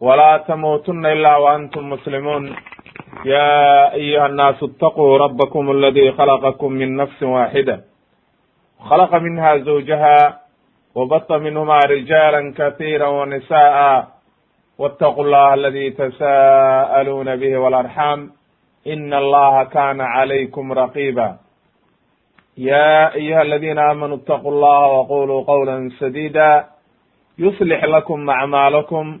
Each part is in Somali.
ولا تموتن إلا وأنتم مسلمون يا أيها الناس اتقوا ربكم الذي خلقكم من نفس واحدة خلق منها زوجها وبط منهما رجالا كثيرا ونساء واتقوا الله الذي تساءلون به والأرحام إن الله كان عليكم رقيبا يا أيها الذين آمنوا اتقوا الله وقولوا قولا سديدا يصلح لكم أعمالكم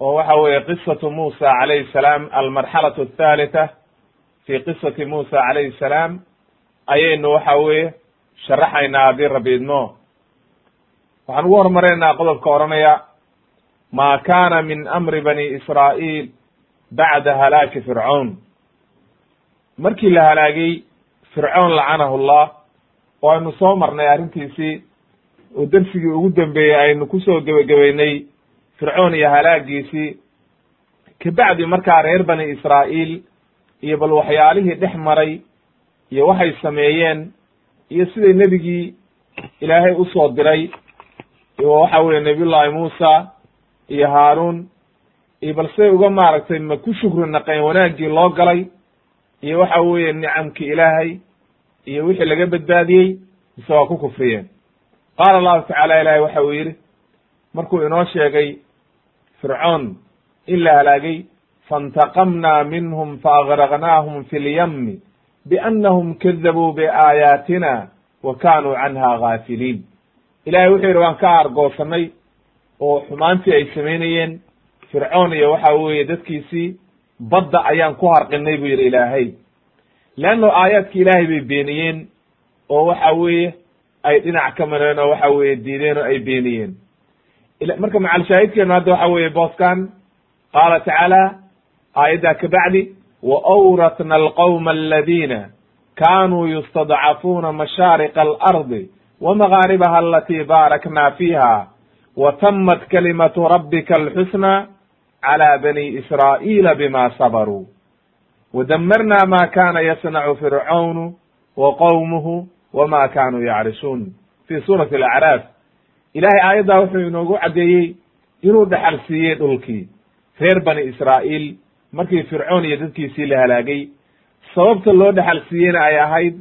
oo waxa weeye qisatu muusa calayhi salaam almarxalatu athalitha fi qisati muusa calayhi salaam ayaynu waxa weeye sharaxaynaa haddii rabi idmo. Waxaan ugu hormaraynaa qodobka odhanaya ma kana min amri bani israa'iil bacda halaaki fircawn markii la halaagay fircown lacanahu llah oo aynu soo marnay arrintiisii oo dersigii ugu dambeeyey aynu ku soo gebagabeynay fircoon iyo halaagiisii kabacdi markaa reer bani israa'iil iyo bal waxyaalihii dhex maray iyo waxay sameeyeen iyo siday nebigii ilaahay u soo diray waxa weye nabiyullahi muusa iyo haaruun iyo bal siday uga maaragtay ma ku shukri naqeen wanaaggii loo galay iyo waxa weeye nicamkii ilaahay iyo wixii laga badbaadiyey mise waa ku kufriyeen. Qaala allahu tacaala ilahi waxa uu yidhi markuu inoo sheegay fircoon in la halaagay faاntaqamna minhum faagraqnaahum fi lyami biannahum kadabuu biaayaatina wa kanuu canha gaafiliin ilahay wuxuu yidhi waan ka aargoosanay oo xumaantii ay samaynayeen. Fircoon iyo waxa weeye dadkiisii badda ayaan ku harqinay buu yidhi ilaahay. Leanno aayaadki ilaahay bay beeniyeen oo waxa weeye ay dhinac ka mareen oo waxa weeye diideen oo ay beeniyeen marka macalshaahidkeenu hadda waxa weeye booskan qaala tacaala aayaddaa kabacdi wa awratna alqawma aladina kanuu yustadcafuuna mashaariqa alardi wa magaaribaha alatii baarakna fiiha wa tamat kalimatu rabbika alxusna cala bani israa'iila bima sabaruu wadamarna ma kana yasnacu fircaunu wa qowmuhu wma kanuu yacrisuun fi suurati alacraaf ilahay aayaddaa wuxuu inoogu caddeeyey inuu dhexal siiyey dhulkii. Reer bani israa'iil markii fircoon iyo dadkiisii la halaagay sababta loo dhexal siiyeyna ay ahayd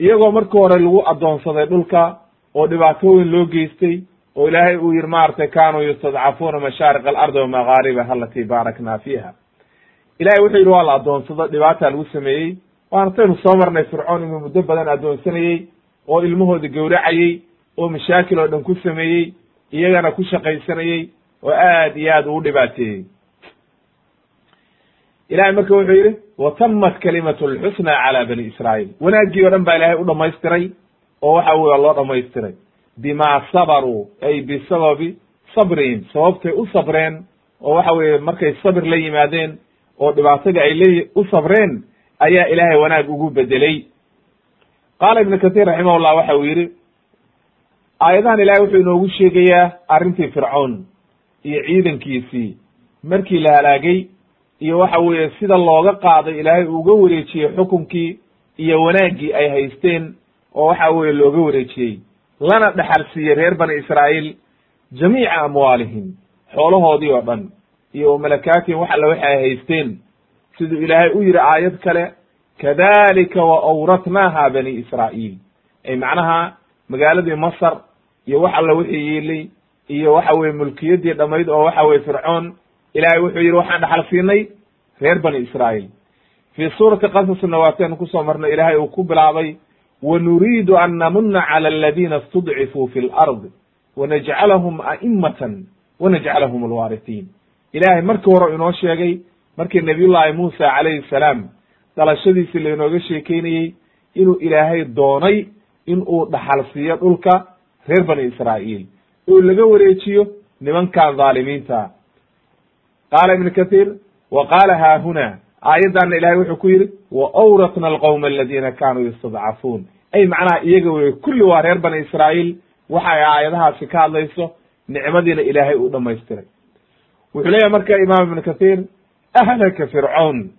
iyagoo markii hore lagu addoonsaday dhulka oo dhibaatooyin loo geystay oo ilaahay uu yihi maaragtay kanuu yustadcafuuna mashaariq alardi wamagaaribaha alatii baarakna fiiha. Ilahay wuxuu yidhi waa la addoonsado dhibaata lagu sameeyey. Waana taynu soo marnay fircoon inuu muddo badan addoonsanayey oo ilmahooda gowracayey oo mashaakil oo dhan ku sameeyey iyagana ku shaqaysanayey oo aad iyo aad ugu dhibaateeyey ilahay marka wuxuu yidhi watamat kalimatu lxusna cala bani israa'iil. Wanaaggii o dhan baa ilaahay u dhamaystiray oo waxa weye loo dhamaystiray bima sabaruu ay bisababi sabrihim sababtay u sabreen oo waxa weeye markay sabir la yimaadeen oo dhibaatadii ay la u sabreen ayaa ilaahay wanaag ugu bedelay. Qaala ibnu kahiir raximahullah waxa uu yidhi aayadahan ilahay wuxuu inoogu sheegayaa arrintii fircoon iyo ciidankiisii. Markii la halaagay iyo waxa weeye sida looga qaaday ilaahay uga wareejiyey xukunkii iyo wanaaggii ay haysteen oo waxa weeye looga wareejiyey. Lana dhexal siiyey reer bani israa'iil jamiica amwaalihim xoolahoodii oo dhan iyo malakaatihim wax alle waxa ay haysteen. Siduu ilaahay u yihi aayad kale kadalika wa awratnaaha bani israa'iil. Ay macnaha magaaladii masar iyo wax alla wixii yiilay iyo waxa weye mulkiyaddii dhamayd oo waxa weye fircoon ilaahay wuxuu yidhi waxaan dhaxal siinay reer bani israa'iil. Fii suurati qasasna waataynu ku soo marnay ilaahay uu ku bilaabay wa nuriidu an namuna cala aladiina istudcifuu fi lardi wanajcalahum a'imatan wanajcalahum alwaaritiin. Ilaahay markii hore inoo sheegay markii nabiyullaahi muusa calayhi salaam dhalashadiisii lainooga sheekeynayey inuu ilaahay doonay in uu dhaxal siiyo dhulka reer bani israa'iil oo laga wareejiyo nimankan dhaalimiinta qaala ibnu kathiir wa qaala haahuna aayaddaana ilahay wuxuu ku yidhi wa awratna alqowma aladiina kanuu yastadcafuun. Ay macnaha iyaga wey kulli waa reer bani israa'iil. Waxa ay aayadahaasi ka hadlayso nicmadiina ilaahay uu dhamaystiray wuxuu leeyahay marka imaam ibnu kathiir ahlaka fircawn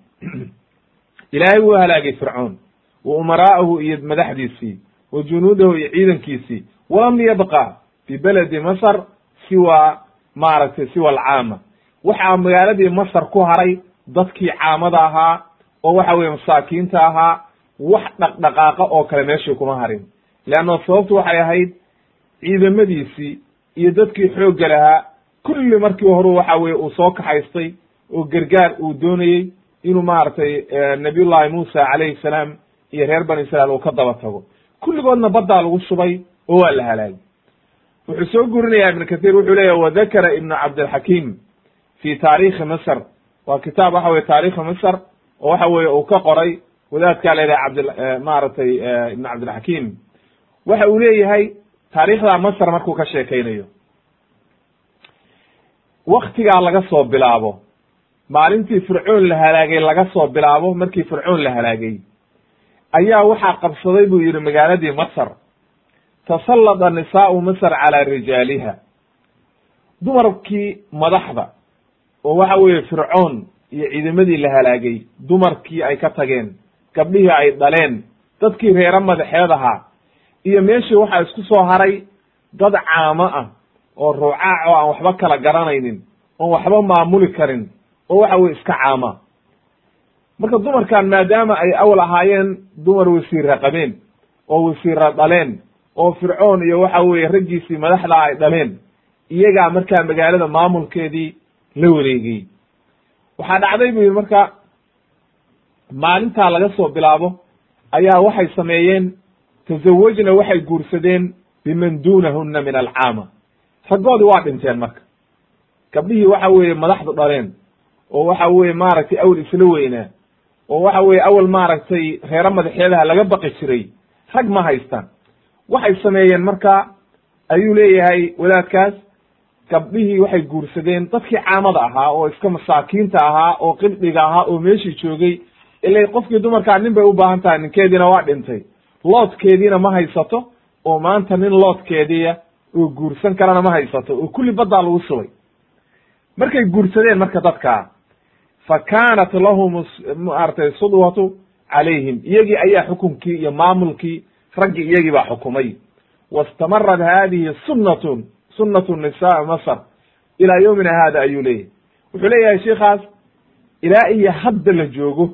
ilaahay wuu halaagay fircoon. Wa umaraa'ahu iyo madaxdiisii wa junuudahu iyo ciidankiisii walam yabqa fi beledi masr siwa maaragtay siwa alcaama. Waxaa magaaladii masar ku haray dadkii caamada ahaa oo waxa weye masaakiinta ahaa wax dhaqdhaqaaqa oo kale meeshii kuma harin. Leanna sababtu waxay ahayd ciidamadiisii iyo dadkii xoogga lahaa kulli markii horu waxa weye uu soo kaxaystay oo gargaar uu doonayey inuu maaragtay nabiyullahi muusa calayhi salaam iyo reer bani israel uu ka daba tago. Kulligoodna baddaa lagu shubay oo waa wuxuu soo gurinaya ibn kathir wuxuu leeyahy wadakara ibnu cabdilxakiim fi taarikhi misr waa kitaab waxa weye taarikhi misr oo waxa weye uu ka qoray wadaadkaa yidhaha cabd maaragtay ibn cabdilxakiim waxa uu leeyahay taarikhda masr markuu ka sheekaynayo waktigaa laga soo bilaabo maalintii fircoon la halaagay laga soo bilaabo markii fircoon la halaagay ayaa waxaa qabsaday buu yidhi magaaladii masr tasallada nisaau masr calaa rijaaliha. Dumarkii madaxda oo waxa weeye fircoon iyo ciidamadii la halaagay dumarkii ay ka tageen gabdhihii ay dhaleen dadkii reere madaxeed ahaa iyo meeshii waxaa isku soo haray dad caamo ah oo ruucaac oo aan waxba kala garanaynin oon waxba maamuli karin oo waxa weye iska caama. Marka dumarkan maadaama ay awal ahaayeen dumar wasiira qabeen oo wasiira dhaleen oo fircoon iyo waxa weye raggiisii madaxda ay dhaleen iyagaa markaa magaalada maamulkeedii la wareegay. Waxaa dhacday bu yidhi marka maalintaa laga soo bilaabo ayaa waxay sameeyeen tazawajna waxay guursadeen biman dunahuna min alcaama. Raggoodii waa dhinteen marka. Gabdhihii waxa weeye madaxdu dhaleen oo waxa weye maaragtay awel isla weynaa oo waxa weye awel maaragtay reero madaxeedaha laga baqi jiray rag ma haystaan waxay sameeyeen marka ayuu leeyahay wadaadkaas gabdhihii waxay guursadeen dadkii caamada ahaa oo iska masaakiinta ahaa oo qibdhiga ahaa oo meeshii joogay ila qofkii dumarkaa nin bay u baahan tahay ninkeediina waa dhintay. Loodkeediina ma haysato oo maanta nin loodkeediia oo guursan karana ma haysato oo kulli baddaa lagu shubay markay guursadeen marka dadkaa fa kaanat lahum maaragtay sudwatu calayhim iyagii ayaa xukunkii iyo maamulkii raggii iyagii baa xukumay. wastamarad hadihi sunnatun sunnatu nisaa masr ilaa yowmina hada ayuu leeyahy wuxuu leeyahay sheikaas ilaa iyo hadda la joogo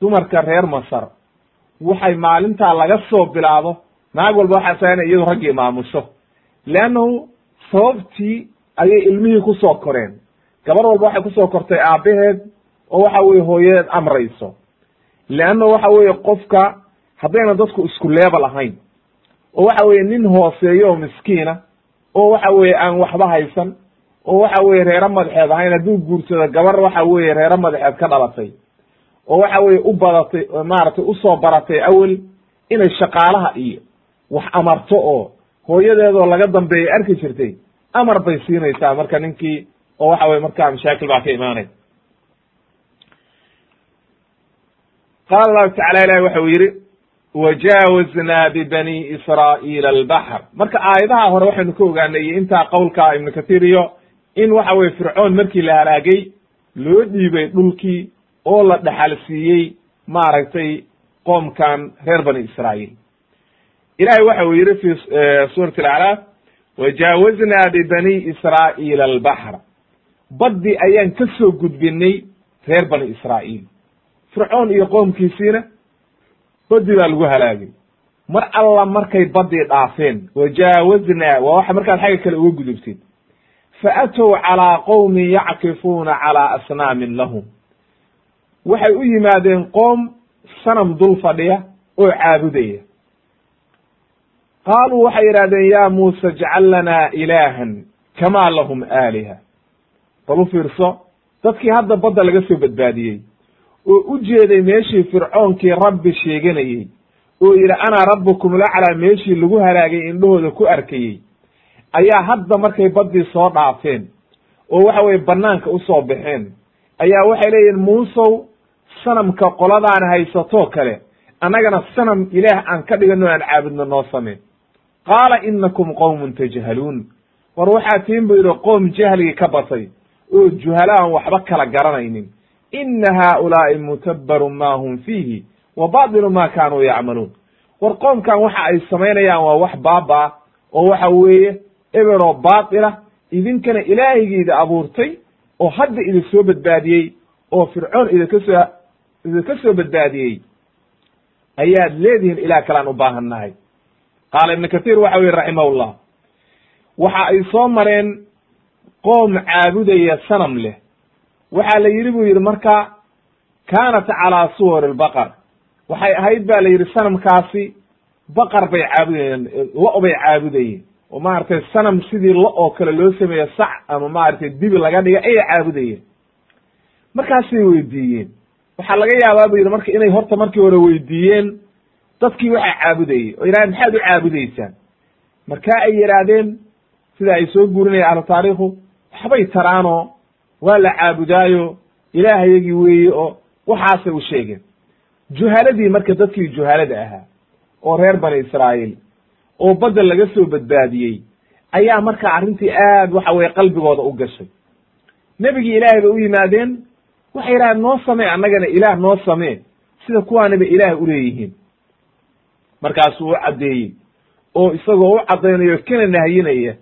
dumarka reer masar waxay maalintaa laga soo bilaabo naag walba waxaa sa inay iyadu raggii maamusho leannahu sababtii ayay ilmihii ku soo koreen gabar walba waxay ku soo kortay aabbaheed oo waxa weye hooyadeed amrayso leanna waxa weeye qofka haddayna dadku isku leebal ahayn oo waxa weye nin hooseeyo oo miskiina oo waxa weye aan waxba haysan oo waxa weye reero madaxeed ahayn hadduu guursado gabar waxa weye reero madaxeed ka dhalatay oo waxa weye u badatay maaragtay u soo baratay awel inay shaqaalaha iyo wax amarto oo hooyadeedoo laga dambeeyay arki jirtay amar bay siinaysaa marka ninkii oo waxa weye markaa mashaakil baa ka imaanay. Qaala allahu tacala ilahi waxa uu yidhi wajaawaznaa bibani israa'iila albaxr marka aayadaha hore waxaynu ka ogaanay intaa qowlka ibnu kathir iyo in waxa weye fircoon markii la halaagay loo dhiibay dhulkii oo la dhaxal siiyey maaragtay qoomkan reer bani israa'iil ilahay waxa uu yidhi fi suurati alacraaf wajaawaznaa bibani israa'iila albaxr baddi ayaan ka soo gudbinay reer bani israa'iil fircoon iyo qoomkiisiina baddi baa lagu halaagay. Mar alla markay baddii dhaafeen wajaawaznaa waa waxa markaad xagga kale uga gudubtid faatow calaa qowmin yackifuuna calaa asnaamin lahum. Waxay u yimaadeen qoom sanam dul fadhiya oo caabudaya. Qaaluu waxay yidhahdeen ya muuse ijcal lanaa ilaahan kamaa lahum aaliha. Bal u fiirso dadkii hadda badda laga soo badbaadiyey oo u jeeday meeshii fircoonkii rabbi sheeganayey oo yidhi anaa rabbukum laclaa meeshii lagu halaagay indhahooda ku arkayey ayaa hadda markay baddii soo dhaafeen oo waxa weye banaanka u soo baxeen. Ayaa waxay leeyihiin muusow sanamka qoladaan haysatoo kale annagana sanam ilaah aan ka dhigano aan caabudno noo sameen qaala inakum qowmun tajhaluun. War waxaa tiin bu yidhi qoom jahligii ka batay oo juhala aan waxba kala garanaynin ina haaulaa'i mutabbarun ma hum fiihi wa baatilu ma kaanuu yacmaluun war qoomkan waxa ay samaynayaan waa wax baaba oo waxa weeye eberoo baatila idinkana ilaahigiida abuurtay oo hadda idin soo badbaadiyey oo fircoon idinka soo idinka soo badbaadiyey. Ayaad leedihiin ilaah kalaan u baahannahay qaala ibnu kathiir waxa u raximahullah waxa ay soo mareen qoom caabudaya sanam leh waxaa la yidhi buu yidhi marka kaanat calaa suwar albaqar waxay ahayd ba la yidhi sanamkaasi baqar bay caabudayeen lo- bay caabudayeen. Oo maaragtay sanam sidii lo oo kale loo sameeye sac ama maaragtay dibi laga dhiga ayay caabudayeen. Markaasay weydiiyeen. Waxaa laga yaabaa bu yidhi marka inay horta markii hore weydiiyeen dadkii waxaa caabudayey oo yidhahdeen maxaad u caabudaysaan? Markaa ay yidhaahdeen sida ay soo guurinaya ahlu taariikhu waxbay taraanoo waa la caabudaayo ilaahayagii weeye oo waxaasay u sheegeen juhaladii marka dadkii juhalada ahaa oo reer bani israa'iil oo badda laga soo badbaadiyey ayaa marka arrintii aad waxa weye qalbigooda u gashay. Nebigii ilaahay bay u yimaadeen waxay yidhahdeen noo samee annagana ilaah noo samee sida kuwaaniba ilaah uleeyihiin markaasuu u caddeeyey oo isagoo u caddaynayo kana nahyinaya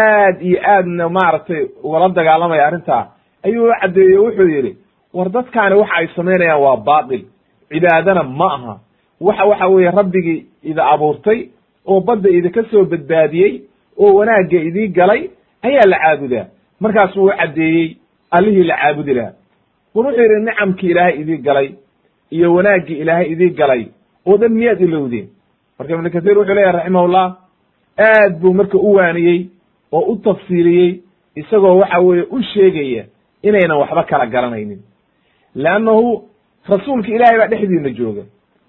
aad iyo aadna maaragtay ugala dagaalamaya arrintaa ayuu caddeeyey wuxuu yidhi war dadkaani waxa ay samaynayaan waa baatil. Cibaadana ma aha. Waxa waxa weeye rabbigii ida abuurtay oo badda idinka soo badbaadiyey oo wanaagga idii galay ayaa la caabudaa. Markaasuu u caddeeyey allihii la caabudi laha war wuxuu yidhi nicamkii ilaahay idii galay iyo wanaaggii ilaahay idii galay oo dhan miyaad ilowdeen marka ibnu kathiir wuxuu leeyahy raximahullah aad buu marka u waaniyey oo u tafsiiliyey isagoo waxa weeye u sheegaya inaynan waxba kala garanaynin. Leannahu rasuulka ilaahay baa dhexdiina jooga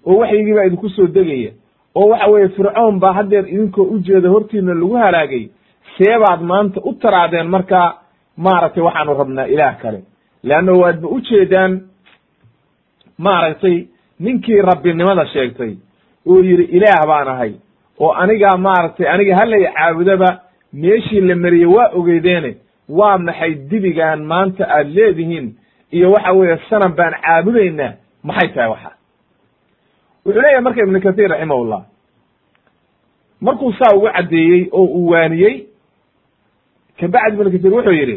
oo waxyigii baa idinku soo degaya oo waxa weeye fircoon baa haddeer idinkoo ujeeda hortiina lagu halaagay seebaad maanta u taraadeen markaa maaragtay waxaanu rabnaa ilaah kale. Leannahu waadba ujeedaan maaragtay ninkii rabbinimada sheegtay oo yidhi ilaah baan ahay oo anigaa maaragtay aniga halay caabudaba meeshii la mariyey waa ogeydeene waa maxay dibigaan maanta aad leedihiin? Iyo waxa weeye sanam baan caabudaynaa. Maxay tahay waxa? Wuxuu leeyahay marka ibnu kathiir raximahullah markuu saa ugu caddeeyey oo uu waaniyey kabacdi ibnu kathiir wuxuu yidhi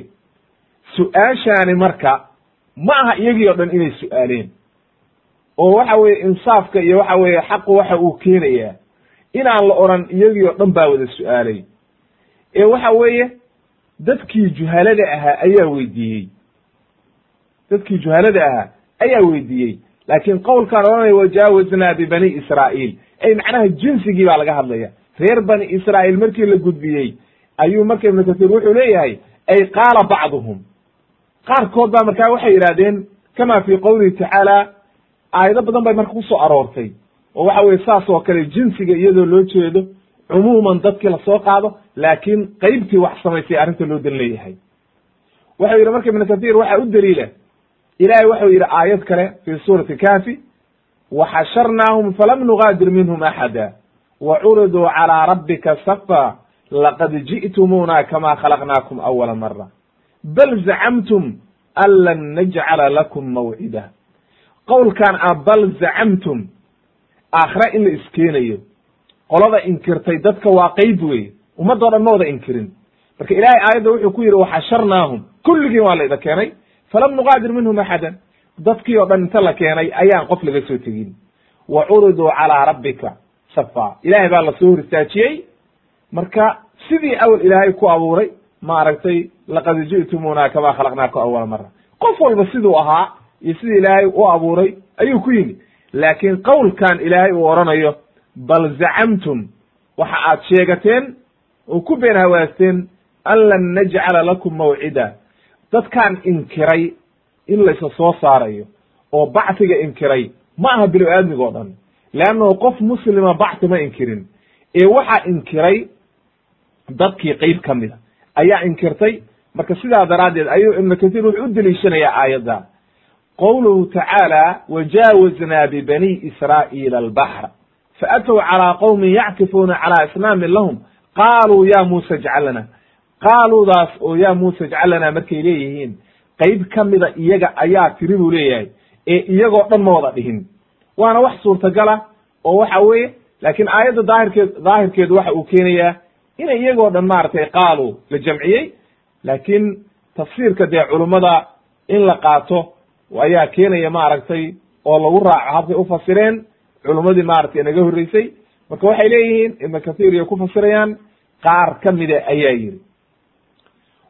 su'aashaani marka ma aha iyagii o dhan inay su'aaleen. Oo waxa weeye insaafka iyo waxa weeye xaqu waxa uu keenayaa inaan la odhan iyagii o dhan baa wada su'aalay ee waxa weeye dadkii juhalada ahaa ayaa weydiiyey. Dadkii juhalada ahaa ayaa weydiiyey. Laakiin qowlkaan odhanaya wajaawaznaa bibani israa'iil ay macnaha jinsigii baa laga hadlaya. Reer bani israa'iil markii la gudbiyey ayuu marka ibnu kasiir wuxuu leeyahay ay qaala bacduhum. Qaarkood baa markaa waxay yidhahdeen kama fi qowlihi tacaala aayado badan bay marka ku soo aroortay. Oo waxa weye saas oo kale jinsiga iyadoo loo jeedo cumuuman dadkii la soo qaado laakiin qeybtii wax samaysay arrinta loo dan leeyahay. Wuxuu yidhi marka ibnu kathiir waxaa u daliila. Ilahay waxau yidhi aayad kale fi suurati kafi waxasharnaahum falam nugaadir minhum axada wa curiduu calaa rabbika safa laqad ji'tumuuna kama khalaqnaakum awala mara bal zacamtum an lan najcala lakum mawcida qowlkan a bal zacamtum aakhira in la iskeenayo qolada inkirtay dadka waa qeyb wey ummaddo dhan ma wada inkirin. Marka ilahay aayadda wuxuu ku yidhi waxasharnaahum kulligiin waa layda keenay. Falam nugaadir minhum axadan. Dadkii oo dhan inta la keenay ayaan qof laga soo tegin. Wa curiduu calaa rabbika safa ilaahay baa la soo horistaajiyey marka sidii awel ilaahay ku abuuray maaragtay laqad ji'tumuuna kamaa khalaqnaakum awala mara qof walba siduu ahaa iyo sidii ilaahay u abuuray ayuu ku yimi laakiin qowlkan ilaahay uu odhanayo bal zacamtum waxa aad sheegateen oo ku been hawaasteen an lan najcala lakum mawcida. Dadkaan inkiray in laysa soo saarayo oo bactiga inkiray ma aha bilo aadmiga o dhan. Leannahu qof muslima bacti ma inkirin. Ee waxaa inkiray dadkii qeyb ka mida ayaa inkirtay. Marka sidaa daraaddeed ayuu ibnu kathiir wuxuu u deliishanayaa aayadda. Qowluhu tacaala wajaawaznaa bibani israa'iila albaxra faatow calaa qowmin yackifuuna calaa isnaamin lahum qaaluu ya muusa ijcal lana qaaluudaas oo ya muusa ijcal lana markay leeyihiin qeyb ka mida iyaga ayaa tiri buu leeyahay ee iyagoo dhan ma wada dhihin waana wax suurtagala oo waxa weeye laakiin aayadda daahirkeed daahirkeedu waxa uu keenayaa inay iyagoo dhan maaragtay qaalu la jamciyey laakiin tafsiirka dee culummada in la qaato ayaa keenaya maaragtay oo lagu raaco habkay ufasireen culummadii maaragtay naga horreysay. Marka waxay leeyihiin ibnu kathiir iyo ku fasirayaan qaar ka mida ayaa yiri.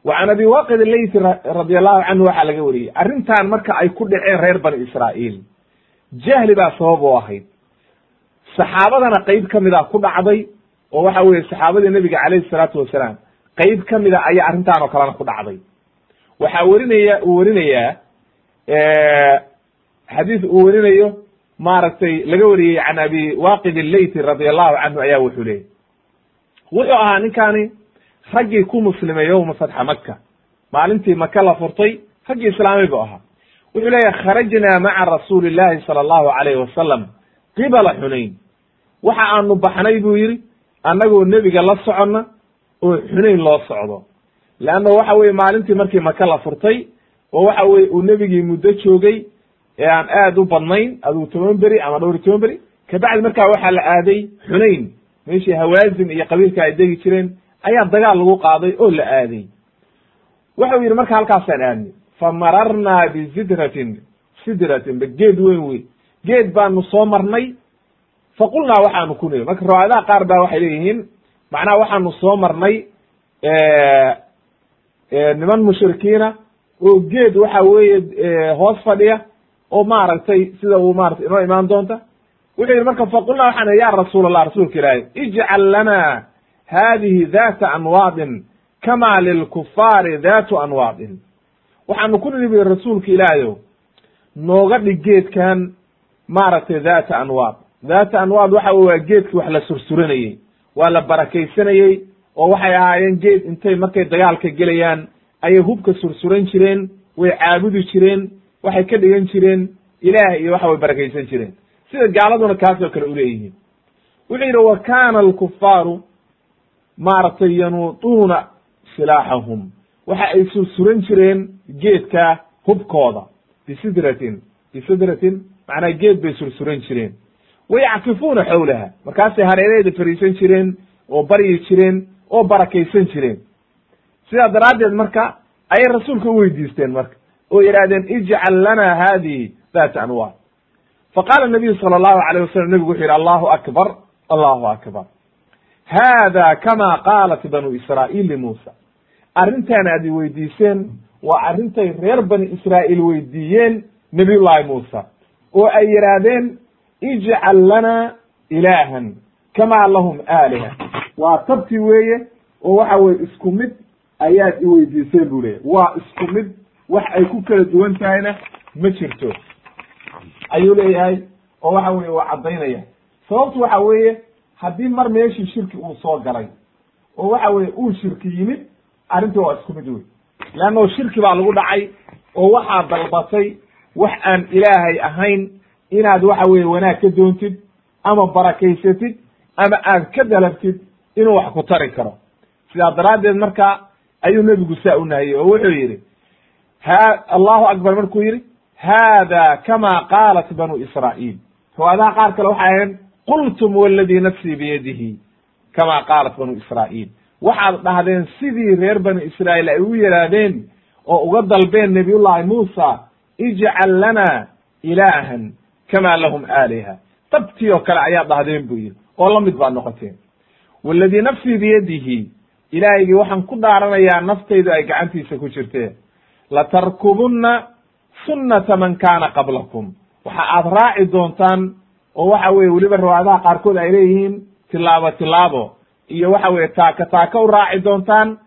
Wa can abi waqid leyti radi allahu canhu waxaa laga wariyey arrintan marka ay ku dhaceen reer bani israa'iil jahli baa sabab u ahayd. Saxaabadana qeyb ka mida ku dhacday oo waxa weye saxaabadii nebiga calayhi salaatu wasalaam qeyb ka mida ayaa arrintan oo kalena ku dhacday. Waxaa werinaya uu werinayaa xadiis uu werinayo maaragtay laga wariyey can abi waqid leyti radi allahu canhu ayaa wuxuu leeyay. Wuxuu ahaa ninkani raggii ku muslimay yowma fatxa maka maalintii maka la furtay raggii islaamay buu ahaa. Wuxuu leeyahy kharajnaa maca rasuuli llahi sala allahu alayhi wasalam qibala xunayn. Waxa aanu baxnay buu yidhi annagoo nebiga la soconna oo xunayn loo socdo. Leanna waxa weye maalintii markii maka la furtay oo waxa weye uu nebigii muddo joogay ee aan aad u badnayn aduu toban beri ama dhowr iyo toban beri. Kabacdi markaa waxaa la aaday xunayn. Meeshii hawaazin iyo qabiilka ay degi jireen ayaa dagaal lagu qaaday oo la aaday. Wuxuu yidhi marka halkaasaan aadnay fa mararnaa bisidratin sidratin ba geed weyn wey geed baanu soo marnay fa qulnaa waxaanu ku niri marka riwaayadaha qaar baa waxay leeyihiin macnaha waxaanu soo marnay niman mushrikiina oo geed waxa weeye hoos fadhiya oo maaragtay sida uu maratay inoo imaan doonta. Wuxuu yidhi marka faqulnaa waxaan ya rasuul allah rasuulka ilaahi ijcal lana hadihi data anwaadin kama lilkufaari datu anwaadin. Waxaanu ku niri rasuulka ilaahayow nooga dhig geedkan maaragtay data anwaad. Data anwaad waxa wey waa geedki wax la sursuranayey waa la barakaysanayey oo waxay ahaayeen geed intay markay dagaalka gelayaan ayay hubka sursuran jireen way caabudi jireen waxay ka dhigan jireen ilaah iyo waxa way barakaysan jireen. Sida gaaladuna kaasoo kale uleeyihiin wuxuu yidhi wa kana alkufaaru maaragtay yanuutuuna silaaxahum waxa ay sursuran jireen geedka hubkooda bisidratin bisidratin macnaa geed bay sursuran jireen. Wayackifuuna xawlaha. Markaasay hareeraheeda fariisan jireen oo baryi jireen oo barakaysan jireen. Sidaa daraaddeed marka ayay rasuulka u weydiisteen marka oo yidhahdeen ijcal lana hadihi data anwaar. Faqala nabiyu sala allahu alayh wasalam nebigu wuxuu yidhi allahu akbar allahu akbar. Hada kama qaalat banu israa'iil limuusa arrintan aad i weydiiseen waa arrintay reer bani israa'iil weydiiyeen nabiyullahi muusa oo ay yidhaahdeen ijcal lana ilaahan kama lahum aaliha. Waa tabti weeye oo waxa weye isku mid ayaad i bu leeyahy waa isku mid wax ay ku kala duwan tahayna ma jirto. Ayuu leeyahay oo waxa weye waa caddaynaya. Sababtu waxa weeye haddii mar meeshii shirki uu soo galay oo waxa weye uu shirki yimid arrintii waa isku mid wey leannao shirki baa lagu dhacay oo waxaad dalbatay wax aan ilaahay ahayn inaad waxa weye wanaag ka doontid ama barakaysatid ama aad ka dalabtid inuu wax ku tari karo. Sidaa daraaddeed marka ayuu nebigu saa u nahiyey oo wuxuu yidhi allahu akbar markuu yidhi hada kama qaalat banu israa'iil. Riwaayadaha qaar kale waxay ahayn qultum waladii nafsii biyadihi kama qaalat banu israa'iil. Waxaad dhahdeen sidii reer bani israa'iil ay u yidhaahdeen oo uga dalbeen nabiyullahi muusa ijcal lana ilaahan kama lahum aaliha. Dabtii oo kale ayaad dhahdeen buu yidhi oo la mid baad noqoteen. Waladii nafsii biyadihi ilaahaygii waxaan ku dhaaranayaa naftaydu ay gacantiisa ku jirtee latarkubunna sunnata man kaana qablakum. Waxa aad raaci doontaan oo waxa weye weliba riwaayadaha qaarkood ay leeyihiin tilaabo tilaabo. Iyo waxa weye taaka taaka u raaci doontaan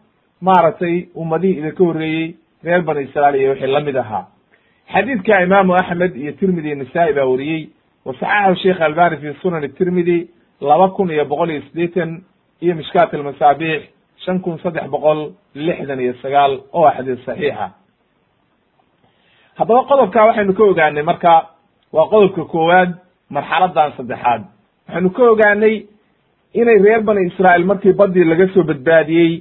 maaragtay ummadihii idinka horreeyey reer bani israail iyo wixii la mid ahaa. Xadiidka imaamu axmed iyo tirmidi iyo nisaa-i baa wariyey. Wa saxaxahu sheikh albani fi sunan tirmidi laba kun iyo boqol iyo siddeetan iyo mishkaat almasaabiix shan kun saddex boqol lixdan iyo sagaal oo xadiis saxiixa haddaba qodobka waxaynu ka ogaanay marka waa qodobka koowaad marxaladan saddexaad. Waxaynu ka ogaanay inay reer bani israa'iil markii badii laga soo badbaadiyey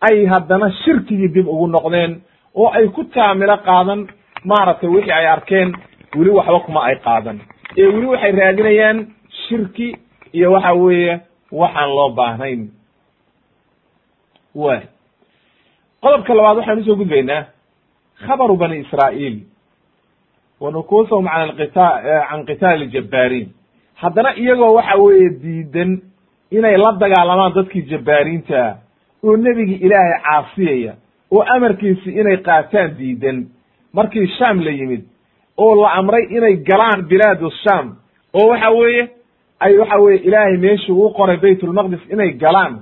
ay haddana shirkigii dib ugu noqdeen oo ay ku taamilo qaadan maaragtay wixii ay arkeen weli waxba kuma ay qaadan. Ee weli waxay raadinayaan shirki iyo waxa weeye waxaan loo baahnayn. Way qodobka labaad waxaan u soo gudbaynaa khabaru bani israa'iil wa nukuusahum can alqita can qitaali ljabbaariin haddana iyagoo waxa weeye diidan inay la dagaalamaan dadkii jabbaariinta oo nebigi ilaahay caasiyaya oo amarkiisi inay qaataan diidan. Markii sham la yimid oo la amray inay galaan bilaadu sham oo waxa weeye ay waxa weye ilaahay meeshii uu qoray baytulmaqdis inay galaan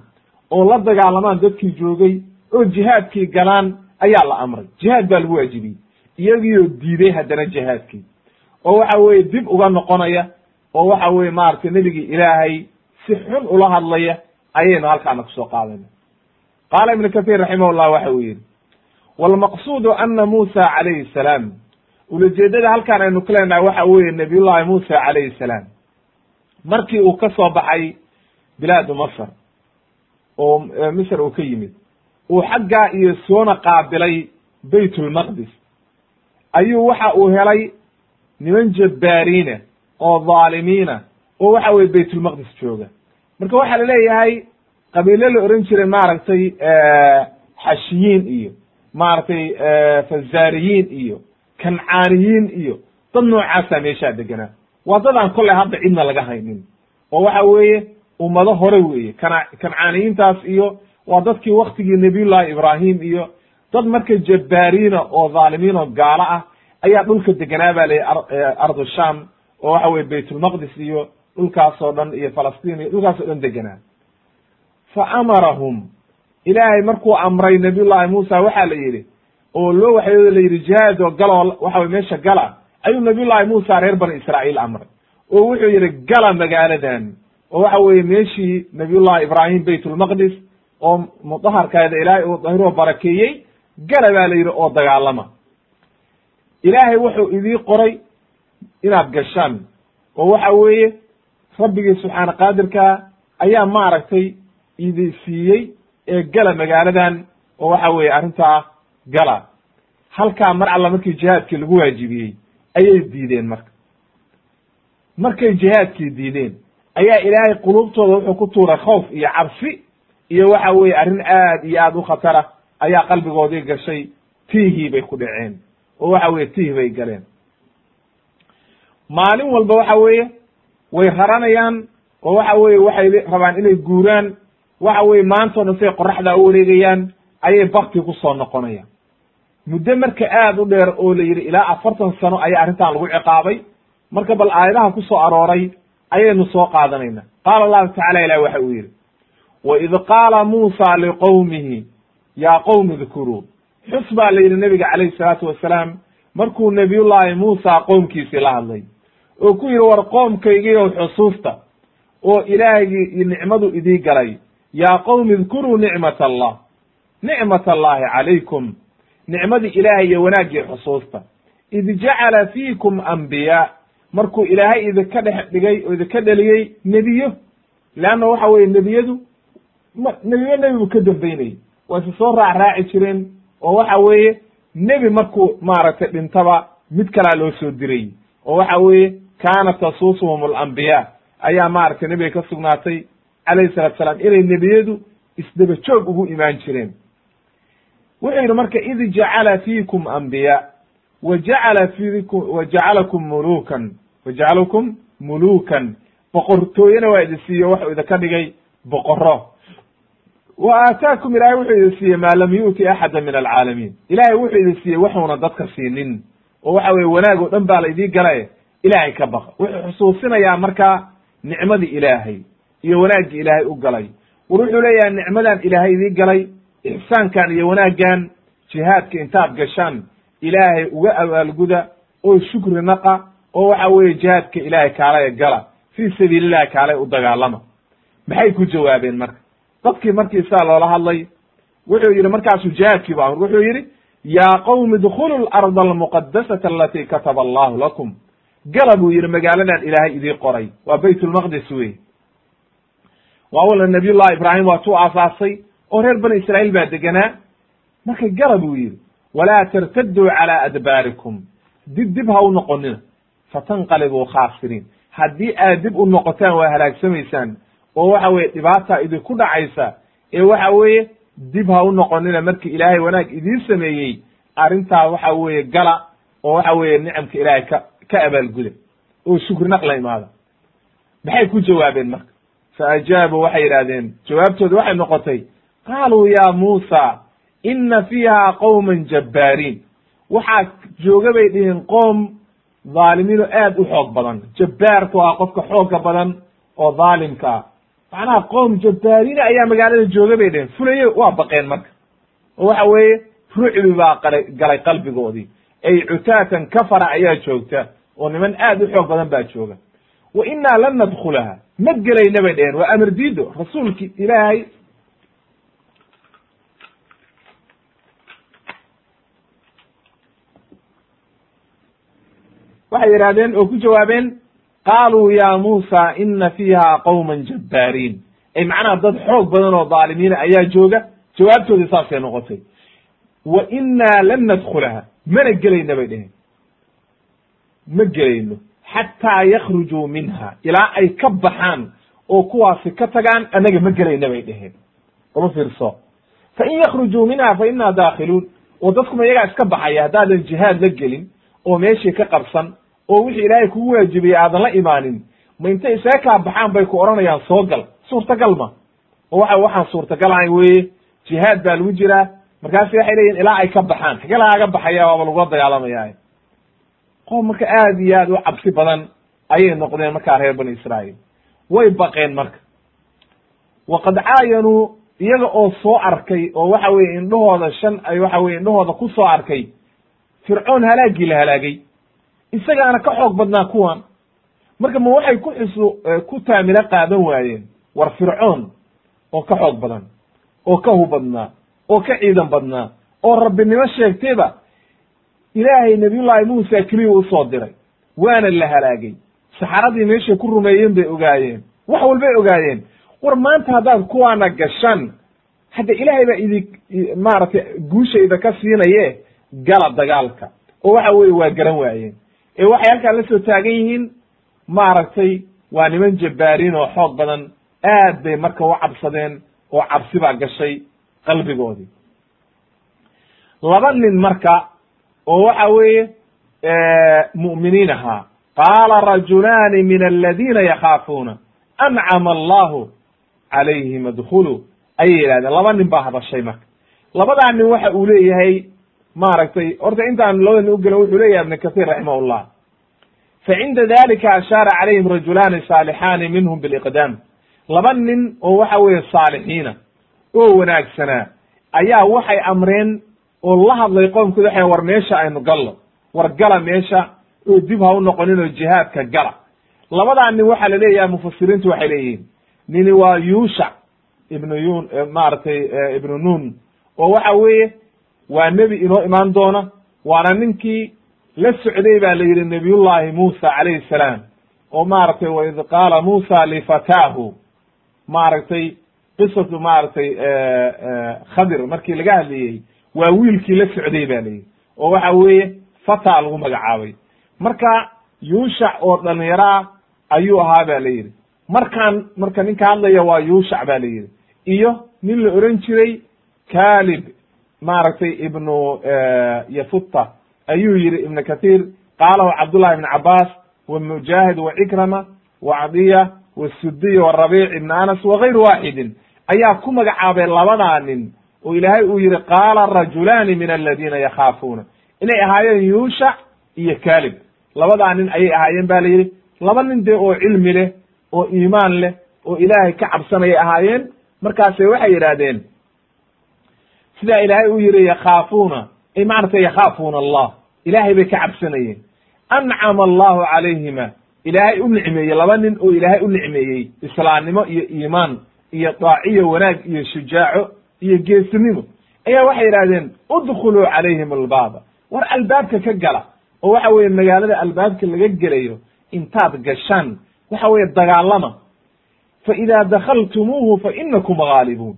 oo la dagaalamaan dadkii joogay oo jihaadkii galaan ayaa la amray. Jihaad baa lagu waajibiyey iyagiioo diiday haddana jihaadkii. oo waxa weeye dib uga noqonaya oo waxa weye maaragtay nebigii ilaahay si xun ula hadlaya ayaynu halkaana ku soo qaadayna qaala ibnu kahiir raximahullah waxa uu yidhi walmaqsuudu ana muusa calayhi salaam. Ulajeedada halkaan aynu ka leenahay waxa weeye nabiyullahi muusa calayhi salaam. Markii uu ka soo baxay bilaadu masr oo misr uu ka yimid uu xaggaa iyo soona qaabilay baytulmaqdis ayuu waxa uu helay niman jabbaariina oo dhaalimiina oo waxa weye baytulmaqdis jooga. Marka waxaa la leeyahay qabiilo la ohan jiray maaragtay xashiyiin iyo maaragtay fazaariyiin iyo kancaaniyiin iyo dad noocaasa meeshaa deganaa waa dad aan kolley hadda cidna laga haynin. Oo waxa weeye ummado hore weeye kana kancaaniyiintaas iyo waa dadkii waktigii nabiyullahi ibraahim iyo dad marka jabbaariina oo dhaalimiin oo gaalo ah ayaa dhulka deganaa ba layihi ardu sham oo waxa weye baytulmaqdis iyo dhulkaas oo dhan iyo falastiin iyo dhulkaas oo dhan deganaa. Fa amarahum. Ilaahay markuu amray nabiyullahi muusa waxaa la yidhi oo loo waxyooda la yidhi jihaad oo galoo waxa weye meesha gala. Ayuu nabiyullahi muusa reer bani israa'iil amray oo wuxuu yidhi gala magaaladan. Oo waxa weeye meeshii nabiyullahi ibraahim baytulmaqdis oo mudaharkeeda ilaahay uu dahiroo barakeeyey gala baa la yidhi oo dagaalama. Ilaahay wuxuu idii qoray inaad gashaan oo waxa weeye rabbigii subxaana qaadirka ayaa maaragtay idi siiyey ee gala magaaladan oo waxa weeye arrintaa gala. Halkaa mar alla markii jihaadkii lagu waajibiyey ayay diideen marka. Markay jihaadkii diideen ayaa ilaahay quluubtooda wuxuu ku tuuray khawf iyo cabsi iyo waxa weeye arrin aad iyo aad u khatara ayaa qalbigoodii gashay tiihii bay ku dhaceen. Oo waxa weye tiih bay galeen. Maalin walba waxa weeye way raranayaan oo waxa weye waxay rabaan inay guuraan. Waxa weye maantao dhan say qoraxdaa u wareegayaan ayay bakti ku soo noqonayaan. Muddo marka aada u dheer oo la yidhi ilaa afartan sano ayaa arrintan lagu ciqaabay. Marka bal aayadaha ku soo arooray ayaynu soo qaadanayna qaala allahu tacala ilahi waxa uu yidhi waid qaala muusa liqowmihi yaa qowmi dkuruu xus baa la yidhi nabiga calayhi salaatu wasalaam markuu nabiyullaahi muusa qoomkiisii la hadlay oo ku yidhi war qoomkaygiiow xusuusta oo ilaahgii iyo nicmadu idii galay. Yaa qowmi idkuruu nicmat allah nicmat allahi calaykum. Nicmadii ilaahay iyo wanaaggii xusuusta. Id jacala fiikum ambiyaa markuu ilaahay idinka dhex dhigay oo idinka dheliyey nebiyo leanna waxa weeye nebiyadu nebiyo nebigu ka dambeynayay waa si soo raac raaci jireen oo waxa weeye nebi markuu maaragtay dhintaba mid kalaa loo soo diray oo waxa weeye kaanat tasuusuhum alambiyaa ayaa maaragtay nebiga ka sugnaatay calayhi salatu salaam inay nebiyadu isdaba joog ugu imaan jireen. wuxuu yidhi marka id jacala fiikum ambiyaa wa jacala fiikum wa jacalakum mulukan wa jacalakum mulukan boqortooyena waa idin siiyo waxuu idinka dhigay boqoro wa aataakum ilaahay wuxuu idin siiyey maa lam yu'ti axada min alcaalamiin ilaahay wuxuu idin siiyey waxuuna dadka siinin oo waxa weye wanaag oo dhan baa la idii galaye ilaahay ka baqa wuxuu xusuusinayaa markaa nicmadii ilaahay iyo wanaaggii ilaahay u galay war wuxuu leeyahay nicmadan ilaahay idii galay ixsaankan iyo wanaaggan jihaadka intaad gashaan ilaahay uga abaalguda oo shukri naqa oo waxa weeye jihaadka ilaahay kaalaya gala fii sabiilillahi kaalay u dagaalama maxay ku jawaabeen marka dadkii markii saa loola hadlay wuxuu yidhi markaasuu jihaadkii bu amr wuxuu yidhi yaa qowmi idkhulu larda almuqadasata alati kataba allahu lakum. Gala buu yidhi magaaladan ilaahay idii qoray waa bayt lmaqdis wey waa wala nabiy llahi ibraahim waa tuu aasaasay oo reer bani israa'iil baa deganaa. Marka gala buu yidhi walaa tartaduu calaa adbaarikum. Dib dib ha u noqonina fatanqalibuu khaasiriin. Haddii aad dib u noqotaan waa halaagsamaysaan oo waxa weye dhibaata idinku dhacaysa ee waxa weeye dib ha u noqonina markii ilaahay wanaag idiin sameeyey arrintaa waxa weeye gala oo waxa weeye nicamka ilaahay ka ka abaalguda. Oo shukri naqla imaada maxay ku jawaabeen marka? Fa ajaabuu waxay yidhahdeen jawaabtooda waxay noqotay qaaluu ya muusa ina fiiha qowman jabbaariin waxaa jooga bay dhihiin qoom dhaalimiin oo aad u xoog badan. Jabbaarka waa qofka xoogga badan oo dhaalimka ah macnaha qoom jabbaariina ayaa magaalada jooga bay dheheen fulaye waa baqeen marka. Oo waxa weeye rucbi baa qalay galay qalbigoodii. Ay cutaatan kafara ayaa joogta oo niman aad u xoog badan baa jooga. Wa innaa lan nadkhulaha ma gelayna bay dheheen waa amar diido rasuulki ilaahay. Waxay yidhahdeen oo ku jawaabeen qaaluu ya muusa ina fiiha qowman jabbaariin. Ay macnaha dad xoog badan oo dhaalimiina ayaa jooga. Jawaabtoodii saasay noqotay. Wa innaa lan nadkhulaha. Mana gelayna bay dheheen ma gelayno. Xataa yakhrujuu minha. Ilaa ay ka baxaan oo kuwaasi ka tagaan annaga ma gelayna bay dheheen uma fiirso. Fa in yakhrujuu minha fa innaa daakhiluun. Oo dadkuma iyagaa iska baxaya. Haddaadan jihaad la gelin oo meeshii ka qabsan oo wixii ilaahay kugu waajibiyey aadan la imaanin ma intay isaga kaa baxaan bay ku odhanayaan soo gal suurtagal ma. Oo waxa waxaan suurtagal ahayn weye jihaad baa lagu jiraa. Markaasi waxay leeyihiin ilaa ay ka baxaan. Xage lagaaga baxaya waaba lagula dagaalamaya qoom marka aad iyo aad u cabsi badan ayay noqdeen markaa reer bani israa'iil. Way baqeen marka. Waqad caayanuu iyaga oo soo arkay oo waxa weye indhahooda shan ay waxa weye indhahooda ku soo arkay fircoon halaagii la halaagay isagaana ka xoog badnaa kuwan. Marka ma waxay ku xusu ku taamilo qaadan waayeen. War fircoon oo ka xoog badan oo ka hubadnaa oo ka ciidan badnaa oo rabbinimo sheegtayba ilaahay nabiyullaahi muusa keliya u soo diray. Waana la halaagay. Saxaradii meeshay ku rumeeyeen bay ogaayeen. Wax walbay ogaayeen. War maanta haddaad kuwaana gashaan hadda ilaahay baa idi maaragtay guushayda ka siinaye gala dagaalka. Oo waxa weye waa garan waayeen ee waxay halkaan la soo taagan yihiin maaragtay waa niman jabbaariin oo xoog badan aad bay marka u cabsadeen oo cabsi baa gashay qalbigoodii. Laba nin marka oo waxa weeye mu'miniin ahaa qaala rajulaani min aladiina yakhaafuuna ancama allahu calayhim adkhuluu ayay yidhahdeen. Laba nin baa hadashay marka. Labadaa nin waxa uu leeyahay maaragtay horta intaan labada nin ugelin wuxuu leeyahay ibn kahiir raximah llah fa cinda dalika ashaara calayhim rajulaani saalixaani minhum biliqdaam laba nin oo waxa weeye saalixiina oo wanaagsanaa ayaa waxay amreen oo la hadlay qoomkooda waxay war meesha aynu gallo war gala meesha oo dib ha u noqonin oo jihaadka gala. Labadaa nin waxaa la leeyahay mufasiriintu waxay leeyihiin nini waa yuushac ibnu yun maaragtay ibnu nun oo waxa weeye waa nebi inoo imaan doona waana ninkii la socday baa la yidhi nabiyullahi muusa calayhi salaam. Oo maaragtay waid qaala muusa lifataahu maaragtay qisatu maaragtay khadir markii laga hadlayey waa wiilkii la socday ba la yidhi. Oo waxa weeye fata lagu magacaabay. Marka yuushac oo dhalinyaraa ayuu ahaa ba la yidhi. Markaan marka ninka hadlaya waa yuushac ba la yidhi. Iyo nin la oran jiray kalib maaragtay ibnu yafuta ayuu yihi ibn kathir qaalahu cabdullahi ibn cabaas wa mujaahid wa cikrama wa cadiya wasudiy warabic ibn anas wagayru waxidin ayaa ku magacaabay labadaa nin oo ilaahay uu yidhi qaala rajulaani min aladiina yakhaafuuna inay ahaayeen yuushac iyo kaalib. Labadaa nin ayay ahaayeen ba la yidhi. Laba nin dee oo cilmi leh oo iimaan leh oo ilaahay ka cabsanayay ahaayeen. Markaase waxay yidhaahdeen sidaa ilaahay uu yidhi yakhaafuuna ay maaragtay yakhaafuuna allah. Ilaahay bay ka cabsanayeen. Ancama allahu calayhima ilaahay u nicmeeyey laba nin oo ilaahay u nicmeeyey. Islaamnimo iyo iimaan iyo daaciyo wanaag iyo shujaaco iyo geesinimo. Ayaa waxay yidhahdeen udkhuluu calayhim albaaba war albaabka ka gala oo waxa weeye magaalada albaabka laga gelayo intaad gashaan waxa weeye dagaalama. Fa idaa dakhaltumuuhu fa inakum gaalibuun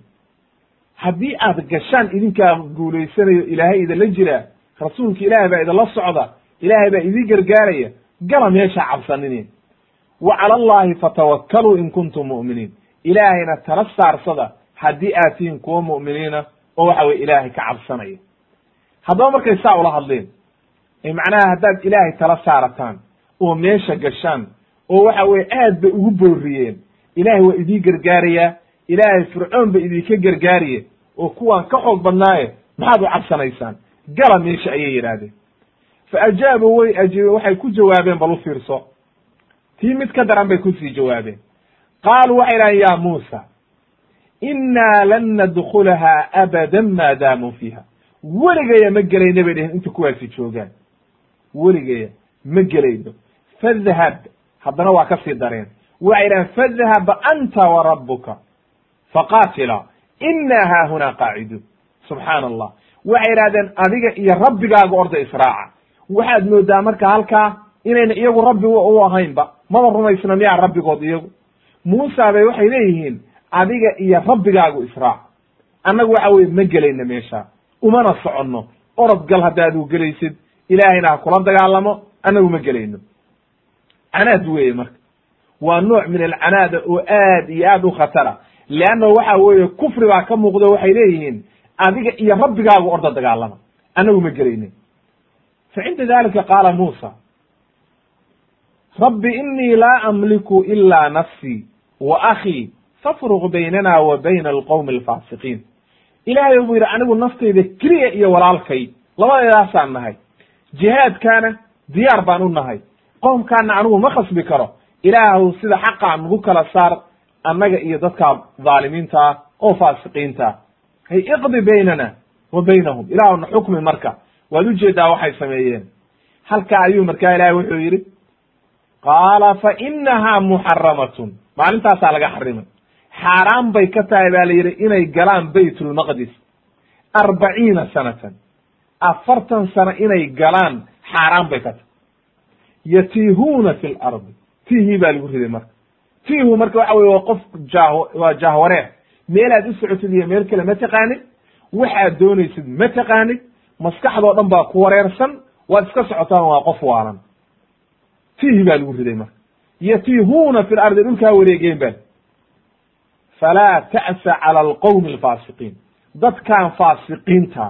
haddii aad gashaan idinkaa guulaysanayo ilaahay idinla jiraa rasuulka ilaahay baa idinla socda ilaahay baa idin gargaaraya gala meesha cabsaninin wa cala allahi fatawakkaluu in kuntum mu'miniin. Ilaahayna tala saarsada haddii aad tihiin kuwa mu'miniina oo waxa weye ilaahay ka cabsanaya. Haddaba markay saa ula hadleen macnaha haddaad ilaahay tala saarataan oo meesha gashaan oo waxa weye aad bay ugu booriyeen ilaahay waa idii gargaarayaa ilaahay fircoon ba idinka gargaariye oo kuwaan ka xoog badnaaye maxaad u cabsanaysaan? Gala meesha ayay yidhaahdeen. Fa ajaabuu way ajiibe waxay ku jawaabeen bal u fiirso. Tii mid ka daran bay ku sii jawaabeen. Qaaluu waxay idhahdeen ya muusa innaa lan nadkhulahaa abadan maa daamuu fiiha. Weligaya ma gelayna bay dheheen inta kuwaasi joogaan. Weligaya ma gelayno fadhab haddana waa ka sii dareen. Waxay idhahdeen fadhab anta wa rabbuka innaa haahunaa qaaciduun subxaana allah waxay idhahdeen adiga iyo rabbigaaga orda israaca waxaad moodaa marka halkaa inayna iyagu rabbi u ahaynba maba rumaysna miyaa rabbigood iyagu muusa bay waxay leeyihiin adiga iyo rabbigaagu israac annagu waxa weye ma gelayna meesha umana soconno orod gal haddaad gelaysid ilaahayna ha kula dagaalamo annagu ma gelayno canaad weeye marka waa nooc min alcanaada oo aad iyo aad u khatara leanna waxa weeye kufri baa ka muuqdo waxay leeyihiin adiga iyo rabbigaagu orda dagaalama annagu ma gelaynin fa cinda dalika qaala muusa rabbi inii laa amliku ila nafsii wa akhii fafruq baynana wa bayna alqowmi alfaasiqiin ilaahay buu yidhi anigu naftayda keliya iyo walaalkay labadeedaasaan nahay jihaadkaana diyaar baan u nahay qoomkaana anigu ma khasbi karo ilaahu sida xaqaa nagu kala saar annaga iyo dadka dhaalimiinta ah oo faasiqiinta. Hay iqdi baynana wa baynahum. Ilaahuna xukmi marka. Waad u jeedaa waxay sameeyeen. Halkaa ayuu markaa ilahay wuxuu yidhi qaala fa inahaa muxaramatun maalintaasaa laga xarimay. Xaaraan bay ka tahay baa la yidhi inay galaan baytulmaqdis arbaciina sanatan. Afartan sano inay galaan xaaraan bay ka tahay. Yatiihuuna fi lardi tiihii baa lagu riday marka tiihu marka waxa weye waa qof jah waa jahwareer meelaad u socotid iyo meel kale ma taqaanid waxaad doonaysid ma taqaanid maskaxdoo dhan baa ku wareersan. Waad iska socotaan waa qof waalan tiihi baa lagu riday marka. Yatiihuuna fi lardi dhulkaa wareegeen ba falaa ta'sa cala alqowmi alfaasiqiin dadkaan faasiqiinta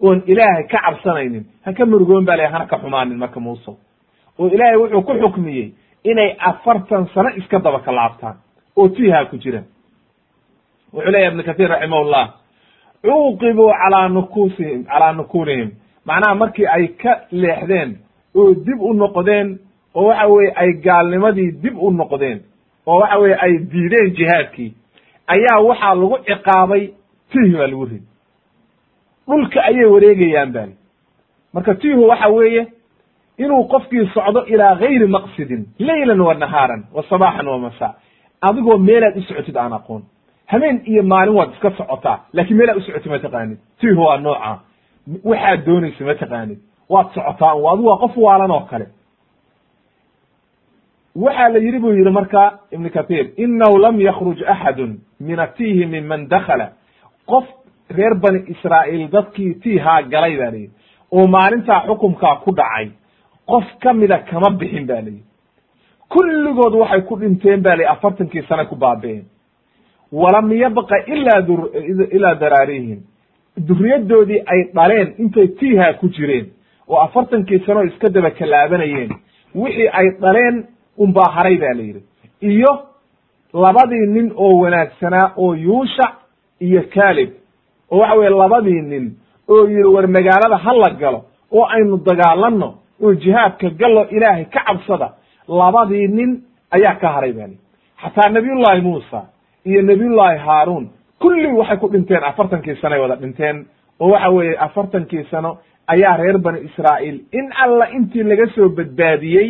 oon ilaahay ka cabsanaynin ha ka murugoon ba la hana ka xumaanin marka muuse. Oo ilaahay wuxuu ku xukmiyey inay afartan sano iska daba kalaabtaan oo tiihaa ku jiraan wuxuu leeyahy ibnu kahiir raximahullah cuuqibuu calaa nukuusihim calaa nukuunihim. Macnaha markii ay ka leexdeen oo dib u noqdeen oo waxa weye ay gaalnimadii dib u noqdeen oo waxa weye ay diideen jihaadkii ayaa waxaa lagu ciqaabay tiih baa lagu ridi. Dhulka ayay wareegayaan bali marka tiihu waxa weeye inuu qofkii socdo ilaa gayri maqsidin laylan wa nahaaran wa sabaaxan wa masa adigoo meelaad u socotid aan aqoon. Habeen iyo maalin waad iska socotaa laakiin meelaad u socotid ma taqaanid. Tiihu waa nooca. Waxaad doonaysa ma taqaanid. Waad socotaa un adigu waa qof waalan oo kale. Waxaa la yidhi buu yidhi marka ibn kathir inahu lam yakruj axadun min atiihi minman dakala qof reer bani israa'iil dadkii tiihaa galay ba layidhi oo maalintaa xukumkaa ku dhacay qof ka mida kama bixin ba layidhi kulligood waxay ku dhinteen ba layihi afartankii sane ku baabi'een walam yabqa ila ilaa daraarihim duriyadoodii ay dhaleen intay tiihaa ku jireen oo afartankii sanoo iska daba kalaabanayeen wixii ay dhaleen unbaa haray ba la yidhi. Iyo labadii nin oo wanaagsanaa oo yuushac iyo kalib oo waxa weye labadii nin oo yidhi war magaalada ha la galo oo aynu dagaalanno oo jihaadka gallo ilaahay ka cabsada labadii nin ayaa ka haray bani xataa nabiyullaahi muusa iyo nabiyullaahi haaruun kulli waxay ku dhinteen afartankii sanoay wada dhinteen oo waxa weeye afartankii sano ayaa reer bani israa'iil. In alla intii laga soo badbaadiyey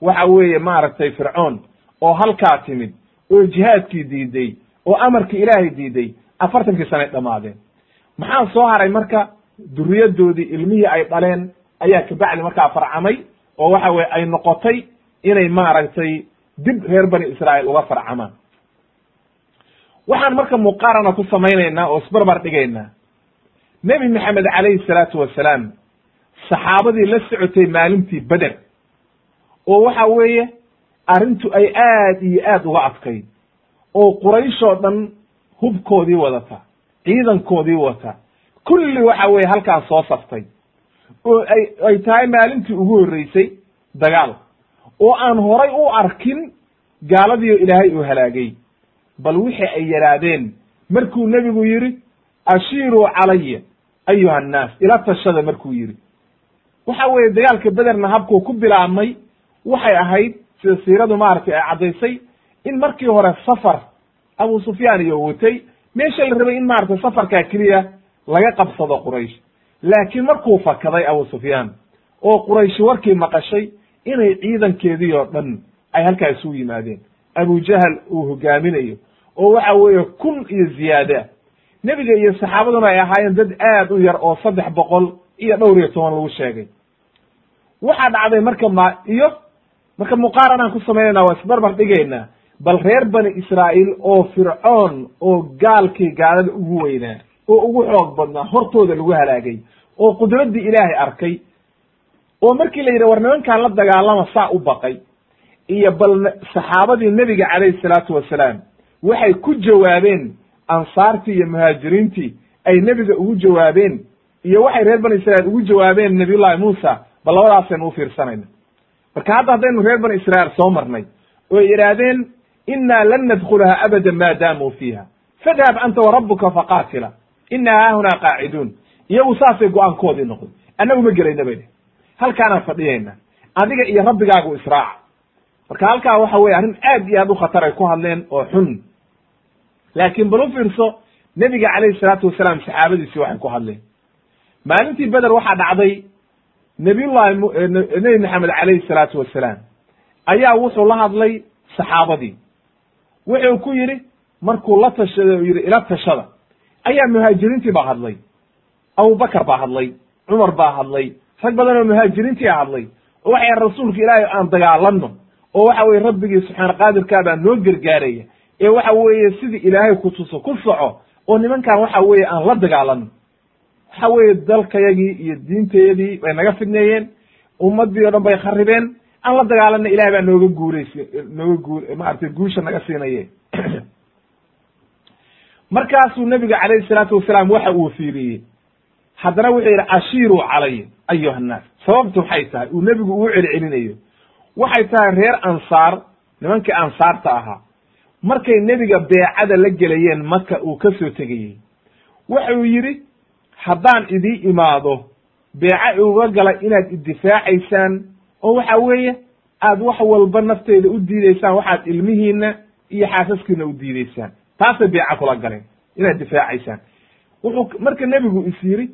waxa weeye maaragtay fircoon oo halkaa timid oo jihaadkii diiday oo amarkii ilaahay diiday afartankii sanay dhammaadeen maxaa soo haray marka duriyadoodii ilmihii ay dhaleen ayaa kabacdi markaa farcamay oo waxa weye ay noqotay inay maaragtay dib reer bani israa'iil uga farcamaan. Waxaan marka muqaarana ku samaynaynaa oo isbarbar dhigaynaa. Nebi maxamed calayhi salaatu wasalaam saxaabadii la socotay maalintii beder oo waxa weeye arrintu ay aad iyo aad uga adkayd oo qurayshoo dhan hubkoodii wadata ciidankoodii wata kulli waxa weeye halkaan soo saftay oo ay ay tahay maalintii ugu horreysay dagaal oo aan horay u arkin gaaladiio ilaahay uu halaagay. Bal wixii ay yidhaahdeen markuu nebigu yidhi ashiiruu calaya ayuha annaas ila tashada markuu yidhi. Waxa weeye dagaalka bederna habkuu ku bilaabmay waxay ahayd sida siiradu maaragtay ay caddaysay in markii hore safar abu sufyaan iyo watay meesha la rabay in maaragtay safarkaa keliya laga qabsado quraysh laakiin markuu fakaday abu sufyaan oo qurayshi warkii maqashay inay ciidankeedii oo dhan ay halkaa isugu yimaadeen. Abu jahal uu hogaaminayo oo waxa weeye kun iyo ziyaada. Nebiga iyo saxaabaduna ay ahaayeen dad aad u yar oo saddex boqol iyo dhowr iyo toban lagu sheegay. Waxaa dhacday marka ma iyo marka muqaaranaan ku samaynayna waa isbarbar dhigaynaa. Bal reer bani israa'iil oo fircoon oo gaalkii gaalada ugu weynaa oo ugu xoog badnaa hortooda lagu halaagay oo qudraddii ilaahay arkay oo markii la yidhi war nimankaan la dagaalama saa u baqay iyo bal saxaabadii nebiga calayhi salaatu wasalaam waxay ku jawaabeen ansaartii iyo muhaajiriintii ay nebiga ugu jawaabeen iyo waxay reer bani israiil ugu jawaabeen nabiyullahi muusa bal labadaasaynu u fiirsanayna. Marka hadda haddaynu reer bani israiil soo marnay oo yidhaahdeen inaa lan nadkhulaha abada ma daamuu fiiha fadhab anta warabuka faqaatila ina haahunaa qaaciduun iyagu saasay go'aankoodii noqday annagu ma gelayna bay halkaanaan fadhiyayna adiga iyo rabbigaagu israaca marka halkaa waxa weye arrin aad iyo aad u khatar ay ku hadleen oo xun laakiin bal u fiirso nebiga calayhi salaatu wasalaam saxaabadiisi waxay ku hadleen maalintii beder waxaa dhacday nabiyullahi nebi maxamed calayhi salaatu wasalaam ayaa wuxuu la hadlay saxaabadii wuxuu ku yidhi markuu la tashaday oo yidhi ila tashada ayaa muhaajiriintii baa hadlay. Abubakar baa hadlay. Cumar baa hadlay. Rag badan oo muhaajiriintii hadlay. Oo waxay rasuulka ilaahay aan dagaalanno oo waxa weye rabbigii subxaana qaadirkaa baa noo gargaaraya ee waxa weeye sidii ilaahay ku tuso ku soco oo nimankan waxa weeye aan la dagaalano waxa weeye dalkayagii iyo diintayadii bay naga fidneeyeen ummaddii o dhan bay kharibeen aan la dagaalana ilahay baa nooga guulays nooga guu maaragtay guusha naga siinaye markaasuu nebiga calayhi salaatu wasalaam waxa uu fiiriyey. Haddana wuxuu yidhi ashiiruu calaya ayuha annaas sababtu maxay tahay? Uu nebigu uu celcelinayo. Waxay tahay reer ansaar nimankii ansaarta ahaa. Markay nebiga beecada la gelayeen maka uu ka soo tegayey. Wuxuu yidhi haddaan idii imaado beeca uga gala inaad iddifaacaysaan oo waxa weeye aad wax walba nafteeda u diidaysaan waxaad ilmihiina iyo xaasaskiina u diidaysaan taasay beeca kula galeen inaad difaacaysaan wuxuu marka nebigu is yidhi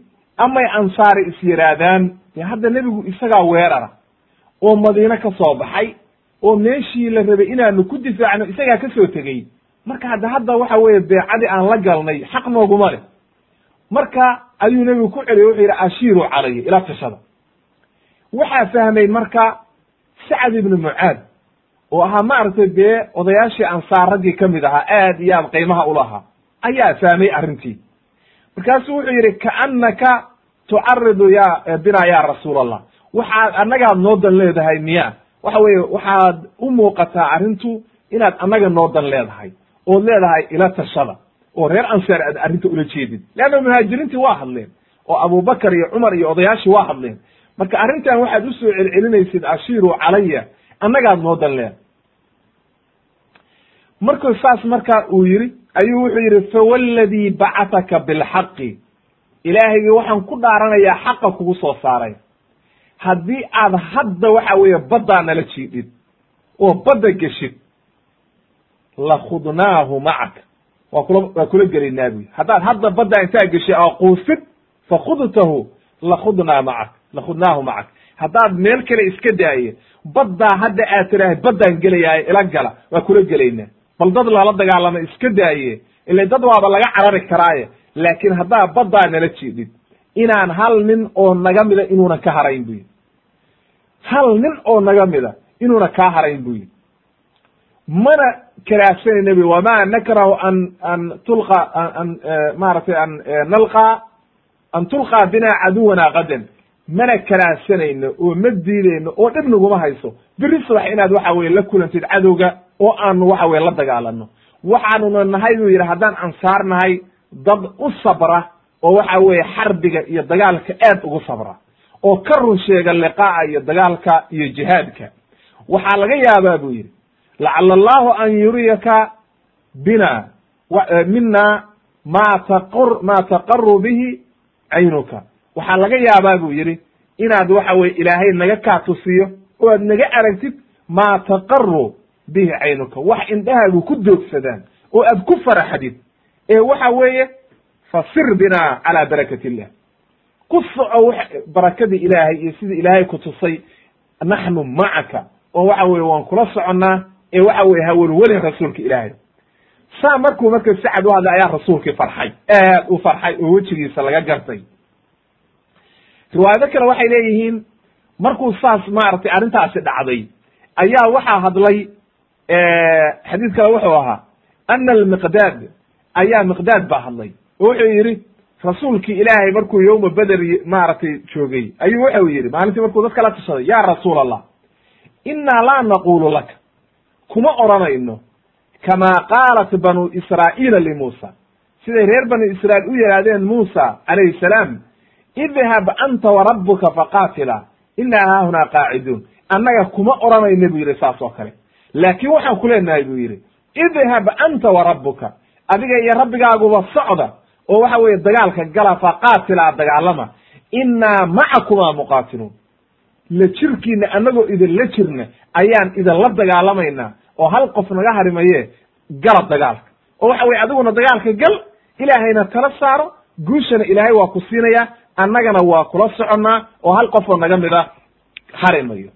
amay ansaari is yidhaahdaan dee hadda nebigu isagaa weerara oo madiine ka soo baxay oo meeshii la rabay inaanu ku difaacno isagaa ka soo tegey marka hadda hadda waxa weeye beecadii aan la galnay xaq nooguma leh. Marka ayuu nebigu ku celiyay wuxuu yidhi ashiiru calaya ila tashada waxaa fahmay marka sacd ibnu mucaad oo ahaa maaragtay dee odayaashii ansaar raggii ka mid ahaa aad iyo aad qiimaha ulahaa ayaa fahmay arrintii. Markaasuu wuxuu yidhi kaannaka tucaridu ya bina ya rasuul allah waxaad annagaad noo dan leedahay miya. Waxa weeye waxaad u muuqataa arrintu inaad annaga noo dan leedahay ood leedahay ila tashada oo reer ansaar aad arrinta ula jeedid leanna muhaajiriintii waa hadleen oo abubakar iyo cumar iyo odayaashii waa hadleen. Marka arrintan waxaad u soo celcelinaysid ashiiru calaya annagaad noo dan leedahay markuu saas markaa uu yidhi ayuu wuxuu yidhi fawalladii bacataka bilxaqi. Ilaahaygi waxaan ku dhaaranayaa xaqa kugu soo saaray. Haddii aad hadda waxa weeye baddaa nala jiidhid oo badda geshid lakhudnaahu macaka waa kula waa kula gelaynaa buyi haddaad hadda baddaa intaa geshay oo quusid fakhudtahu lakhudnaa macak lakhudnaahu macak. Haddaad meel kale iska daaye baddaa hadda aad tidhaahay baddaan gelayaaye ila gala waa kula gelaynaa bal dad lala dagaalama iska daaye ile dad waaba laga carari karaaye. Laakiin haddaa baddaa nala jeedid inaan hal nin oo naga mida inuuna ka harayn bu yidhi hal nin oo naga mida inuuna kaa harayn bu yidhi mana karaahsanayna bu wama nakrahu an an tulqa an maaragtay an nalqa an tulqaa bina caduwana qadan mana karaahsanayno oo ma diideyno oo dhib naguma hayso. Beri subax inaad waxa weye la kulantid cadowga oo aanu waxa weye la dagaalano waxaanuna nahay buu yidhi haddaan ansaar nahay dad u sabra oo waxa weeye xarbiga iyo dagaalka aad ugu sabra oo ka run sheega liqaa'a iyo dagaalka iyo jihaadka. Waxaa laga yaabaa buu yidhi lacala allahu an yuriyaka bina mina ma taqr ma taqaru bihi caynuka waxaa laga yaabaa buu yidhi inaad waxa weye ilaahay naga kaa tusiyo oo aad naga aragtid ma taqaru bihi caynuka. Wax indhahaagu ku doogsadaan oo aad ku faraxdid ee waxa weeye fasir bina calaa barakat illah ku soco barakadii ilaahay iyo sidii ilaahay ku tusay naxnu macaka oo waxa weye waan kula soconnaa ee waxa weye hawelwelin rasuulka ilaahay. Saa markuu marka sacad u hadlay ayaa rasuulkii farxay aad u farxay oo wejigiisa laga gartay riwaayado kale waxay leeyihiin markuu saas maaragtay arrintaasi dhacday ayaa waxaa hadlay xadiis kale wuxuu ahaa ana almiqdaad ayaa miqdaad baa hadlay oo wuxuu yidhi rasuulkii ilaahay markuu yowma beder maaragtay joogay ayuu wuxuu yidhi maalintii markuu dadka la tashaday ya rasuul allah innaa laa naqulu laka kuma odhanayno kamaa qaalat banu israa'iila limuusa siday reer banu israa'iil u yidhaahdeen muusa calayhi salaam idhab anta warabbuka faqaatila inaa haahunaa qaaciduun. Annaga kuma odhanayna buu yidhi saas oo kale. Laakiin waxaan ku leenahay buu yidhi idhab anta warabbuka adiga iyo rabbigaaguba socda oo waxa weeye dagaalka gala faqaatilaa dagaalama. Innaa macakumaa muqaatiluun. La jirkiina annagoo idinla jirna ayaan idinla dagaalamaynaa oo hal qof naga harimaye gala dagaalka. Oo waxa weye adiguna dagaalka gal ilaahayna tala saaro guushana ilaahay waa ku siinaya annagana waa kula soconnaa oo hal qofoo naga mida harimayo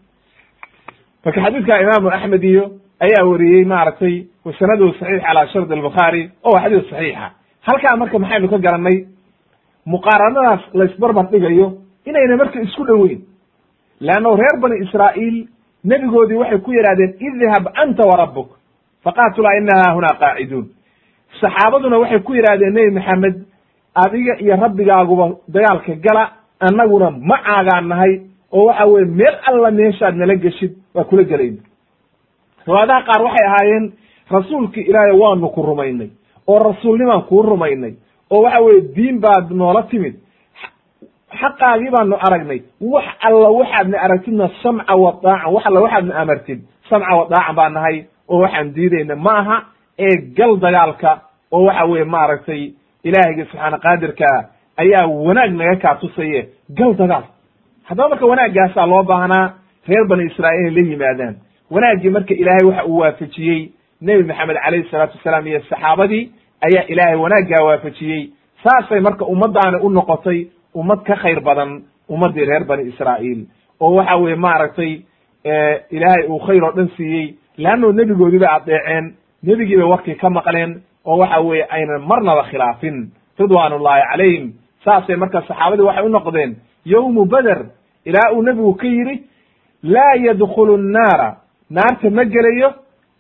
marka xadiidka imaamu axmed iyo ayaa wariyey maaragtay wasanadu saxiix calaa shardi albukhaari oo waa xadiis saxiixa halkaa marka maxaynu ka garanay muqaaranadaas laysbarbar dhigayo inayna marka isku dhoweyn leanno reer bani israa'iil nebigoodii waxay ku yidhahdeen idhab anta warabbuk faqaatulaa ina qaaciduun. Saxaabaduna waxay ku yidhahdeen nebi maxamed adiga iyo rabbigaaguba dagaalka gala annaguna macaagaan nahay oo waxa weye meel alla meeshaad nala geshid waa kula gelayna riwaayadaha qaar waxay ahaayeen rasuulki ilaahay waanu ku rumaynay oo rasuulnimaan kuu rumaynay oo waxa weye diin baad noola timid. Xaqaagii baanu aragnay. Wax alla waxaadna aragtidna samca wa daacan wax alla waxaadna amartid samca wa daacan baa nahay oo waxaan diidayna. Ma aha ee gal dagaalka oo waxa weye maaragtay ilaahayga subxaana qaadirkaa ayaa wanaag naga kaa tusaye gal dagaal haddaba marka wanaaggaasaa loo baahnaa reer bani israa'iil inay la yimaadaan wanaaggii marka ilaahay waxa uu waafajiyey nebi maxamed calayhi salaatu wasalaam iyo saxaabadii ayaa ilaahay wanaaggaa waafajiyey saasay marka ummaddaani u noqotay ummad ka khayr badan ummaddii reer bani israa'iil oo waxa weye maaragtay ilaahay uu khayr oo dhan siiyey leanno nebigoodii bay adeeceen nebigii bay warkii ka maqleen oo waxa weeye aynan marnaba khilaafin ridwaan ullahi calayhim. Saasay marka saxaabadii waxay u noqdeen yowmu beder ilaa uu nebigu ka yidhi laa yadkhulu nnaara naarta ma gelayo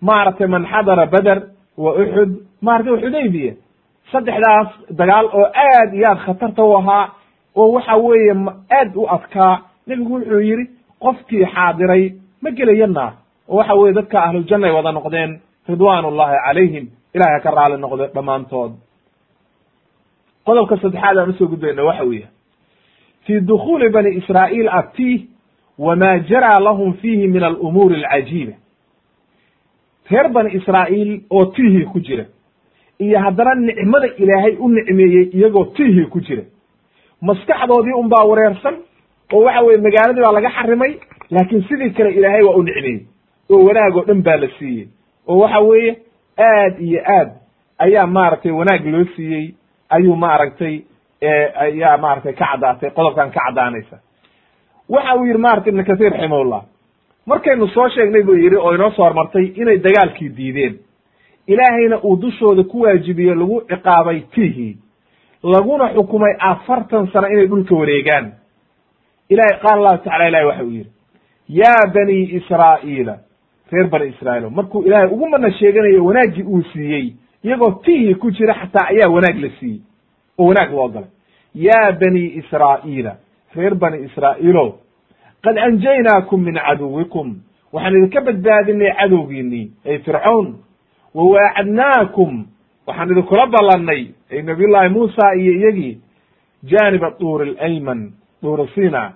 maaragtay man xadara beder wa uxud maaragtay xudaybiya saddexdaas dagaal oo aad iyo aad khatarta u ahaa oo waxa weeye aad u adkaa nebigu wuxuu yidhi qofkii xaadiray ma gelayo naar. Oo waxa weye dadka ahluljanna ay wada noqdeen ridwaan ullahi calayhim ilahay ha ka raali noqdo dhammaantood. Qodobka saddexaad aan u soo gudbayna waxa weeye fi dukhuuli bani israa'iil atiih wama jaraa lahum fiihi min alumuuri alcajiiba reer bani israa'iil oo tiihii ku jira iyo haddana nicmada ilaahay u nicmeeyey iyagoo tiihii ku jira. Maskaxdoodii un baa wareersan oo waxa weye magaaladii baa laga xarimay laakiin sidii kale ilaahay waa u nicmeeyey oo wanaag oo dhan baa la siiyey. Oo waxa weeye aad iyo aad ayaa maaragtay wanaag loo siiyey ayuu maaragtay ayaa maaragtay ka caddaatay qodobkan ka caddaanaysa. Waxa uu yidhi maratay ibnu kathir raximahullah markaynu soo sheegnay buu yidhi oo inoo soo hormartay inay dagaalkii diideen. Ilaahayna uu dushooda ku waajibiye lagu ciqaabay tihi laguna xukumay afartan sano inay dhulka wareegaan. Ilahay qaala allahu tacala ilahi waxa uu yidhi yaa bani israa'iila reer bani israa'iil. Markuu ilaahay ugu mana sheeganayo wanaaggii uu siiyey iyagoo tihi ku jira xataa ayaa wanaag la siiyey. Oo wanaag loo galay. Yaa bani israa'iila reer bani israa'iilo qad anjaynaakum min caduwikum. Waxaan idinka badbaadinay cadowgiinii ay fircawn wa waacadnaakum. Waxaan idinkula ballannay ay nabiyullaahi muusa iyo iyagii. Jaaniba duuri alayman duuri sina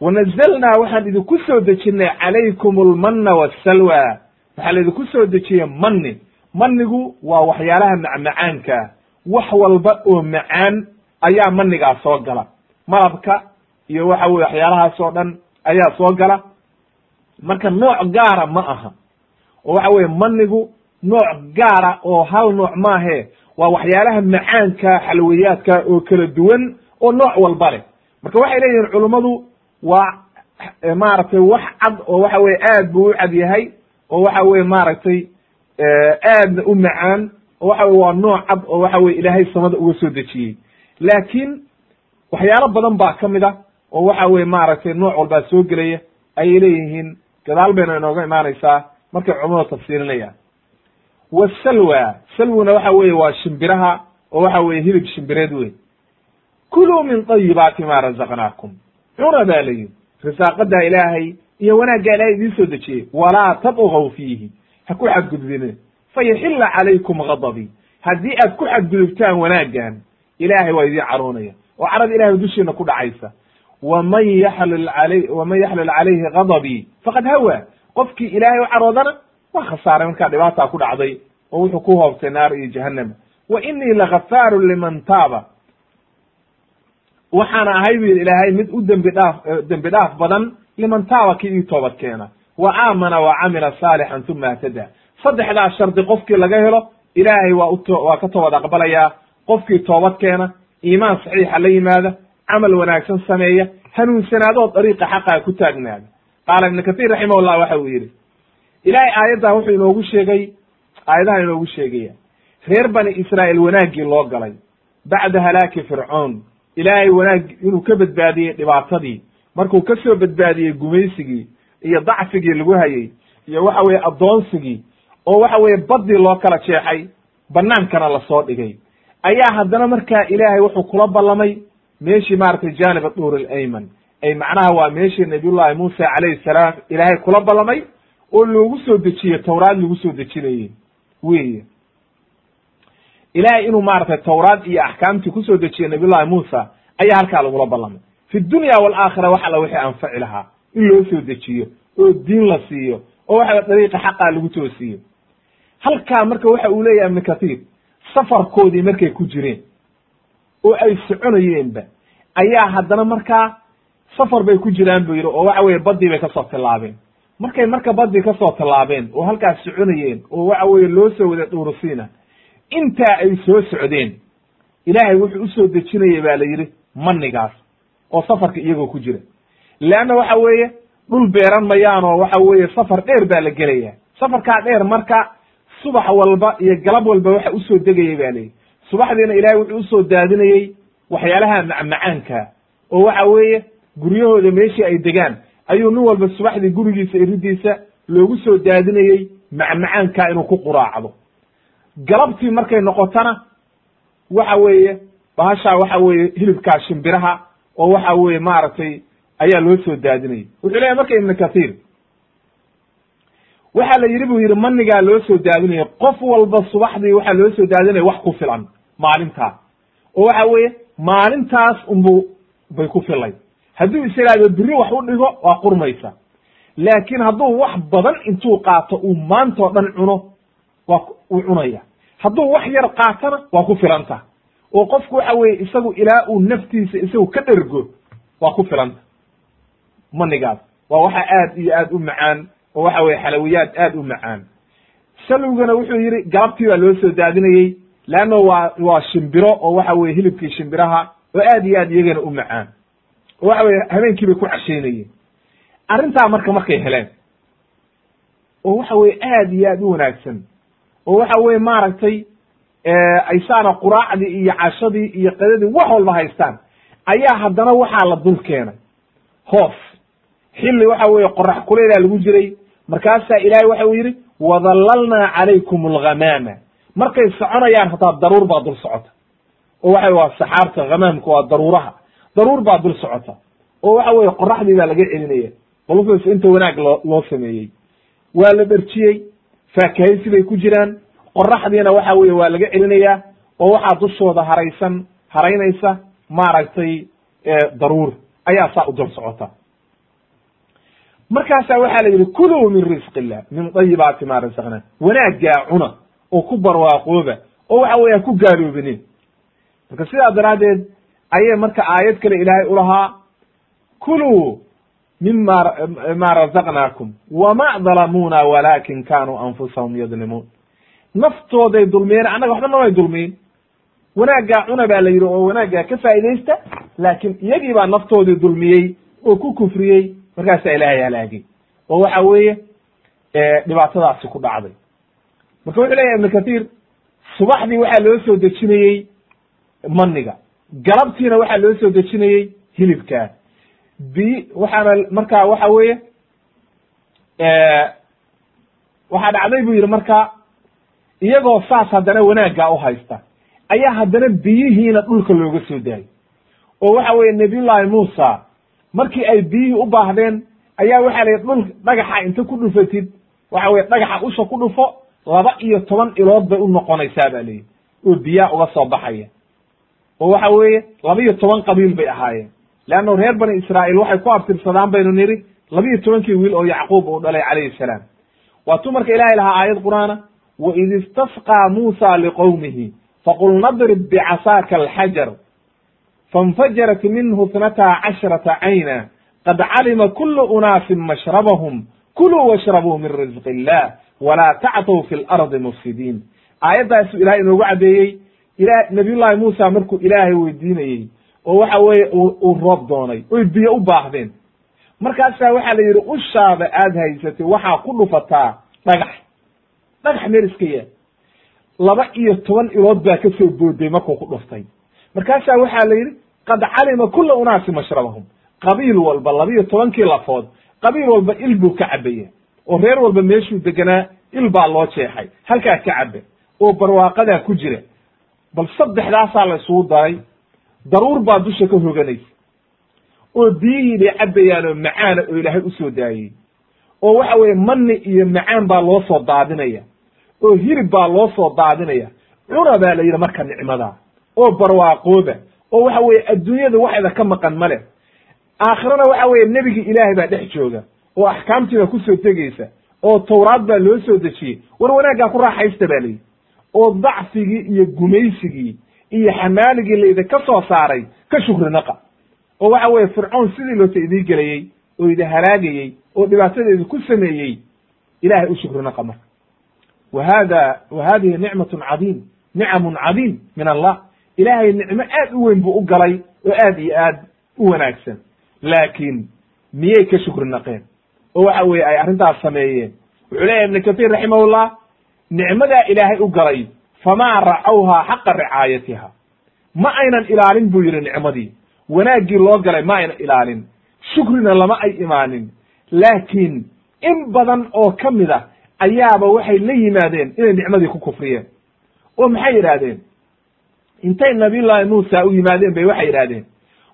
wanazalnaa waxaan idinku soo dejinnay calaykum almanna wassalwa waxaa laidinku soo dejiyey manni mannigu waa waxyaalaha macmacaankaa wax walba oo macaan ayaa manigaa soo gala malabka iyo waxa weye waxyaalahaas oo dhan ayaa soo gala marka nooc gaara ma aha oo waxa weye manigu nooc gaara oo hal nooc maahe waa waxyaalaha macaanka xalwayaadka oo kala duwan oo nooc walba leh marka waxay leeyihiin culummadu waa maaragtay wax cad oo waxa weye aad buu u cad yahay oo waxa weye maaragtay aadna u macaan oo waxa weye waa nooc cad oo waxa weye ilaahay samada uga soo dejiyey. Laakiin waxyaalo badan baa ka mid a oo waxa weye maaragtay nooc walbaa soo gelaya ayay leeyihiin. Gadaal bayna inooga imaanaysaa markay culamada tafsiirinayaan wasalwa salwuna waxa weye waa shimbiraha oo waxa weye hilib shimbireed wey kuluu min طayibaati ma razaqnaakum cuna baa la risaaqadaa ilaahay iyo wanaaggaa ilahay idiin soo dejiyey. Walaa tadgaw fiihi. Ha ku xadgudbine. Fayaxila calaykum gadabii haddii aad ku xadgudubtaan wanaaggan ilaahay waa idiin caroonaya. Oo carada ilahay dushiina ku dhacaysa. Waman yaxlul alay waman yaxlul calayhi gadabii faqad hawa. Qofkii ilaahay u caroodana waa khasaaray markaa dhibaataa ku dhacday oo wuxuu ku hoobtay naar iyo jahannama wa inii lagafaarun liman taaba waxaana ahay bu yidhi ilaahay mid u dembi dhaaf dembi dhaaf badan liman taaba kii ii toobad keena. Wa aamana wa camila saalixan uma htada saddexdaas shardi qofkii laga helo ilaahay waa uto waa ka toobad aqbalayaa. Qofkii toobad keena iimaan saxiixa la yimaada camal wanaagsan sameeya hanuunsanaadoo dariiqa xaqaa ku taagnaada. Qaala ibnu kahiir raximahullah waxa uu yidhi ilaahay aayaddan wuxuu inoogu sheegay aayadahan inoogu sheegaya reer bani israa'iil wanaaggii loo galay bacda halaaki fircoon ilaahay wanaag inuu ka badbaadiyey dhibaatadii. Markuu ka soo badbaadiyey gumaysigii iyo dacfigii lagu hayey iyo waxa weye addoonsigii oo waxa weye baddii loo kala jeexay bannaankana la soo dhigay. Ayaa haddana markaa ilaahay wuxuu kula ballamay meeshii maaragtay janib aduur alayman ay macnaha waa meeshii nabiyullahi muusa calayhi salaam ilaahay kula ballamay oo loogu soo dejiye tawraad lagu soo dejinayey weye ilahay inuu maaragtay tawraad iyo axkaamtii ku soo dejiye nabiyullahi muusa ayaa halkaa lagula ballamay. Fi dunya waalaakhira wax alla wixii anfaci lahaa in loo soo dejiyo oo diin la siiyo oo waxa dariiqa xaqaa lagu toosiyo. Halkaa marka waxa uu leeyahay ibnu kathiir safarkoodii markay ku jireen oo ay soconayeenba ayaa haddana markaa safar bay ku jiraan buu yidhi oo waxa weye baddii bay ka soo tillaabeen. Markay marka baddii ka soo tillaabeen oo halkaas soconayeen oo waxa weye loo soo wada dhuurusiina intaa ay soo socdeen ilaahay wuxuu u soo dejinayay baa la yidhi manigaas oo safarka iyagoo ku jira. Leanna waxa weeye dhul beeran mayaan oo waxa weeye safar dheer baa la gelaya safarkaa dheer marka subax walba iyo galab walba waxa u soo degayay ba layidhi subaxdiina ilaahay wuxuu u soo daadinayey waxyaalaha macmacaanka oo waxa weeye guryahooda meeshii ay degaan ayuu nin walba subaxdii gurigiisa iridiisa loogu soo daadinayey macmacaanka inuu ku quraacdo galabtii markay noqotona waxa weeye bahashaa waxa weeye hilibkaa shimbiraha oo waxa weeye maaragtay ayaa loo soo daadinayay. Wuxuu leeyahy marka ibnu kathiir waxaa la yidhi buu yidhi manigaa loo soo daadinaya qof walba subaxdii waxaa loo soo daadinaya wax ku filan maalintaa oo waxa weeye maalintaas unbu bay ku filay hadduu is iraahdo biri wax u dhigo waa qurmaysa. Laakiin hadduu wax badan intuu qaato uu maantao dhan cuno waa uu cunaya hadduu wax yar qaatona waa ku filanta oo qofku waxa weeye isagu ilaa uu naftiisa isagu ka dhergo waa ku filanta manigaas waa waxa aad iyo aad u macaan oo waxa weye xalawiyaad aad u macaan. Salwigana wuxuu yidhi galabtii baa loo soo daadinayey leanno waa waa shimbiro oo waxa weye hilibkii shimbiraha oo aad iyo aad iyagana u macaan. Oo waxa weye habeenkii bay ku cashaynayeen arrintaa marka markay heleen oo waxa weye aad iyo aad u wanaagsan oo waxa weye maaragtay aysaana quraacdii iyo cashadii iyo qadadii wax walba haystaan. Ayaa haddana waxaa la dul keenay. Hoos. Xilli waxa weye qorax kuleylaa lagu jiray. Markaasaa ilaahay waxa uu yidhi wadallalnaa calaykum alghamaama markay soconayaan hataa daruur baa dul socota. Oo waxa waa saxaabta hamaamka waa daruuraha. Daruur baa dul socota. Oo waxa weye qoraxdii baa laga celinaya. Balufas inta wanaag loo loo sameeyey. Waa la dherjiyey faakahaysi bay ku jiraan qoraxdiina waxa weye waa laga celinayaa oo waxaa dushooda haraysan haraynaysa maaragtay daruur. Ayaa saa u dul socota. Markaasaa waxaa la yidhi kuluu min risqi illah min dayibaati ma rasaqna wanaaggaa cuna oo ku barwaaqooba oo waxa weeyaan ku gaaloobinin. Marka sidaa daraaddeed ayay marka aayad kale ilaahay ulahaa kuluu mima ma razaqnaakum wama dalamuuna walakin kanuu anfusahum yadlimuun naftooday dulmiyeen annaga waxba namay dulmiyin wanaaggaa cuna baa la yidhi oo wanaaggaa ka faa'idaysta laakiin iyagii baa naftoodii dulmiyey oo ku kufriyey markaasaa ilaahay halaagay oo waxa weeye dhibaatadaasi ku dhacday marka wuxuu leyahy ibnu kathiir subaxdii waxaa loo soo dejinayey maniga galabtiina waxaa loo soo dejinayey hilibkaa bi waxaana markaa waxa weeye waxaa dhacday buu yidhi marka iyagoo saas haddana wanaaggaa u haysta ayaa haddana biyihiina dhulka looga soo daayay. Oo waxa weeye nabiyullaahi muusa markii ay biyihii u baahdeen ayaa waxaa la yidhi dhul dhagaxa inta ku dhufatid. Waxa weye dhagaxa usha ku dhufo laba iyo toban ilood bay u noqonaysaa ba layidhi oo biyaa uga soo baxaya. Oo waxa weeye laba iyo toban qabiil bay ahaayeen leanno reer bani israa'iil waxay ku abtirsadaan baynu nidhi laba iyo tobankii wiil oo yacquub uu dhalay calayhi salaam. Waatuu marka ilahay lahaa aayad qur'aana waid istasqaa muusa liqowmihi faqul nadrib bicasaaka alxajar fainfajarat minhu itnataa casharata cayna qad calima kulu unaasin mashrabahum kuluu washrabuu min risqi illah walaa tactow fi lardi mufsidiin. Aayaddaasu ilahay inoogu caddeeyey ila nabiyullahi muusa markuu ilaahay weydiinayey oo waxa weeye uu roob doonay oy biyo u baahdeen. Markaasaa waxaa la yidhi ushaada aad haysatay waxaa ku dhufataa dhagax. Dhagax meel iska yaal. Laba iyo toban ilood baa ka soo booday markuu ku dhuftay. Markaasaa waxaa la yidhi qad calima kula unaasi mashrabahum. Qabiil walba laba iyo tobankii lafood qabiil walba il buu ka cabaya oo reer walba meeshuu deganaa il baa loo jeexay. Halkaa ka cabe oo barwaaqadaa ku jira. Bal saddexdaasaa la isugu daray daruur baa dusha ka hoganaysa. oo biyihii bay cabbayaan oo macaana oo ilaahay u soo daayey. oo waxa weeye mani iyo macaan baa loo soo daadinaya. oo hilib baa loo soo daadinaya. cuna baa la yidhi marka nicmada. oo barwaaqooba oo waxa weeye adduunyada waxayda ka maqan ma leh. aakhirana waxa weeye nebigii ilaahay baa dhex jooga. oo axkaamtii baa ku soo tegeysa oo tawraad baa loo soo dejiyey. war wanaaggaa ku raaxaysta ba layidhi oo dacfigii iyo gumaysigii iyo xamaaligii laydinka soo saaray ka shukri naqa. Oo waxa weeye fircoon sidii loota idii gelayey oo idi halaagayey oo dhibaatadeedu ku sameeyey ilahay u shukri naqa marka. Wa hada wa hadihi nicmatun cadiim nicamun cadiim min allah. Ilaahay nicmo aad u weyn buu u galay oo aad iyo aad u wanaagsan. Laakiin miyay ka shukri naqeen? Oo waxa weeye ay arrintaas sameeyeen. Wuxuu leeyahy ibnu kahiir raximahullah nicmadaa ilaahay u galay famaa racawhaa xaqa ricaayatiha ma aynan ilaalin buu yidhi nicmadii wanaaggii loo galay ma aynan ilaalin shukrina lama ay imaanin laakiin in badan oo ka mid a ayaaba waxay la yimaadeen inay nicmadii ku kufriyeen oo maxay yidhaahdeen intay nabiyullaahi muusa u yimaadeen bay waxay yidhahdeen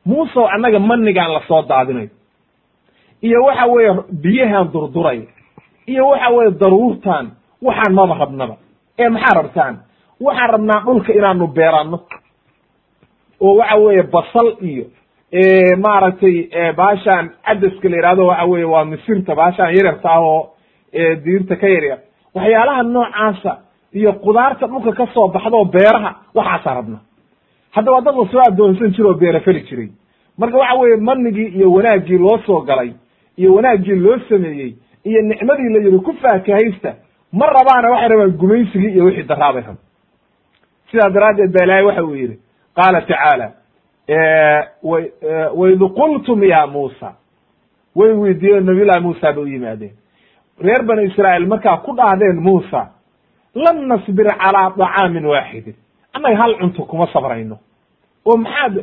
muusow annaga manigaan la soo daadinay iyo waxa weeye biyahan durduray iyo waxa weeye daruurtan waxaan maba rabnaba ee maxaa rabtaan waxaan rabnaa dhulka inaanu beeranno oo waxa weeye basal iyo maaragtay baashaan cadaska la yihahdo waxa weye waa misirta baashaan yaryarta ah oo diirta ka yaryar. Waxyaalaha noocaasa iyo qudaarta dhulka ka soo baxda oo beeraha waxaasaa rabna haddaba dad la soo addoonsan jira oo beera feli jiray. Marka waxa weeye manigii iyo wanaaggii loo soo galay iyo wanaaggii loo sameeyey iyo nicmadii la yidhi ku faakahaysta ma rabaana waxay rabaan gumaysigii iyo wixii daraabay rab sidaa daraaddeed ba ilaahay waxa uu yidhi. Qaala tacaala waid qultum ya muusa. Way weydiiyeen nabiyullahi muusa bay u yimaadeen. Reer bani israa'iil markaa ku dhahdeen muusa lan nasbir calaa dacaamin waaxidin annaga hal cunto kuma sabrayno. Oo maxaad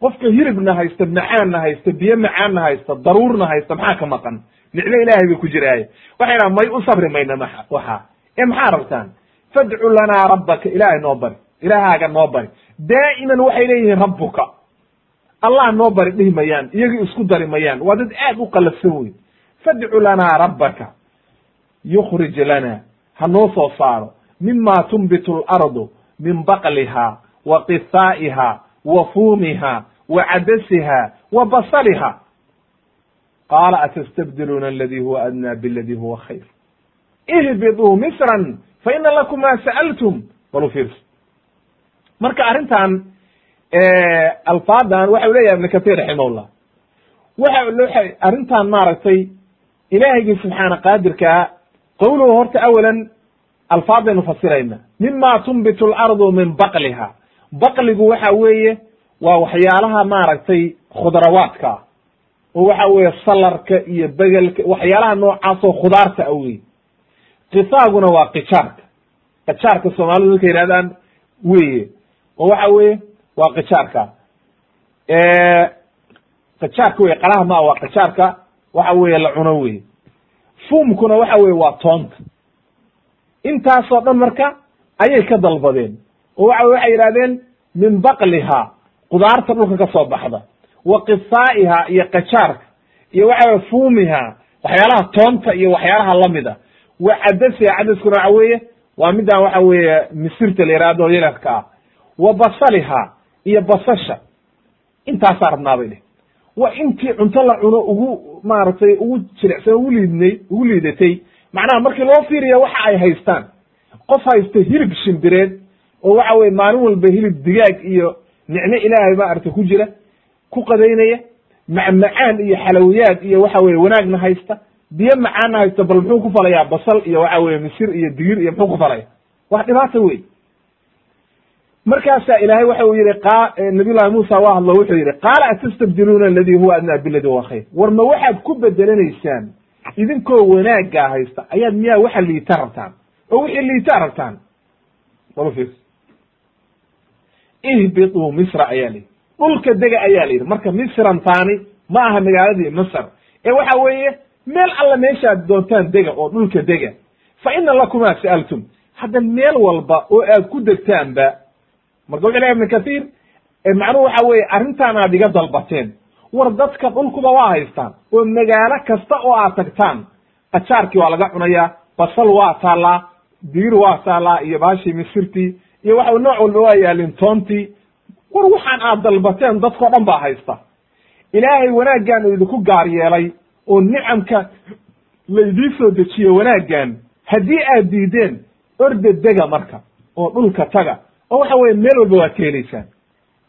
qofka hilibna haysta macaanna haysta biyo macaanna haysta daruurna haysta maxaa ka maqan? Nicmo ilaahay bay ku jiraaye waxay dhahan may u sabri mayna ma waxaa ee maxaa rabtaan? Fadcu lanaa rabbaka ilaahay noo bari ilaahaaga noo bari. Daa'iman waxay leeyihiin rabbuka. Allah noo bari dhihi mayaan iyagii isku dari mayaan. Waa dad aad u qalafsan wey fadcu lanaa rabbaka. Yukhrij lana. Ha noo soo saaro. Mima tunbitu alardu min baqliha wa qithaa'iha wa fuumiha wa cadasiha wa basaliha. Qaala atastabdiluuna aladi huwa adnaa biladi huwa khayr? Ihbiduu misran fa ina lakum ma sa'altum. Bal u fiirso marka arrintan alfaadan waxa u leeyahay ibn katir raximahullah. Waxa arrintan maaragtay ilaahigii subxaana qaadirkaa qowluhu horta awalan alfaadaynu fasirayna. Mima tunbitu alardu min baqliha. Baqligu waxa weeye waa waxyaalaha maaragtay khudrawaadka. Ah oo waxa weeye salarka iyo begelka waxyaalaha noocaasoo khudaarta a wey kisaaguna waa kijaarka kijaarka soomaalidu markay yihahdaan weye oo waxa weeye waa kijaarka kijaarka wey qalaha ma waa kijaarka waxa weeye la cuno wey fumkuna waxa weye waa toonta. Intaasoo dhan marka ayay ka dalbadeen. Oo waxa waxay yidhahdeen min baqliha qudaarta dhulka ka soo baxda. Wa qisaa'iha iyo kajaarka iyo waxa weye fuumiha waxyaalaha toonta iyo waxyaalaha lamida wa cadasiha cadaskuna waxa weeye waa midaan waxa weeye misirta la yihahdo yaradka ah wa basaliha iyo basasha. Intaasaa rabnaa bay dheh wa intii cunto la cuno ugu maaragtay ugu jilicsan ugu liidnay ugu liidatay macnaha markii loo fiiriya waxa ay haystaan. Qof haysta hilib shimbireed oo waxa weye maalin walba hilib digaag iyo nicmo ilaahay maaragtay ku jira ku qadaynaya macmacaan iyo xalawiyaad iyo waxa weye wanaagna haysta biyo macaanna haysta bal muxuu ku falayaa basal iyo waxa weye misir iyo digir iyo muxuu ku falaya. Wax dhibaata wey markaasaa ilaahay waxa uu yihi nabiy llahi muusa waa hadlo wuxuu yihi qaala atastabdiluuna aladi huwa adnaa biladi huwa khayr. War ma waxaad ku bedelanaysaan idinkoo wanaaggaa haysta ayaad miyaa waxa liita rabtaan? Oo wixii liitaa rabtaan? Wal fiir ihbituu misra ayaa layidhi. Dhulka dega ayaa la yidhi marka misran taani ma aha magaaladii masr ee waxa weeye meel alla meeshaad doontaan dega oo dhulka dega fa ina lakumaa sa'altum hadda meel walba oo aad ku degtaanba lehy ibn kahiir macnuhu waxa weye arrintaan aad iga dalbateen. War dadka dhulkuba waa haystaan oo magaalo kasta oo aad tagtaan. Qajaarkii waa laga cunayaa basal waa taallaa digir waa taallaa iyo baashii misirtii iyo waxa nooc walba waa yaalin toontii war waxaan aad dalbateen dadkao dhan baa haysta. Ilaahay wanaaggan uu idinku gaar yeelay oo nicamka laydii soo dejiyo wanaaggan haddii aad diideen orda dega marka oo dhulka taga oo waxa weye meel walba waad ka helaysaan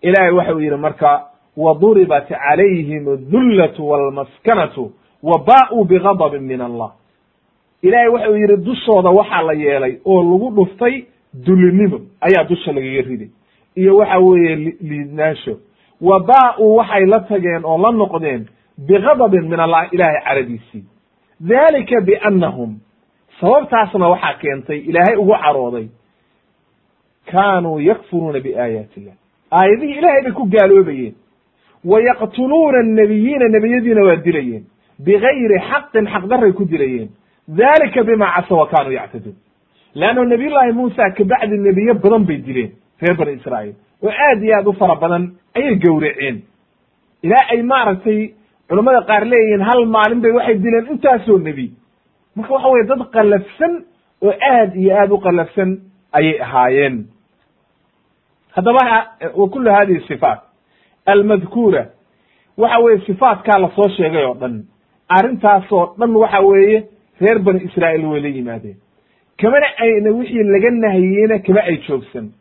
ilaahay waxa uu yidhi marka waduribat calayhim adullatu walmaskanatu wa ba'uu bigadabin min allah. Ilaahay waxa uu yidhi dushooda waxaa la yeelay oo lagu dhuftay dulinimo. Ayaa dusha lagaga riday. Iyo waxa weeye liidnaansho. Wa ba'uu waxay la tageen oo la noqdeen bigadabin min allah ilaahay caradiisii. Dalika biannahum sababtaasna waxaa keentay ilaahay ugu carooday kaanuu yakfuruuna biaayaati illah aayadihii ilaahay bay ku gaaloobayeen wa yaqtuluuna nebiyadiina waa dilayeen bigayri xaqin xaqdaray ku dilayeen dalika bima casa wa kaanuu yactaduun leanno nabiy llaahi muusa kabacdi nebiye badan bay dileen reer bani israa'iil oo aad iyo aad u fara badan ayay gowraceen ilaa ay maaragtay culammada qaar leeyihiin hal maalin bay waxay dileen intaasoo nebi marka waxa weye dad qallafsan oo aad iyo aad u qallafsan ayay ahaayeen haddaba wa kulu hadihi sifaat. Almadkuura waxa weeye sifaatkaa la soo sheegay oo dhan. Arrintaasoo dhan waxa weeye reer bani israa'iil way la yimaadeen. Kamana ayna wixii laga nahiyeyna kama ay joogsan.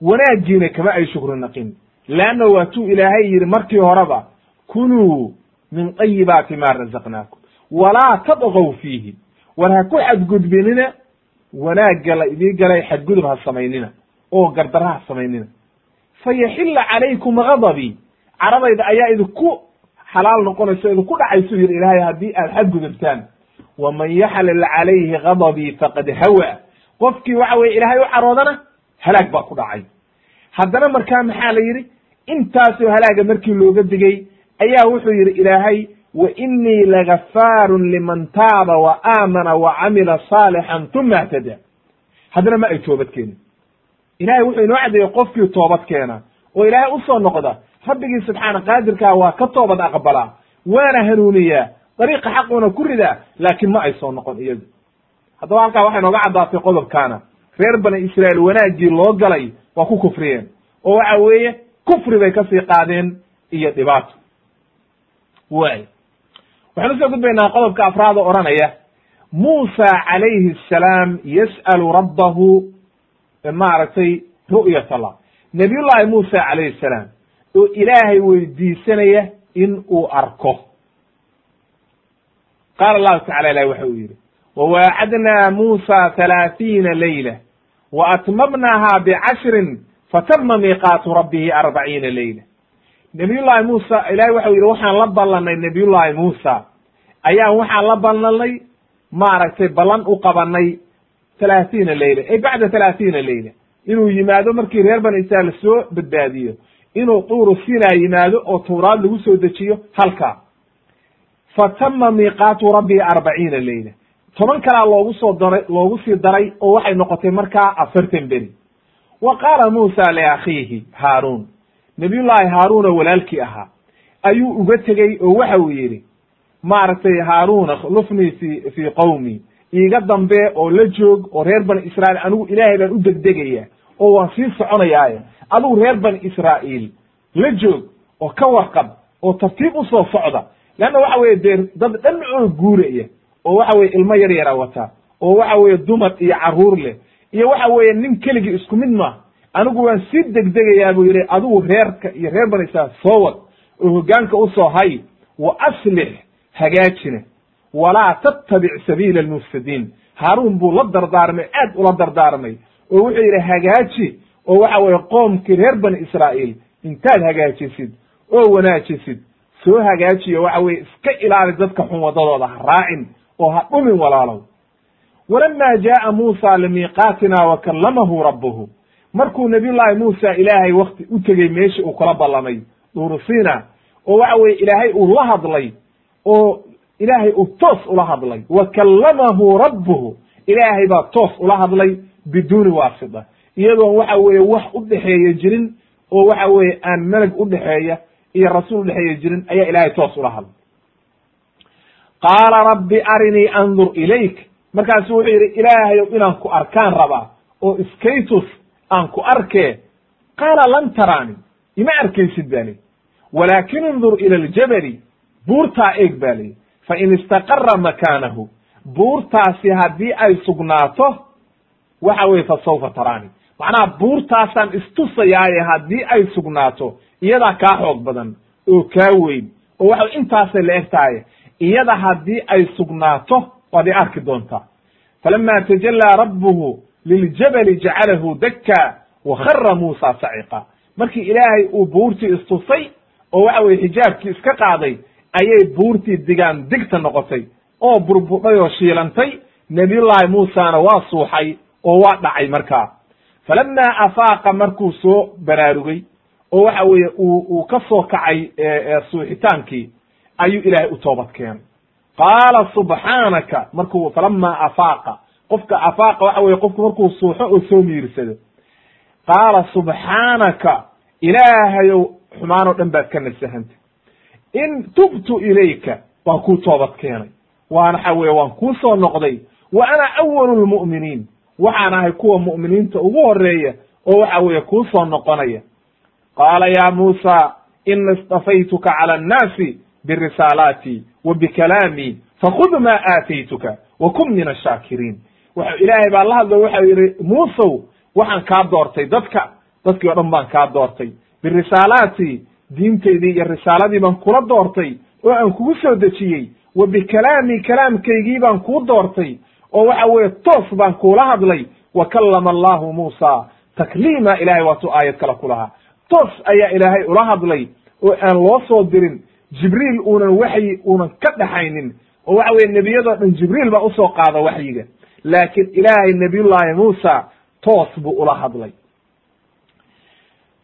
Wanaagiina kama ay shukri naqin. Leanna waatuu ilaahay yidhi markii horeba kuluu min tayibaati ma razaqnaakum. Walaa tadqow fiihi. War ha ku xadgudbinina wanaagga la idii galay xadgudub ha samaynina oo gardara ha samaynina fayaxilla calaykum gadabii caradayda ayaa idinku xalaal noqonayso idinku dhacaysu yidhi ilaahay haddii aad xadgudubtaan waman yaxlil calayhi gadabii faqad hawa. Qofkii waxa weye ilaahay u caroodana halaag baa ku dhacay. Haddana markaa maxaa la yidhi? Intaasoo halaaga markii looga digay ayaa wuxuu yidhi ilaahay wa inii lagafaarun liman taaba wa aamana wa camila saalixan tuma htada haddana ma ay toobad keenin ilahay wuxuu inoo caddeeyey qofkii toobad keena oo ilaahay u soo noqda. Rabbigii subxaana qaadirkaa waa ka toobad aqbalaa waana hanuuniyaa dariiqa xaquuna ku ridaa laakiin ma ay soo noqon iyadu. Haddaba halkaa waxay nooga caddaatay qodobkaana. Reer bani israa'iil wanaaggii loo galay waa ku kufriyeen oo waxa weeye kufri bay ka sii qaadeen iyo dhibaato. Way waxaan u soo gudbaynaa qodobka afraad oo odhanaya. Muusa calayhi asalaam yas'alu rabbahu maaragtay ru'yat allah nabiyullahi muusa calayhi salaam oo ilaahay weydiisanaya in uu arko. Qaala allahu tacala ilahi waxa uu yidhi wawaacadnaa muusa halaathiina leyla wa bicashrin fatama miiqaatu rabbihi arbaciina leyla nabiyullahi muusa ilahay waxau yidhi waxaan la ballanay nabiyullahi muusa. Ayaan waxaan la ballanay maaragtay ballan u qabanay thalaathiina leyla ay bacda thalaathiina leyla inuu yimaado markii reer bani israail soo badbaadiyo. Inuu tuuru sinaa yimaado oo tawraad lagu soo dejiyo halkaa. Fatama miiqaatu rabbihi arbaciina leyla toban kalaa loogu soo daray loogu sii daray oo waxay noqotay markaa afartan beri. Wa qaala muusa liakhiihi haaruun. Nabiyullaahi haaruun oo walaalkii ahaa. Ayuu uga tegey oo waxa uu yidhi maaragtay haaruuna lufnii fi fii qowmi iiga dambe oo la joog oo reer bani israa'iil anigu ilaahay baan u degdegaya oo waan sii soconayaaye. Adigu reer bani israa'iil la joog oo ka warqab oo tartiib u soo socda. Leanna waxa weye dee dad dhan oo guuraya oo waxa weye ilmo yar yara wata oo waxa weye dumar iyo carruur leh iyo waxa weeye nin keligii isku mid ma. Anigu waan sii degdegayaa buu yidhi adigu reerka iyo reer bani israail soo wad oo hoggaanka u soo hay wa aslix hagaajina walaa tattabic sabiila almufsidiin. Haaruun buu la dardaarmay aad ula dardaarmay. Oo wuxuu yidhi hagaaji. Oo waxa weeye qoomkii reer bani israa'iil intaad hagaajisid oo wanaajisid. Soo hagaajiyo waxa weye iska ilaali dadka xun waddadooda ha raacin oo ha dhumin walaalow. Walama jaaa muusa limiiqaatina wa kallamahu rabbuhu. Markuu nabiyullaahi muusa ilaahay wakti u tegey meeshii uu kula ballamay duurusina oo waxa weye ilaahay uu la hadlay oo ilaahay uu toos ula hadlay. Wa kallamahu rabbuhu. Ilaahay baa toos ula hadlay biduuni waasita iyadoon waxa weeye wax u dhexeeya jirin oo waxa weeye aan meleg udhexeeya iyo rasuul udhexeeya jirin ayaa ilaahay toos ula hadlay. Qaala rabbi arinii andur ilayk. Markaasu wuxuu yidhi ilaahayow inaan ku arkaan rabaa oo iskaytus aan ku arkee qaala lan taraani ima arkaysid ba li walaakin indur ila aljabali buurtaa eeg ba liyi fa in istaqara makaanahu buurtaasi haddii ay sugnaato waxa weye fa sawfa taraani macnaha buurtaasaan istusayaaye haddii ay sugnaato iyadaa kaa xoog badan oo kaa weyn oo waxa intaasay la eg tahay iyada haddii ay sugnaato waad i arki doontaa falama tajallaa rabbuhu liljabali jacalahu dakka wa khara muusa saciqa markii ilaahay uu buurtii istusay oo waxa weye xijaabkii iska qaaday ayay buurtii digaan digta noqotay oo burbudhay oo shiilantay. Nabiyullaahi muusana waa suuxay oo waa dhacay markaa. Falamaa afaaqa markuu soo baraarugay oo waxa weeye uu uu ka soo kacay suuxitaankii ayuu ilaahay u toobad keenay qaala subxaanaka markuu falamaa afaaqa qofka afaaqa waxa weye qofku markuu suuxo oo soo miirsado. Qaala subxaanaka ilaahayow xumaan oo dhan baad ka nasahantay in tubtu ilayka waan kuu toobad keenay. Waan waxa weye waan kuu soo noqday. Wa ana awalu lmu'miniin waxaan ahay kuwa mu'miniinta ugu horreeya oo waxa weeye kuu soo noqonaya. Qaala ya muusa ina istafaytuka cala annaasi birisaalaati wa bikalaamii fakhud maa aataytuka wa kun min ashaakiriin ilaahay baa la hadlo waxau yidhi muusow waxaan kaa doortay dadka. Dadkii o dhan baan kaa doortay. Birisaalaati diintaydii iyo risaaladii baan kula doortay oo aan kugu soo dejiyey wa bikalaami kalaamkaygii baan kuu doortay oo waxa weeye toos baan kuula hadlay wa kallama allahu muusa takliima ilahay waatuu aayad kale ku lahaa. Toos ayaa ilaahay ula hadlay oo aan loo soo dirin jibriil uunan waxyi uunan ka dhaxaynin oo waxa weye nebiyadoo dhan jibriil baa u soo qaada waxyiga. Laakiin ilaahay nebiyullaahi muusa toos buu ula hadlay.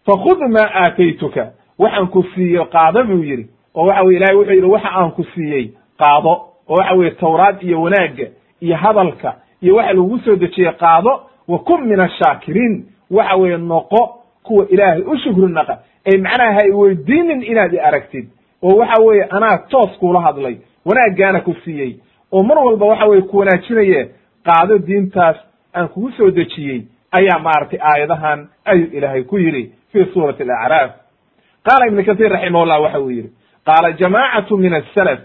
Fakhud maa aataytuka waxaan ku siiyo qaado buu yidhi. Oo waxa weye ilahay wuxuu yidhi waxa aan ku siiyey qaado. Oo waxa weye tawraad iyo wanaagga iyo hadalka iyo waxa lagu soo dejiyey qaado. Wa kun min ashaakiriin waxa weeye noqo kuwa ilaahay u shukri naqa ee macnaha ha iweydiinin inaad i aragtid. Oo waxa weeye anaa toos kuula hadlay. Wanaaggaana ku siiyey. Oo mar walba waxa weye ku wanaajinaye qaado diintaas aan kugu soo dejiyey ayaa maaragtay aayadahan ayuu ilaahay ku yidhi fi suurati alacraaf qaala ibnu kasiir raximahullah waxa uu yidhi qaala jamaacatu min asalaf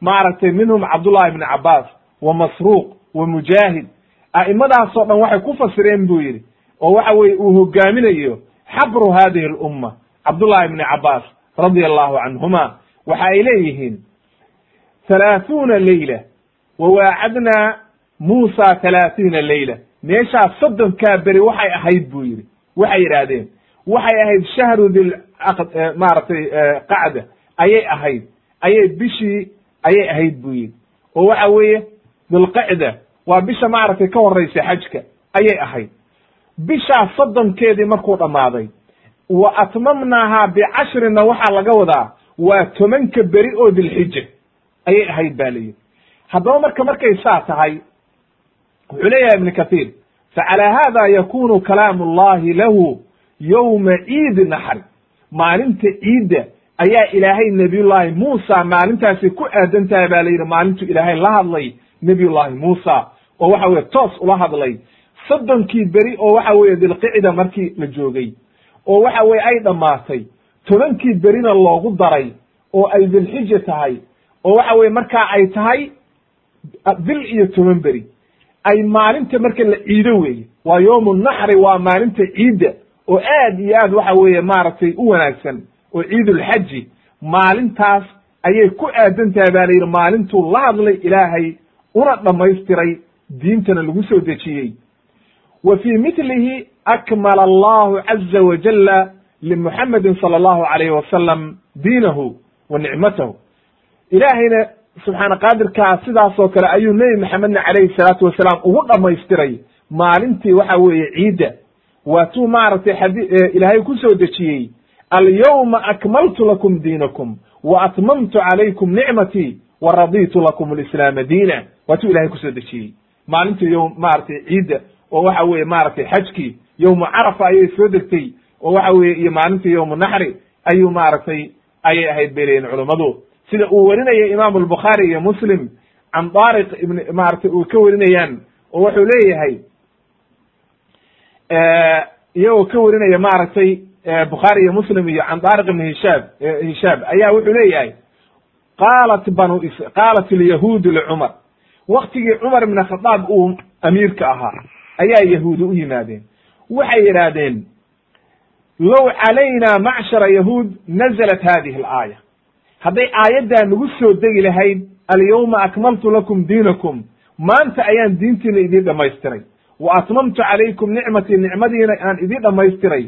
maaragtay minhum cabdullahi ibni cabaas wa masruuq wa mujaahid. A'imadaasoo dhan waxay ku fasireen buu yidhi oo waxa weye uu hogaaminayo xabru hadihi alumma cabdullahi ibni cabaas radia allahu canhuma waxa ay leeyihiin halaaثuuna leyla wa muusa halaathiina leyla meeshaas soddonkaa beri waxay ahayd buu yidhi waxay yidhaahdeen waxay ahayd shahru maaragtay qacda ayay ahayd. Ayay bishii ayay ahayd buu yidhi oo waxa weeye dilqacda waa bisha maaragtay ka horraysa xajka ayay ahayd. Bishaas soddonkeedii markuu dhammaaday wa atmamnaahaa bicashrina waxaa laga wadaa waa tobanka beri oo dilxija ayay ahayd ba layidhi haddaba marka markay saa tahay wuxuu leeyahay ibnu kathiir facalaa haada yakunu kalaamu allahi lahu yowma ciidi naxri maalinta ciidda ayaa ilaahay nebiyullaahi muusa maalintaasi ku aadan tahay ba la yidhi maalintu ilaahay la hadlay nebiyullaahi muusa oo waxa weye toos ula hadlay. Soddonkii beri oo waxa weeye dilqicda markii la joogay oo waxa weye ay dhammaatay. Tobankii berina loogu daray oo ay dilxija tahay oo waxa weye markaa ay tahay bil iyo toban beri. Ay maalinta marka la ciido weeye. Waa yowmu naxri waa maalinta ciidda oo aad iyo aad waxa weeye maaragtay u wanaagsan oo ciidulxaji maalintaas ayay ku aadan tahay ba la yidhi maalintuu la hadlay ilaahay una dhammaystiray diintana lagu soo dejiyey. Wa fii mitlihi akmala allahu caza wajala limuxamedin sala allahu alayhi wasalam diinahu wa nicmatahu ilaahayna subxaana qaadirkaa sidaasoo kale ayuu nebi maxamedna calayhi salaatu wasalaam ugu dhammaystiray maalintii waxa weeye ciidda waatuu maaragtay xadi ilaahay ku soo dejiyey alyawma akmaltu lakum diinakum wa atmamtu calaykum nicmatii wa raditu lakum alislaama diina waatuu ilahay ku soo dejiyey. Maalintii yom maaragtay ciidda oo waxa weeye maaragtay xajkii yowmu carafa ayay soo degtay oo waxa weeye iyo maalintii yowmu naxri ayuu maaragtay ayay ahayd bay leeyihiin culummadu sida uu werinaya imaamu albukhaari iyo muslim can daariq ibn maaragtay uu ka werinayaan oo wuxuu leeyahay iyagoo ka werinaya maaragtay bukhaari iyo muslim iyo can daariq ibn hishaab hishaab ayaa wuxuu leeyahay qaalat banu qaalat alyahuudu licumar. Waktigii cumar ibn khadaab uu amiirka ahaa ayaa yahuudi u yimaadeen. Waxay yidhaahdeen low calayna macshara yahuud nazalat hadihi alaaya. Hadday aayaddaa nagu soo degi lahayd alyawma akmaltu lakum diinakum. Maanta ayaan diintiina idiin dhammaystiray wa atmamtu calaykum nicmatii nicmadiina aan idiin dhammaystiray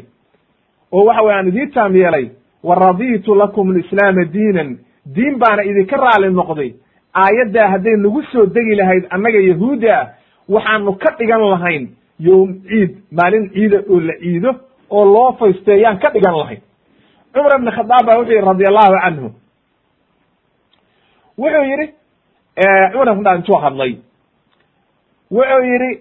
oo waxa weye aan idiin taam yeelay wa raditu lakum alislaama diinan diin baana idinka raali noqday. Aayaddaa hadday nagu soo degi lahayd annaga yahuudda ah waxaanu ka dhigan lahayn yowm ciid maalin ciida oo la ciido oo loo faysteeyaan ka dhigan lahayn. Cumar ibn khadaab baa wuxuu yidhi radi allahu canhu wuxuu yidhi cumar ibn khadaab intuu hadlay wuxuu yidhi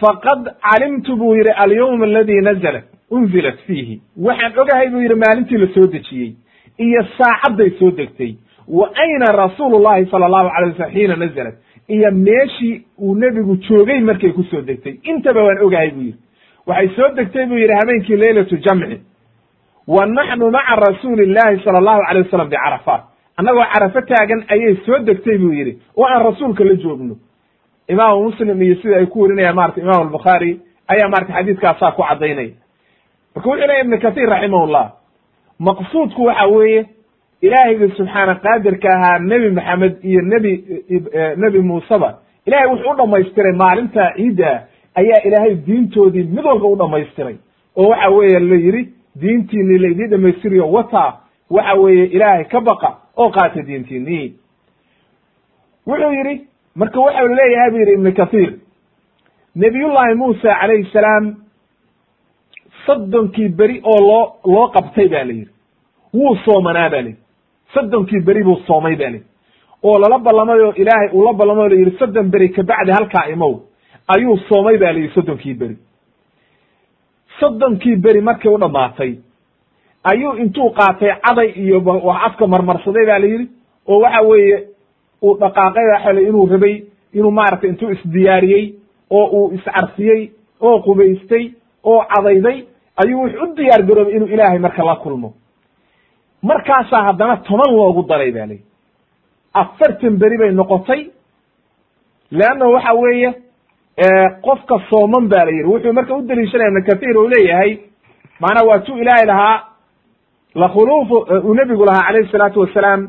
faqad calimtu buu yidhi alyawm aladi nazalat unzilat fiihi. Waxaan ogahay buu yidhi maalintii la soo dejiyey iyo saacadday soo degtay. Wa ayna rasuulu llahi sala allahu alay wasalam xiina nazalat iyo meeshii uu nebigu joogay markay ku soo degtay. Intaba waan ogahay buu yidhi. Waxay soo degtay buu yidhi habeenkii leylatu jamci wa naxnu maca rasuuli illahi sala allahu alay wasalam bicarafaat annagoo carafo taagan ayay soo degtay buu yidhi oo aan rasuulka la joogno imaamu muslim iyo sida ay ku warinayaan marata imam albukhaari ayaa marata xadiiskaasaa ku caddaynaya marka wuxuu leya ibnu kathiir raximahullah maqsuudku waxa weeye ilaahayga subxaana qaadirka ahaa nebi maxamed iyo nebi nebi muuseba ilahay wuxuu u dhamaystiray maalinta ciidda ayaa ilaahay diintoodii mid walba u dhamaystiray oo waxa weeye la yidhi diintiini laydii dhamaystiriyo wata waxa weeye ilaahay ka baqa oo qaata diintiini wuxuu yidhi marka waxau leeyahay bu yidhi ibnu kathiir nebiyullahi muusa calayhi salaam soddonkii beri oo loo loo qabtay ba la yidhi. Wuu soomanaa ba layidhi soddonkii beri buu soomay ba layidhi oo lala ballamay oo ilaahay uu la ballamay o la yidhi soddon beri kabacdi halkaa imow. Ayuu soomay ba layidhi soddonkii beri. Soddonkii beri markay u dhamaatay ayuu intuu qaatay caday iyo wax afka marmarsaday ba la yidhi. Oo waxa weeye uu dhaqaaqay l inuu rabay inuu maaragtay intuu isdiyaariyey oo uu iscarsiyey oo qubaystay oo cadayday ayuu wuxu u diyaar garoobay inuu ilaahay marka la kulmo. Markaasaa haddana toban loogu daray ba layihi afartan beri bay noqotay. Leanna waxa weeye qofka sooman ba la yidhi. Wuxuu marka u daliishanaya ibnu kathiir uu leeyahay maanaa waa tu ilaahay lahaa lakhuluufu uu nebigu lahaa calayhi salaatu wasalaam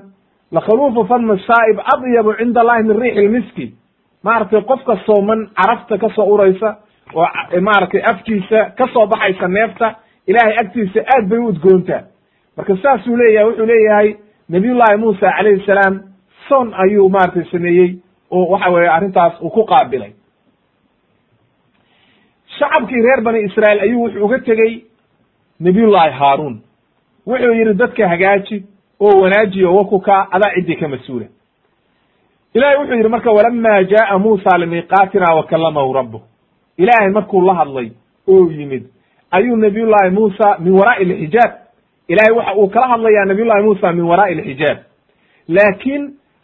lakhuluufu fadmi saa'ib adyabu cinda allahi min riixi lmiski maaragtay qofka sooman carafta ka soo uraysa oo maaragtay afkiisa ka soo baxaysa neefta ilahay agtiisa aad bay u udgoontaa marka saasuu leeyahay wuxuu leeyahay nabiyullahi muusa calayhi salaam son ayuu maaragtay sameeyey oo waxa weeye arrintaas uu ku qaabilay shacabkii reer bani israa'iil ayuu wuxuu uga tegey nabiyullahi haaruun wuxuu yidhi dadka hagaaji oo wanaaji o wakuka adaa ciddii ka mas'uula ilahay wuxuu yidhi marka walama jaaa muusa limiiqaatina wa kallamahu rabbuh ilaahay markuu la hadlay oo yimid ayuu nabiyullahi muusa min waraa'i alxijaab. Ilahay waxa uu kala hadlayaa nabiyullahi muusa min waraa'i alxijaab. Laakiin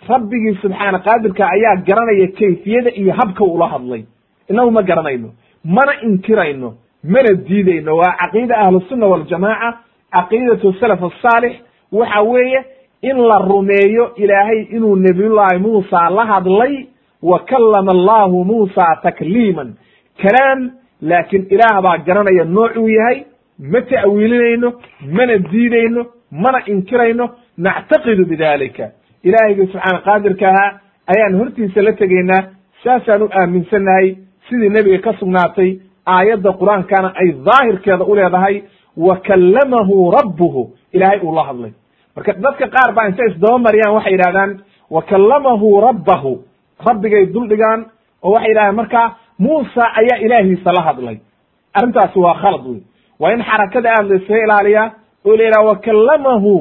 rabbigii subxaana qaadirka ayaa garanaya kayfiyada iyo habka ula hadlay. Inagu ma garanayno mana inkirayno mana diidayno. Waa caqiida ahlusunna waljamaaca caqiidatu salaf asaalix waxa weeye in la rumeeyo ilaahay inuu nebiyullahi muusa la hadlay wa kallama allahu muusa takliiman. Kalaam laakiin ilaah baa garanaya noocuu yahay ma ta'wiilinayno mana diidayno mana inkirayno nactaqidu bidalika ilaahayga subxaana qaadirka ahaa ayaan hortiisa la tegaynaa saasaan u aaminsannahay sidii nebiga ka sugnaatay aayadda qur'aankana ay daahirkeeda u leedahay wa kallamahu rabbuhu ilaahay uu la hadlay. Marka dadka qaar baa intay isdaba mariyaan waxay yidhahdaan wa kallamahu rabbahu. Rabbigay duldhigaan oo waxay yidhahdaan marka muusa ayaa ilaahiisa la hadlay. Arrintaasi waa khalad wey waa in xarakada aad la iskaga ilaaliyaa oo la yidhaha wa kallamahu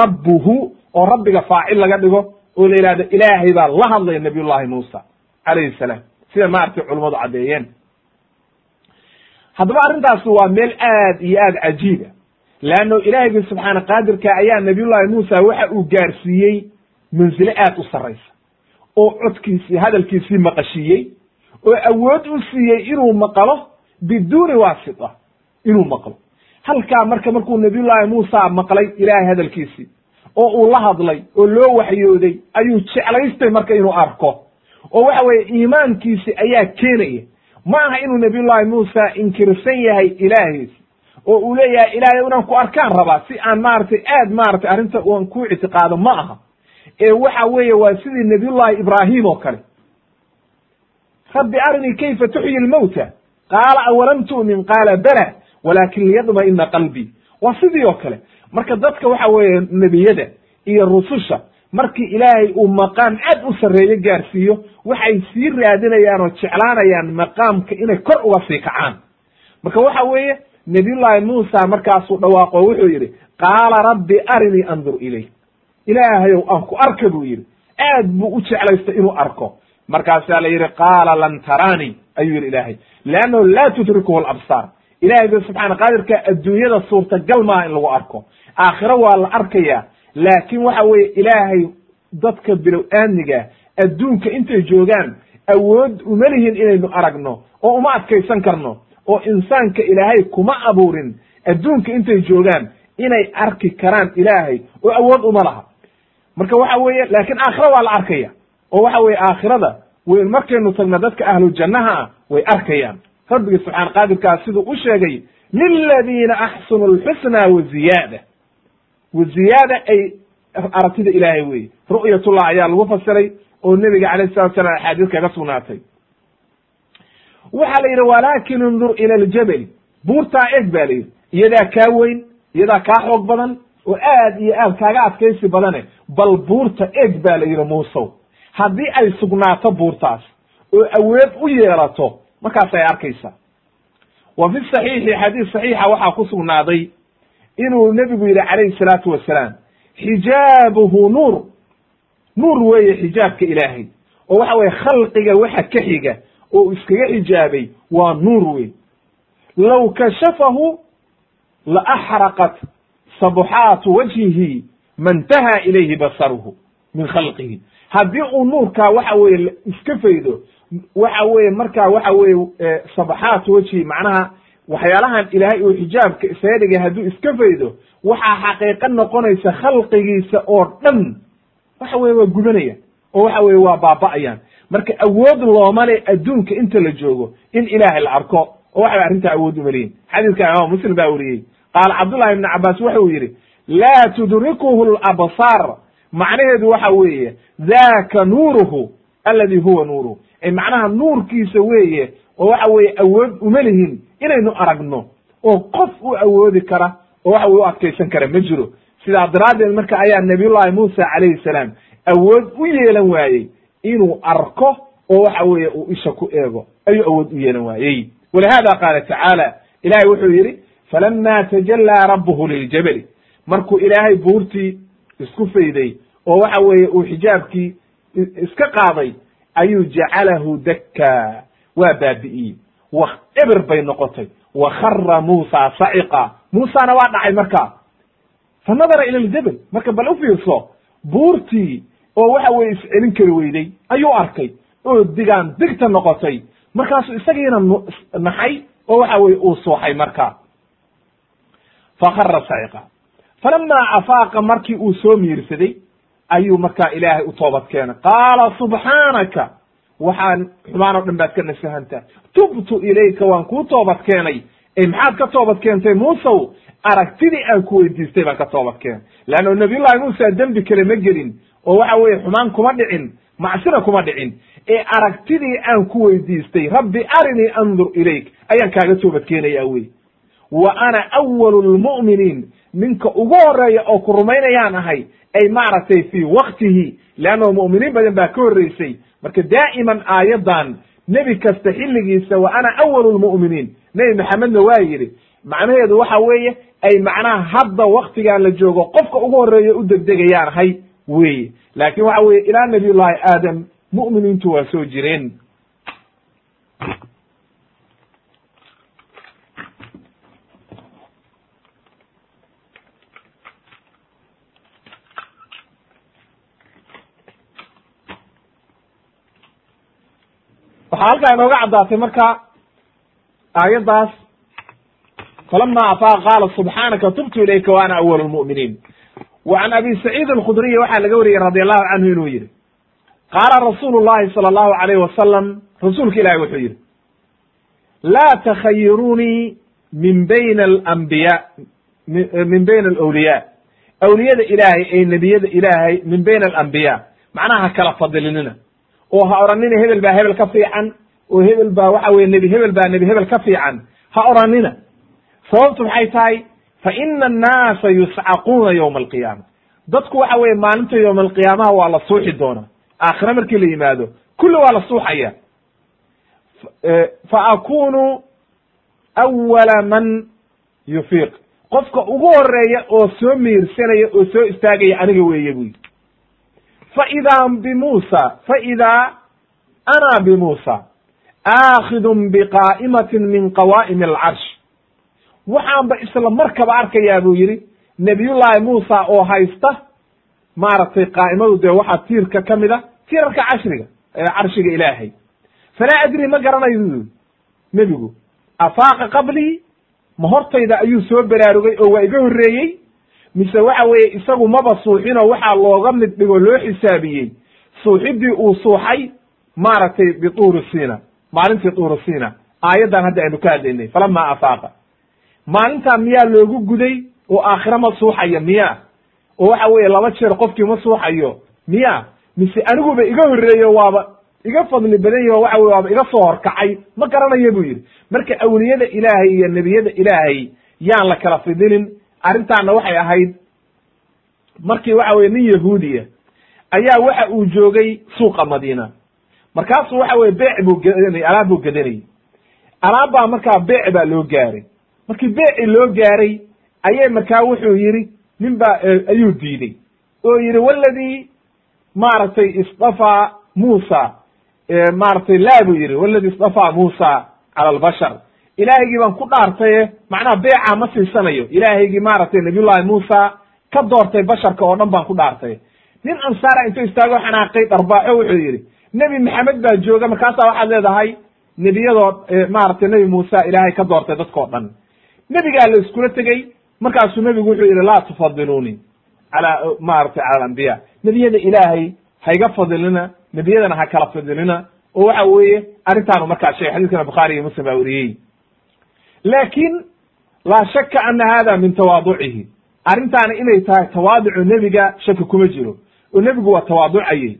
rabbuhu oo rabbiga faacil laga dhigo oo la yidhahdo ilaahay baa la hadlaya nabiyullahi muusa calayhi salaam. Sida maaragtay culummadu caddeeyeen. Haddaba arrintaasi waa meel aad iyo aad cajiiba leanno ilaahiygi subxaana qaadirka ayaa nabiyullahi muusa waxa uu gaarsiiyey mansile aad u sarraysa oo codkiisii hadalkiisii maqashiiyey oo awood u siiyey inuu maqlo biduuni waasita inuu maqlo halkaa marka markuu nabiyullahi muusa maqlay ilaahay hadalkiisii oo uu la hadlay oo loo waxyooday ayuu jeclaystay marka inuu arko oo waxa weeye iimaankiisi ayaa keenaya ma aha inuu nabiyullahi muusa inkirsan yahay ilaahiis oo uu leeyahay ilaahay inaan ku arkaan rabaa si aan maaragtay aad maaragtay arrinta aan ku ictiqaado ma aha. Ee waxa weeye waa sidii nabiyullahi ibraahim oo kale. Rabbi arinii kayfa tuxyi lmawta? Qaala awalam tu'min? Qaala bala walakin liyadma'ina qalbii waa sidii oo kale. Marka dadka waxa weeye nebiyada iyo rususha markii ilaahay uu maqaam aad u sarreeyo gaarsiiyo waxay sii raadinayaan oo jeclaanayaan maqaamka inay kor uga sii kacaan. Marka waxa weeye nabiyullahi muusa markaasuu dhawaaqo wuxuu yidhi qaala rabbi arinii andur ilayk. Ilaahayow aan ku arka buu yidhi. Aad buu u jeclaystay inuu arko. Markaasaa la yidhi qaala lan taraanii ayuu yidhi ilaahay. Leannahu laa tudrikuhu alabsaar. Ilahayga subxaana qaadirka adduunyada suurtagal maaha in lagu arko. Aakhiro waa la arkayaa laakiin waxa weeye ilaahay dadka bilow aamniga adduunka intay joogaan awood uma lihin inaynu aragno oo uma adkaysan karno oo insaanka ilaahay kuma abuurin adduunka intay joogaan inay arki karaan ilaahay oo awood uma laha. Marka waxa weeye laakiin aakhira waa la arkaya oo waxa weeye aakhirada weyn markaynu tagna dadka ahlu jannaha ah way arkayaan. Rabbigi subxaan qaadirkaa siduu u sheegay liladiina axsanu lxusna wa ziyaada. Wa ziyaada ay aragtida ilaahay weye ru'yatullah ayaa lagu fasiray oo nebiga alayh salatu salam axaadiis kaga sugnaatay waxaa la yidhi walakin indur ila aljabali buurtaa eg ba la yidhi. Iyadaa kaa weyn iyadaa kaa xoog badan oo aad iyo aad kaaga adkaysi badane. Bal buurta eg ba la yidhi muusow haddii ay sugnaato buurtaas oo awood u yeelato markaas ay arkaysa. Wa fi saxiixi xadiis saxiixa waxaa ku sugnaaday inuu nebigu yidhi calayhi salaatu wasalaam xijaabuhu nuur. Nuur weeye xijaabka ilaahay. Oo waxa weye khalqiga waxa ka xiga oo iskaga xijaabay waa nuur wey low kashafahu la axraqat sabuxaatu wajhihi mantaha ilayhi basaruhu min khalqihi. Haddii uu nuurkaa waxa weye iska faydo waxa weye markaa waxa weye sabaxaat wejhi macnaha waxyaalahan ilaahay uu xijaabka isaga dhigay hadduu iska faydo waxaa xaqiiqo noqonaysa khalqigiisa oo dhan waxa weye waa gubanaya oo waxa weye waa baaba'ayaan marka awood looma le adduunka inta la joogo in ilaahay la arko. Oo waxay arrintaa awood umaliyin xadiiska imaam muslim baa weriyey qaala cabdullahi ibni cabaas waxa uu yidhi laa tudrikuhu labsaar macnaheedu waxa weeye daka nuuruhu aladi huwa nuuruhu ay macnaha nuurkiisa weeye oo waxa weeye awood uma lihin inaynu aragno. Oo qof u awoodi kara oo waxa weye u adkaysan kara ma jiro. Sidaa daraaddeed marka ayaa nabiyullahi muusa calayhi salaam awood u yeelan waayey inuu arko oo waxa weeye uu isha ku eego ayuu awood u yeelan waayey. Walihada qaala tacaala ilahay wuxuu yidhi falama tajallaa rabbuhu liljabali. Markuu ilaahay buurtii isku fayday oo waxa weeye uu xijaabkii iska qaaday ayuu jacalahu dakka waa baabi'iyey. Wa eber bay noqotay. Wa khara muusa saciqa muusana waa dhacay markaa. Fa nadara ila ljabal. Marka bal u buurtii oo waxa weye iscelin kari weyday ayuu arkay. Oo digaan digta noqotay. Markaasuu isagiina naxay oo waxa weye uu suuxay markaa. Fa khara saciqa falamaa afaaqa markii uu soo miirsaday ayuu markaa ilaahay u toobad keenay. Qaala subxaanaka waxaan xumaan oo dhan baad ka nasahantaa. Tubtu ilayka waan kuu toobad keenay. E maxaad ka toobad keentay muusow? Aragtidii aan ku weydiistay baan ka toobad keenay. Leanno nabiyullahi muusa dembi kale ma gelin oo waxa weeye xumaan kuma dhicin macsina kuma dhicin ee aragtidii aan ku weydiistay rabbi arinii andur ilayk ayaan kaaga toobad keenaya wey wa ana awalu lmu'miniin ninka ugu horreeya oo ku rumaynayaan ahay ay maaragtay fii waktihi leanno mu'miniin badan baa ka horreysay. Marka daa'iman aayaddan nebi kasta xilligiisa wa ana awalu lmu'miniin nebi maxamedna waa yidhi. Macnaheedu waxa weeye ay macnaha hadda waktigaan la joogo qofka ugu horreeya u degdegayaan ahay weye laakin waxa weye ilaa nabiyullahi aadam mu'miniintu waa soo jireen. Waxaa halkaa inooga caddaatay marka aayaddaas falama afaaqa qaala subxaanaka tubtu ilayka wa ana awalu lmu'miniin wa can abi saciid alkhudriyi waxaa laga wariyey radi allahu canhu inuu yihi qaala rasuulu llahi sala allahu alayh wasalam rasuulka ilahi wuxuu yihi laa takhayirunii min bayna alambiya min bayna alawliya awliyada ilaahay ee nebiyada ilaahay min bayna alambiya macnaha ha kala fadilinina oo ha odhanina hebel baa hebel ka fiican oo hebel baa waxa weye nebi hebel baa nebi hebel ka fiican ha odhanina sababtu maxay tahay fa ina annaasa yuscaquuna yowma alqiyaama dadku waxa weye maalinta yowma alqiyaamaha waa la suuxi doonaa aakhire markii la yimaado kulli waa la suuxaya fa akunu awala man yufiiq qofka ugu horreeya oo soo miirsanaya oo soo istaagaya aniga weeye buyi fa idaa bimuusa fa idaa ana bimuusa aakhidun biqaa'imatin min qawaa'imi alcarsh waxaanba isla markaba arkayaa buu yidhi nebiyullaahi muusa oo haysta maaragtay qaa'imadu dee waxaa tiirka ka mid a tiirarka cashriga ee carshiga ilaahay. Falaa adri ma garanayo yidhi nebigu afaaqa qablii? Ma hortayda ayuu soo baraarugay oo waa iga horreeyey? Mise waxa weeye isagu maba suuxinoo waxaa looga mid dhigo loo xisaabiyey? Suuxidii uu suuxay maaragtay bituuri sina maalintii tuuri sina aayaddan hadda aynu ka hadlaynay falama afaaqa maalintaa miyaa loogu guday oo aakhira ma suuxaya miya oo waxa weeye laba jeer qofkii ma suuxayo miya mise aniguba iga horreeyo waaba iga fadli badan yaho waxa weye waaba iga soo horkacay? ma garanaya buu yidhi. marka awliyada ilaahay iyo nebiyada ilaahay yaan la kala fidinin arrintaana waxay ahayd markii waxa weye nin yahuudiya ayaa waxa uu joogay suuqa madiina. markaasuu waxa weye beec buu gadanay alaab buu gadanayay alaab baa markaa beec baa loo gaaray markii beeci loo gaaray ayay markaa wuxuu yidhi nin baa ayuu diiday. Oo yidhi waladii maaragtay isdafaa muusa. Maaragtay laa buu yidhi waladi isdafaa muusa cala albashar. Ilaahaygii baan ku dhaartaye macnaha beeca ma siisanayo. Ilaahaygii maaragtay nabiyullahi muusa ka doortay basharka oo dhan baan ku dhaartay nin ansaara intuu istaago xanaaqay dharbaaxo wuxuu yidhi nebi maxamed baa jooga markaasaa waxaad leedahay nebiyadoo maaragtay nebi muuse ilaahay ka doortay dadkao dhan nebigaa la iskula tegey markaasuu nebigu wuxuu yidhi laa tufadiluni calaa maaragtay cala alambiya nebiyada ilaahay hayga fadilina nebiyadana ha kala fadilina oo waxa weeye arrintaanu markaa sheegay xadiiskana bukhaari iyo muslim baa weriyey laakin laa shaka ana hada min tawaaducihi. Arrintaana inay tahay tawaaducu nebiga shaki kuma jiro. Oo nebigu waa tawaaducayey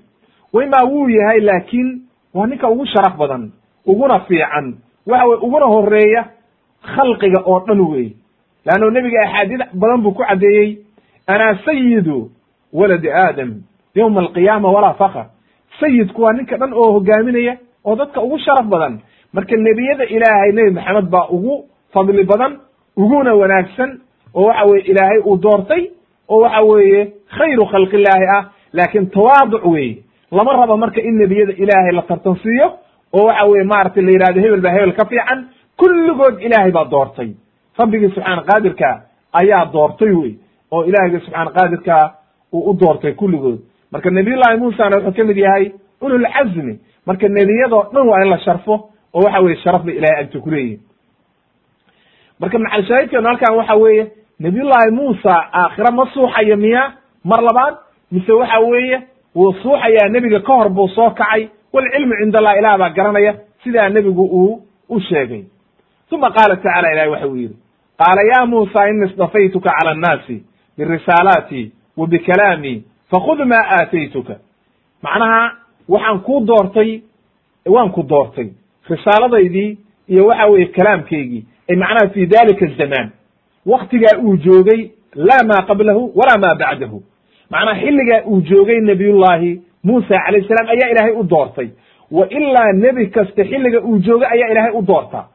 waymaa wuu yahay laakiin waa ninka ugu sharaf badan uguna fiican waxa weye uguna horreeya khalqiga oo dhan wey leanno nebiga axaadiid badan buu ku caddeeyey anaa sayidu waladi aadam yowma alqiyaama walaa fakr sayidku waa ninka dhan oo hogaaminaya oo dadka ugu sharaf badan. Marka nebiyada ilaahay nebi maxamed baa ugu fadli badan uguna wanaagsan oo waxa weye ilaahay uu doortay oo waxa weeye khayru khalqillaahi ah. Laakin tawaaduc weeye lama rabo marka in nebiyada ilaahay la tartansiiyo oo waxa weye maaragtay la yidhahdo hebel baa hebel ka fiican kulligood ilaahay baa doortay. Rabbigii subxaana qaadirka ayaa doortay wey oo ilaahiyga subxaana qaadirka uu u doortay kulligood marka nebiyullahi muusana wuxuu ka mid yahay ululcazmi marka nebiyadoo dhan waa in la sharfo oo waxa weye sharaf bay ilahay agta kuleeyihin marka macalshaahidkeenu halkan waxa weeye nabiyullahi muusa aakhira ma suuxayo miya? Mar labaad? Mise waxa weeye wuu suuxayaa nebiga ka hor buu soo kacay. Walcilmu cind allah ilah baa garanaya sidaa nebigu uu u sheegay uma qaala tacala ilahi waxa uu yidhi qaala ya muusa ini istafaytuka cala annaasi birisaalaati wa bikalaami fakhud ma aataytuka macnaha waxaan kuu doortay waan ku doortay risaaladaydii iyo waxa weeye kalaamkaygii ay macnaha fi dalika azamaan waktigaa uu joogay laa ma qablahu walaa ma bacdahu macnaha xilligaa uu joogay nabiyullahi muusa calayh salaam ayaa ilaahay u doortay wa ilaa nebi kasta xilliga uu joogay ayaa ilaahay u doortaa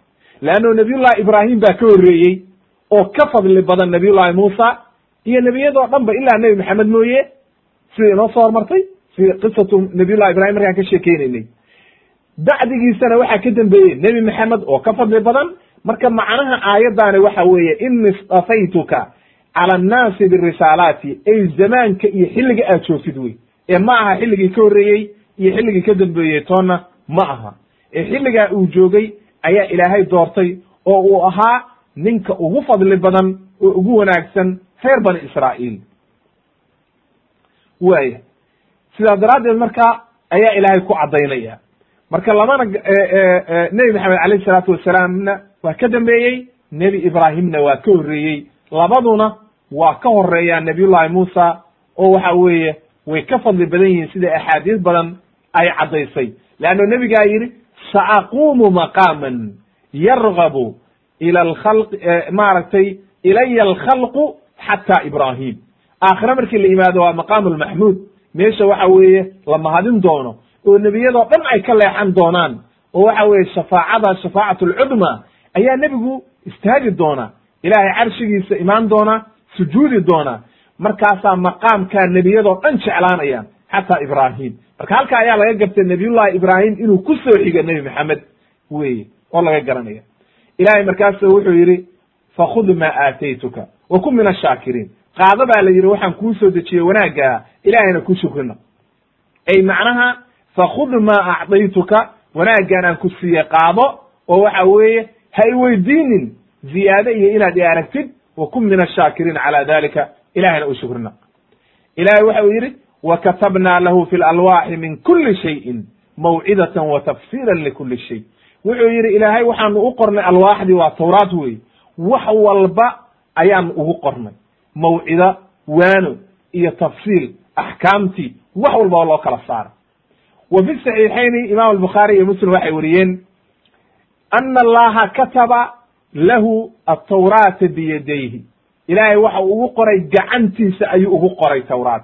leanno nabiyullahi ibraahim baa ka horreeyey oo ka fadli badan nabiyullahi muusa iyo nebiyadoo dhan ba ilaa nebi maxamed mooye sida inoo soo hormartay sida qisatu nabiyullahi ibrahim markaan ka sheekeynaynay bacdigiisana waxaa ka dambeeyey nebi maxamed oo ka fadli badan marka macnaha aayaddaani waxa weeye ini istafaytuka cala annaasi birisaalaati ay zamaanka iyo xilliga aad joogtid wey ee ma aha xilligii ka horreeyey iyo xilligii ka dambeeyey toonna ma aha ee xilligaa uu joogay ayaa ilaahay doortay oo uu ahaa ninka ugu fadli badan oo ugu wanaagsan reer bani israa'iil. Waaya sidaa daraaddeed marka ayaa ilaahay ku caddaynaya. Marka lamana nebi maxamed alayh isalaatu wasalaamna waa ka dambeeyey nebi ibraahimna waa ka horreeyey. Labaduna waa ka horeeyaan nabiyullahi muusa oo waxa weeye way ka fadli badan yihiin sida axaadiis badan ay caddaysay. Leanno nebigaa yidhi saaquumu maqaaman yargabu ila alkhalq maaragtay ilaya alkhalqu xata ibraahim aakhire markii la yimaado waa maqaamu lmaxmuud meesha waxa weeye la mahadin doono oo nebiyadoo dhan ay ka leexan doonaan oo waxa weeye shafaacada shafaacat alcudma ayaa nebigu istaagi doona ilaahay carshigiisa imaan doona sujuudi doona markaasaa maqaamkaa nebiyadoo dhan jeclaanayaan xataa ibraahim. Marka halka ayaa laga gartay nabiyullahi ibraahim inuu ku soo xiga nebi maxamed weye oo laga garanaya. Ilahay markaasu wuxuu yidhi fakhud ma aataytuka wa kun min ashaakiriin qaado baa la yidhi waxaan kuu soo dejiyey wanaaggaa ilahayna ku shukrina. Ay macnaha fakhud ma acdaytuka wanaaggaan aan ku siiye qaado oo waxa weeye ha weydiinin ziyaade iyo inaad i aragtid wa kun min ashaakiriin cala dalika ilahayna u shukrina. Ilahay waxa uu yidhi wa katabna lahu fi lalwaaxi min kuli shayin mawcidatan wa tafsiila likuli shay wuxuu yidhi ilaahay waxaanu u qornay alwaaxdii waa tawraat wey wax walba ayaanu ugu qornay mawcida waano iyo tafsiil axkaamtii wax walba oo loo kala saara wa fi saxiixayni imam albukhaari iyo muslim waxay weriyeen ana allaha kataba lahu atawraata biyadayhi ilaahay waxa ugu qoray gacantiisa ayuu ugu qoray tawraat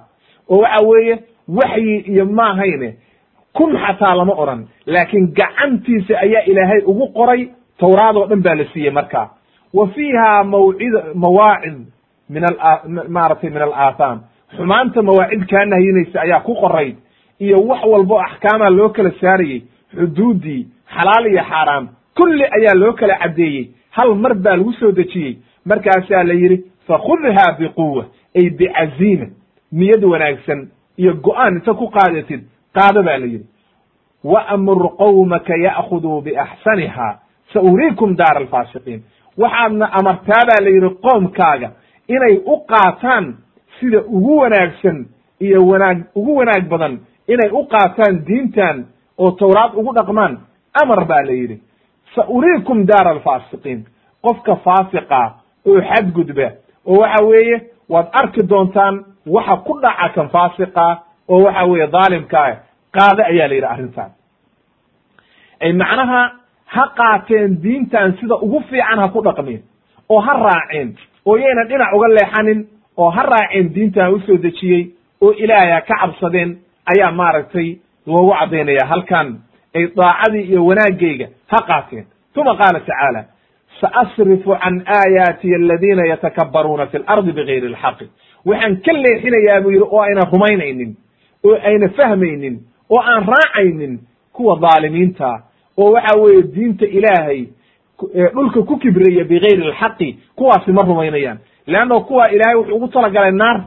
oo waxa weeye waxyi iyo maahayne. Kun xataa lama odhan laakiin gacantiisa ayaa ilaahay ugu qoray tawraad oo dhan baa la siiyey markaa wa fiiha mawcid mawaacid min maaragtay min alaatham xumaanta mawaacid kaa nahyinaysa ayaa ku qorayd iyo wax walbo axkaamaa loo kala saarayey xuduuddii xalaal iyo xaaraam kulli ayaa loo kala caddeeyey. Hal mar baa lagu soo dejiyey markaasaa la yidhi fakhudha biquwa ay bicaziima niyad wanaagsan iyo go'aan inta ku qaadatid qaado baa la yidhi waamur qowmaka ya'khuduu biaxsaniha sa uriikum daara alfaasiqiin waxaadna amartaa baa la yidhi qoomkaaga inay u qaataan sida ugu wanaagsan iyo wanaag ugu wanaag badan inay u qaataan diintan oo tawraad ugu dhaqmaan amar baa la yidhi sa uriikum daara alfaasiqiin qofka faasiqa oo xadgudba oo waxa weeye waad arki doontaan waxa ku dhaca kan faasiqa oo waxa weeye dhaalimkaa qaade ayaa la yidhi arrintan. Ay macnaha ha qaateen diintan sida ugu fiican ha ku dhaqmeen oo ha raaceen oo yaynan dhinac uga leexanin oo ha raaceen diintan u soo dejiyey oo ilaahay ha ka cabsadeen ayaa maaragtay loogu caddaynaya halkan ay daacadii iyo wanaagayga ha qaateen. Uma qaala tacaala saasrifu can aayaatiy aladiina yatakabbaruuna fi lardi bigayri alxaqi waxaan ka leexinayaa buu yidhi oo ayna rumaynaynin oo ayna fahmaynin oo aan raacaynin kuwa dhaalimiinta oo waxa weeye diinta ilaahay dhulka ku kibraya bigayri alxaqi kuwaasi ma rumaynayaan. Leanno kuwa ilaahay wuxuu ugu talagalay naar.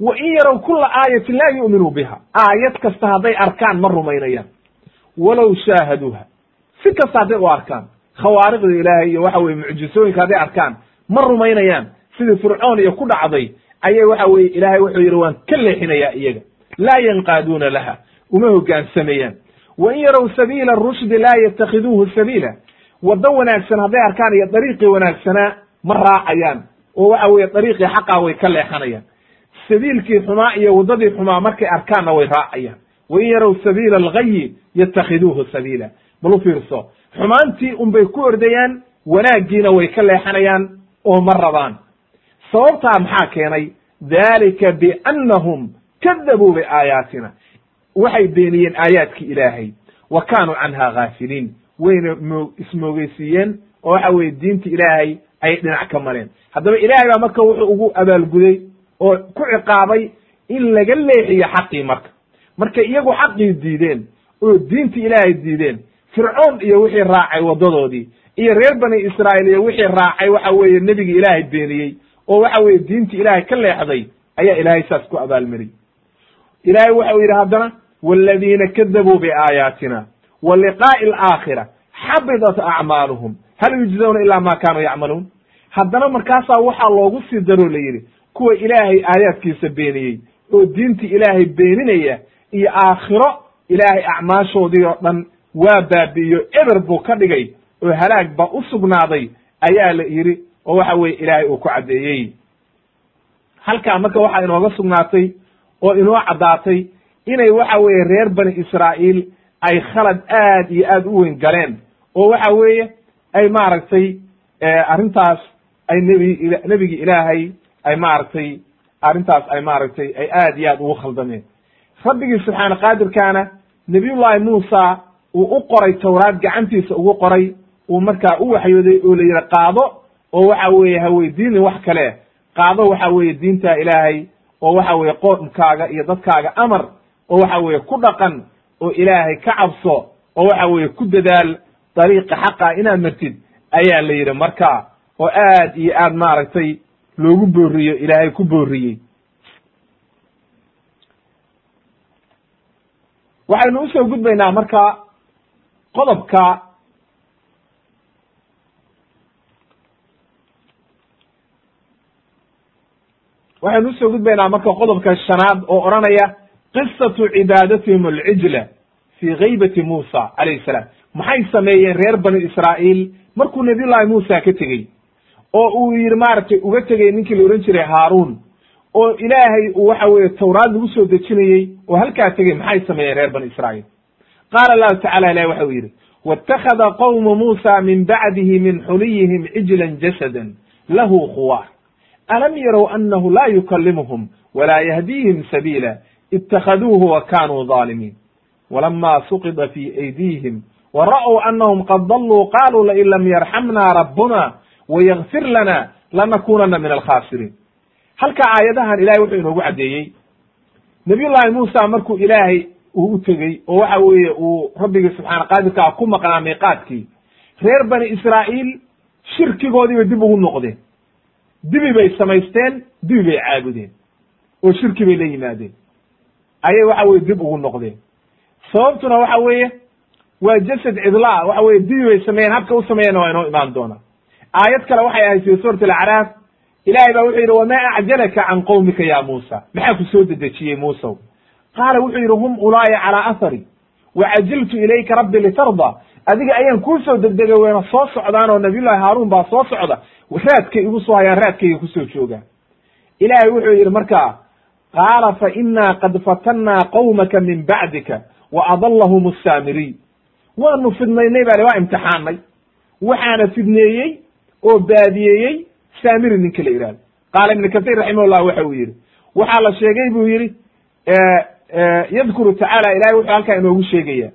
Wa in yarow kula aayatin laa yu'minuu biha. Aayad kasta hadday arkaan ma rumaynayaan. Walow shaahaduuha. Si kasta hadday u arkaan khawaariqda ilaahay iyo waxa weye mucjisooyinka hadday arkaan ma rumaynayaan sidii fircoon iyo ku dhacday ayay waxa weye ilaahay wuxuu yidhi waan ka leexinayaa iyaga. Laa yanqaaduuna laha. Uma hogaansamayaan wa in yarow sabiila rushdi laa yatakhiduuhu sabiila. Waddo wanaagsan hadday arkaan iyo dariiqii wanaagsanaa ma raacayaan. Oo waxa weye dariiqii xaqaa way ka leexanayaan. Sabiilkii xumaa iyo waddadii xumaa markay arkaanna way raacayaan. Wa in yarow sabiila alghayi yatakhiduuhu sabiila. Bal u fiirso? Xumaantii unbay ku ordayaan wanaaggiina way ka leexanayaan oo ma rabaan sababtaa maxaa keenay? Dalika biannahum kadabuu biaayaatina. Waxay beeniyeen aayaadkii ilaahay. Wa kaanuu canha ghaafiliin. Wayna mo ismoogeysiiyeen oo waxa weye diinta ilaahay ayay dhinac ka mareen. Haddaba ilaahay baa marka wuxuu ugu abaalguday oo ku ciqaabay in laga leexiyo xaqii marka. Markay iyagu xaqii diideen oo diinta ilaahay diideen fircoon iyo wixii raacay waddadoodii iyo reer bani israa'iil iyo wixii raacay waxa weeye nebigii ilaahay beeniyey oo waxa weeye diintii ilaahay ka leexday ayaa ilaahay saas ku abaalmariyey ilaahay waxau yidhi haddana waaladiina kadabuu biaayaatina wa liqaa'i alaakhira xabidat acmaaluhum. Hal yujzawna ilaa ma kaanuu yacmaluun? Haddana markaasaa waxaa loogu sii daroo la yidhi kuwa ilaahay aayaadkiisa beeniyey oo diintii ilaahay beeninaya iyo aakhiro ilaahay acmaashoodii oo dhan waa baabi'iyo eber buu ka dhigay oo halaag baa u sugnaaday ayaa la yidhi oo waxa weye ilaahay uu ku caddeeyey. Halkaa marka waxaa inooga sugnaatay oo inoo caddaatay inay waxa weeye reer bani israa'iil ay khalad aad iyo aad u weyn galeen oo waxa weeye ay maaragtay arrintaas ay nebi nebigii ilaahay ay maaragtay arrintaas ay maaragtay ay aad iyo aad ugu khaldameen. Rabbigii subxaana qaadirkaana nebiyullaahi muusa uu u qoray tawraad gacantiisa ugu qoray uu markaa u waxyooday oo la yidhi qaado oo waxa weeye ha weydiinin wax kale qaado waxa weeye diinta ilaahay oo waxa weeye qoomkaaga iyo dadkaaga amar oo waxa weeye ku dhaqan oo ilaahay ka cabso oo waxa weeye ku dadaal dariiqa xaqa inaad martid ayaa la yidhi marka oo aad iyo aad maaragtay loogu booriyo ilaahay ku booriyey waxaynu u soo gudbaynaa marka qodobka waxaynu u soo gudbaynaa marka qodobka shanaad oo odhanaya qisatu cibaadatihim alcijla fii gaybati muusa calayhi salaam. Maxay sameeyeen reer bani israa'iil? Markuu nabiyullahi muusa ka tegey oo uu yidhi maaragtay uga tegey ninkii la ohan jiray haaruun oo ilaahay uu waxa weeye tawraad lagu soo dejinayey oo halkaa tegey maxay sameeyeen reer bani israa'iil? Qaala allahu tacala ilahi waxa uu yidhi wاtakhada qowmu muusa min bacdihi min xuliyihim cijlan jasada lahu khuwaar alam yarow anahu la yukalimuhum wala yahdiihim sabiila itakhaduuhu wa kanuu ظaalimiin walama suqida fi aydihim wara'w anahum qad daluu qaluu lain lam yarxamna rabbuna wayagfir lana lanakunana min alkhasiriin halka aayadahan ilahay wuxuu inoogu caddeeyey nabiy llahi muusa markuu ilaahay uu u tegey oo waxa weeye uu rabbigii subxaana qaadirkaa ku maqnaa miiqaadkii reer bani israa'iil shirkigoodiibay dib ugu noqdeen dibi bay samaysteen dibi bay caabudeen. Oo shirki bay la yimaadeen. Ayay waxa weye dib ugu noqdeen. Sababtuna waxa weeye waa jasad cidlaa waxa weye dibi bay sameeyeen habka u waa inoo imaan doonaa. Aayad kale waxay ahayd fi suurat alacraaf ilahay baa wuxuu yidhi wamaa acjalaka can qowmika ya muusa? Maxaa ku soo dedejiyey muusow qaala wuxuu yidhi hum ulaaya calaa athari wacajiltu ilayka rabbi litarda adiga ayaan kuu soo degdegay wayna soo socdaan oo nabiyullahi haaruun baa soo socda raadkay igu soo hayaan raadkayga ku soo joogaan ilaahay wuxuu yidhi markaa qaala fa inaa qad fatannaa qowmaka min bacdika wa adallahum asaamiriy waanu fidnaynay baa waa imtixaanay waxaana fidneeyey oo baadiyeeyey saamiri ninka la yihahdo qaala ibnu kasiir raximahullah waxa uu yidhi. Waxaa la sheegay buu yidhi yadkuru tacaala ilahay wuxuu halkaa inoogu sheegaya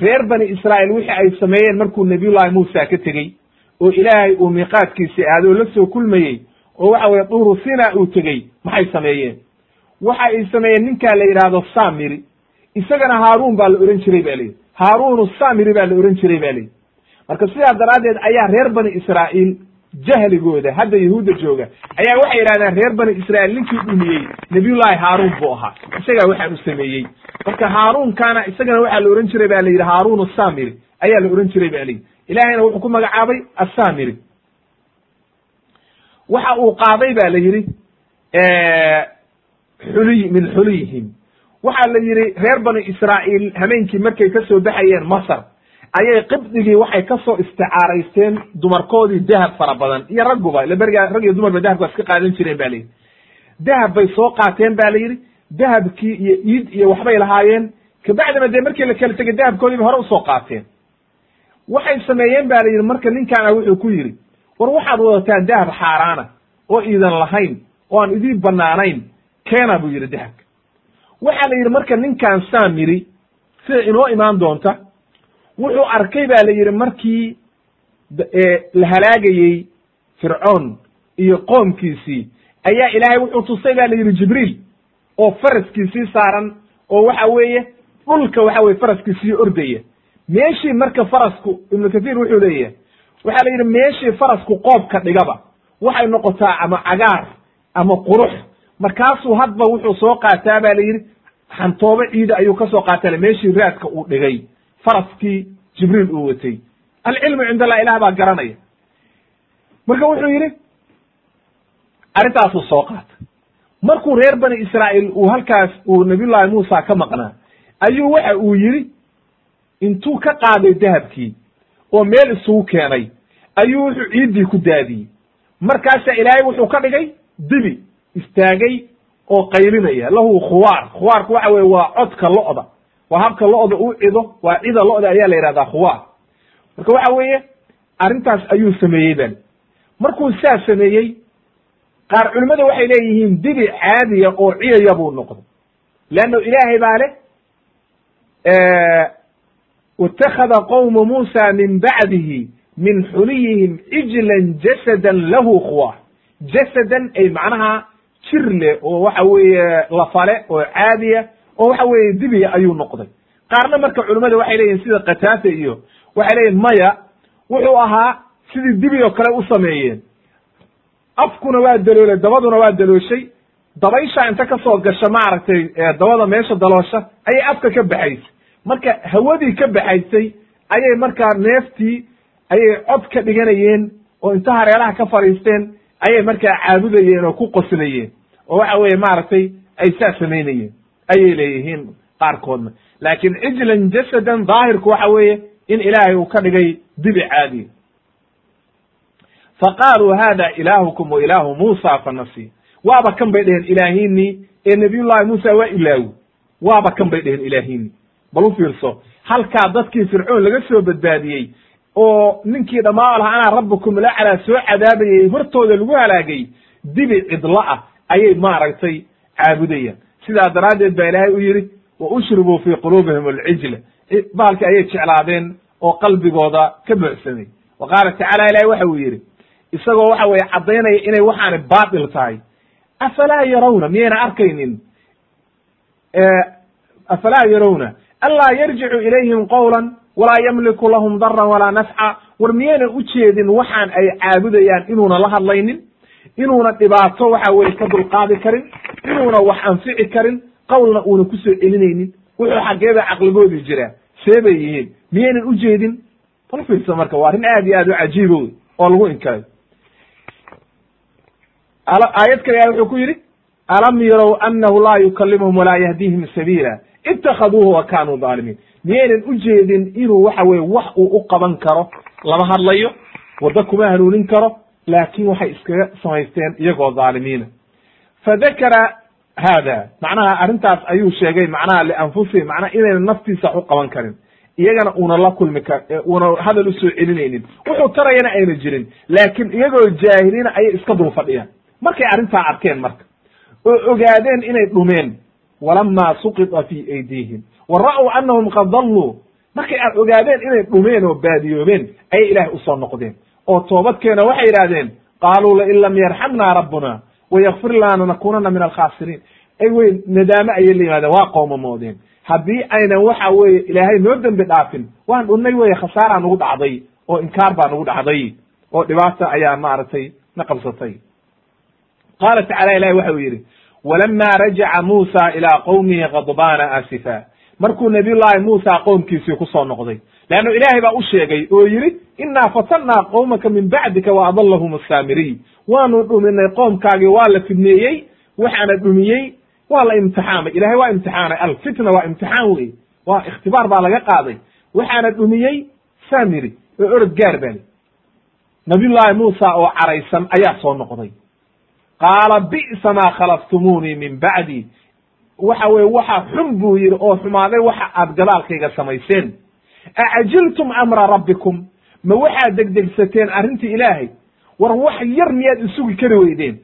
reer bani israa'iil wixii ay sameeyeen markuu nabiyullahi muusa ka tegey oo ilaahay uu miiqaadkiisi aaday oo la soo kulmayey oo waxa weye duuru sina uu tegey maxay sameeyeen? Waxa ay sameeyeen ninkaa la yidhaahdo samiri. Isagana haaruun baa la ohan jiray ba layidhi haaruunu samiri baa la ohan jiray ba layidhi marka sidaa daraaddeed ayaa reer bani israa'iil jahligooda hadda yahuudda jooga ayaa waxay yidhahdeen reer bani israa'iil ninkii dhumiyey nabiyullahi haaruun buu ahaa. Isagaa waxaan u sameeyey. Marka haaruunkaana isagana waxaa la ohan jiray ba la yidhi haaruun samiri ayaa la ohan jiray ba layidhi ilahayna wuxuu ku magacaabay assamiri waxa uu qaaday ba la yidhi xuliy min xuliyihim. Waxaa la yidhi reer bani israa'iil hameenkii markay ka soo baxayeen masar ayay qibdigii waxay ka soo isticaaraysteen dumarkoodii dahab fara badan. Iyo ragguba ila berigaa rag iyo dumarba dahabka iska qaadan jireen ba layidhi dahab bay soo qaateen ba la yidhi. Dahabkii iyo iid iyo waxbay lahaayeen. Kabacdina dee markii la kala tegay dahabkoodiiba hore u soo qaateen waxay sameeyeen ba la yidhi marka ninkaana wuxuu ku yidhi war waxaad wadataan dahab xaaraana oo iidan lahayn oo aan idiin banaanayn keena buu yidhi dahabka waxaa la yidhi marka ninkan samiri sida inoo imaan doonta wuxuu arkay ba la yidhi markii la halaagayey fircoon iyo qoomkiisii ayaa ilaahay wuxuu tusay ba la yidhi jibriil oo faraskiisii saaran oo waxa weeye dhulka waxa weye faraskiisii ordaya meeshii marka farasku ibnu kathiir wuxuu leeyahay waxaa la yidhi meeshii farasku qoobka dhigaba waxay noqotaa ama cagaar ama qurux. Markaasuu hadba wuxuu soo qaataa ba la yidhi xantoobo ciida ayuu ka soo qaatale meeshii raadka uu dhigay faraskii jibriil uu watay. Alcilmu cind allah ilah baa garanaya. Marka wuxuu yidhi arrintaasuu soo qaatay. Markuu reer bani israa'iil uu halkaas uu nabiyullahi muusa ka maqnaa ayuu waxa uu yidhi intuu ka qaaday dahabkii oo meel isugu keenay ayuu wuxuu ciiddii ku daadiyey. Markaasa ilaahay wuxuu ka dhigay dibi istaagay oo qaylinaya. Lahu khuwaar. Khuwaarku waxa weye waa codka lo'da. Waa habka lo'da u cido waa cida lo'da ayaa la yihahdaa khuwaar. Marka waxa weeye arrintaas ayuu sameeyey bali markuu saa sameeyey qaar culimmada waxay leeyihiin dibi caadiya oo ciyaya buu noqday. Leanno ilaahay baa leh wاtakhada qowmu muusa min bacdihi min xuliyihim cijlan jasadan lahu khuwaar jasadan ay macnaha jir leh oo waxa weeye lafale oo caadiya oo waxa weeye dibiya ayuu noqday qaarna marka culimmada waxay leeyihiin sida kataata iyo waxay leeyihiin maya wuxuu ahaa sidii dibi oo kale u sameeyeen afkuna waa daloolay dabaduna waa dalooshay dabaysha inta ka soo gasha maaragtay dabada meesha daloosha ayay afka ka baxaysay marka hawadii ka baxaysay ayay markaa neeftii ayay cod ka dhiganayeen oo inta hareeraha ka fadhiisteen ayay markaa caabudayeen oo ku qoslayeen. Oo waxa weeye maaragtay ay saa samaynayeen ayay leeyihiin qaarkoodna. Laakiin cijlan jasadan daahirku waxa weeye in ilaahay uu ka dhigay dibi caadiya fa qaaluu hada ilaahukum wa ilaahu muusa fanasiy waaba kan bay dheheen ilaahiinii ee nabiyullahi muusa waa ilaawi waaba kan bay dheheen ilaahiinii bal u fiirso halkaa dadkii fircoon laga soo badbaadiyey oo ninkii dhammaa lahaa anaa rabbukum laclaa soo cadaabayay hortooda lagu halaagay dibi cidlo ah ayay maaragtay caabudayaan. Sidaa daraaddeed baa ilaahay u yidhi wa ushribuu fii quluubihim alcijla baalki ayay jeclaadeen oo qalbigooda ka buuxsamay wa qaala tacaala ilahi waxa uu yidhi isagoo waxa weeye caddaynaya inay waxaani baatil tahay. Afalaa yarawna miyayna arkaynin? Afalaa yarawna anlaa yarjicu ilayhim qawlan walaa yamliku lahum daran walaa nafca war miyaynan u jeedin waxaan ay caabudayaan inuuna la hadlaynin inuuna dhibaato waxa weye ka dulqaadi karin inuuna wax anfici karin qawlna uuna ku soo celinaynin. Wuxuu xaggeeda caqligoodii jiraa see bay yihiin. Miyaynan u jeedin? Bal fiirsa marka waa arrin aad iyo aad u cajiibo wey oo lagu inkaray aayad kale wuxuu ku yidhi alam yarow annahu laa yukalimuhum walaa yahdihim sabiila itakaduuhu wa kanuu dhaalimiin miyaynan u jeedin inuu waxa weye wax uu u qaban karo lama hadlayo waddo kuma hanuunin karo laakin waxay iskaga samaysteen iyagoo dhaalimiina fadakara hada macnaha arrintaas ayuu sheegay macnaha lianfusihim macnaha inaynan naftiisa wax u qaban karin iyagana una la kulmi kar una hadal u soo celinaynin wuxuu tarayana ayna jirin laakiin iyagoo jaahiliina ayay iska dul fadhiyaan markay arrintaa arkeen marka oo ogaadeen inay dhumeen walama suqita fi aydiihim wa ra'w anahum qad dalluu. Markay aad ogaadeen inay dhumeen oo baadiyoobeen ayay ilaahay u soo noqdeen. Oo toobadkeena waxay yidhahdeen qaaluu lain lam yarxamna rabbuna wayakfir lana lanakunana min alkhaasiriin ay wey nadaame ayay la yimaadeen waa qoomamoodeen haddii aynan waxa weeye ilaahay noo dembi dhaafin waan dhunnay weye khasaaraa nagu dhacday oo inkaar baa nagu dhacday oo dhibaata ayaa maaragtay na qabsatay qaala tacala ilahi waxa uu yidhi walama rajaca muusa ilaa qowmihi khadbaana asifa markuu nabiy llahi muusa qoomkiisii ku soo noqday leanno ilaahay baa u sheegay oo yidhi innaa fatannaa qowmaka min bacdika wa adallahum asaamiriy waanu dhuminay qoomkaagii waa la fidneeyey waxaana dhumiyey waa la imtixaamay ilahay waa imtixaanay alfitna waa imtixaan wey waa ikhtibaar baa laga qaaday waxaana dhumiyey samiri oo orod gaar bali nabiyullaahi muusa oo caraysan ayaa soo noqday qaala bi'sa maa khalaftumuunii min bacdi waxa weye waxa xun buu yidhi oo xumaaday waxa aad gadaalkayga samayseen. Acajiltum amra rabbikum? Ma waxaad degdegsateen arrintii ilaahay? War wax yar miyaad isugi kari weydeen.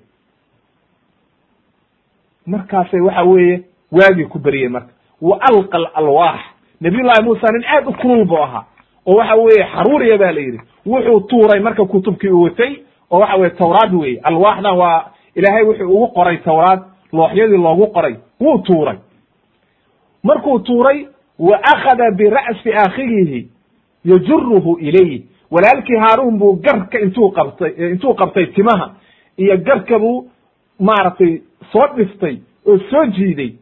Markaasay waxa weeye waagii ku beryey marka. Wa alqa alalwaax nabiyullahi muusa nin aad u kulul buu ahaa. Oo waxa weeye xaruuriya ba la yidhi. Wuxuu tuuray marka kutubkii u watay oo waxa weye tawraad weye alwaaxdan waa ilaahay wuxuu ugu qoray tawraad looxyadii loogu qoray wuu tuuray. Markuu tuuray wa akhada bira'si akhigihi yajuruhu ilayh walaalkii haaruun buu garka intuu qabtay intuu qabtay timaha iyo garka buu maaragtay soo dhiftay oo soo jiiday.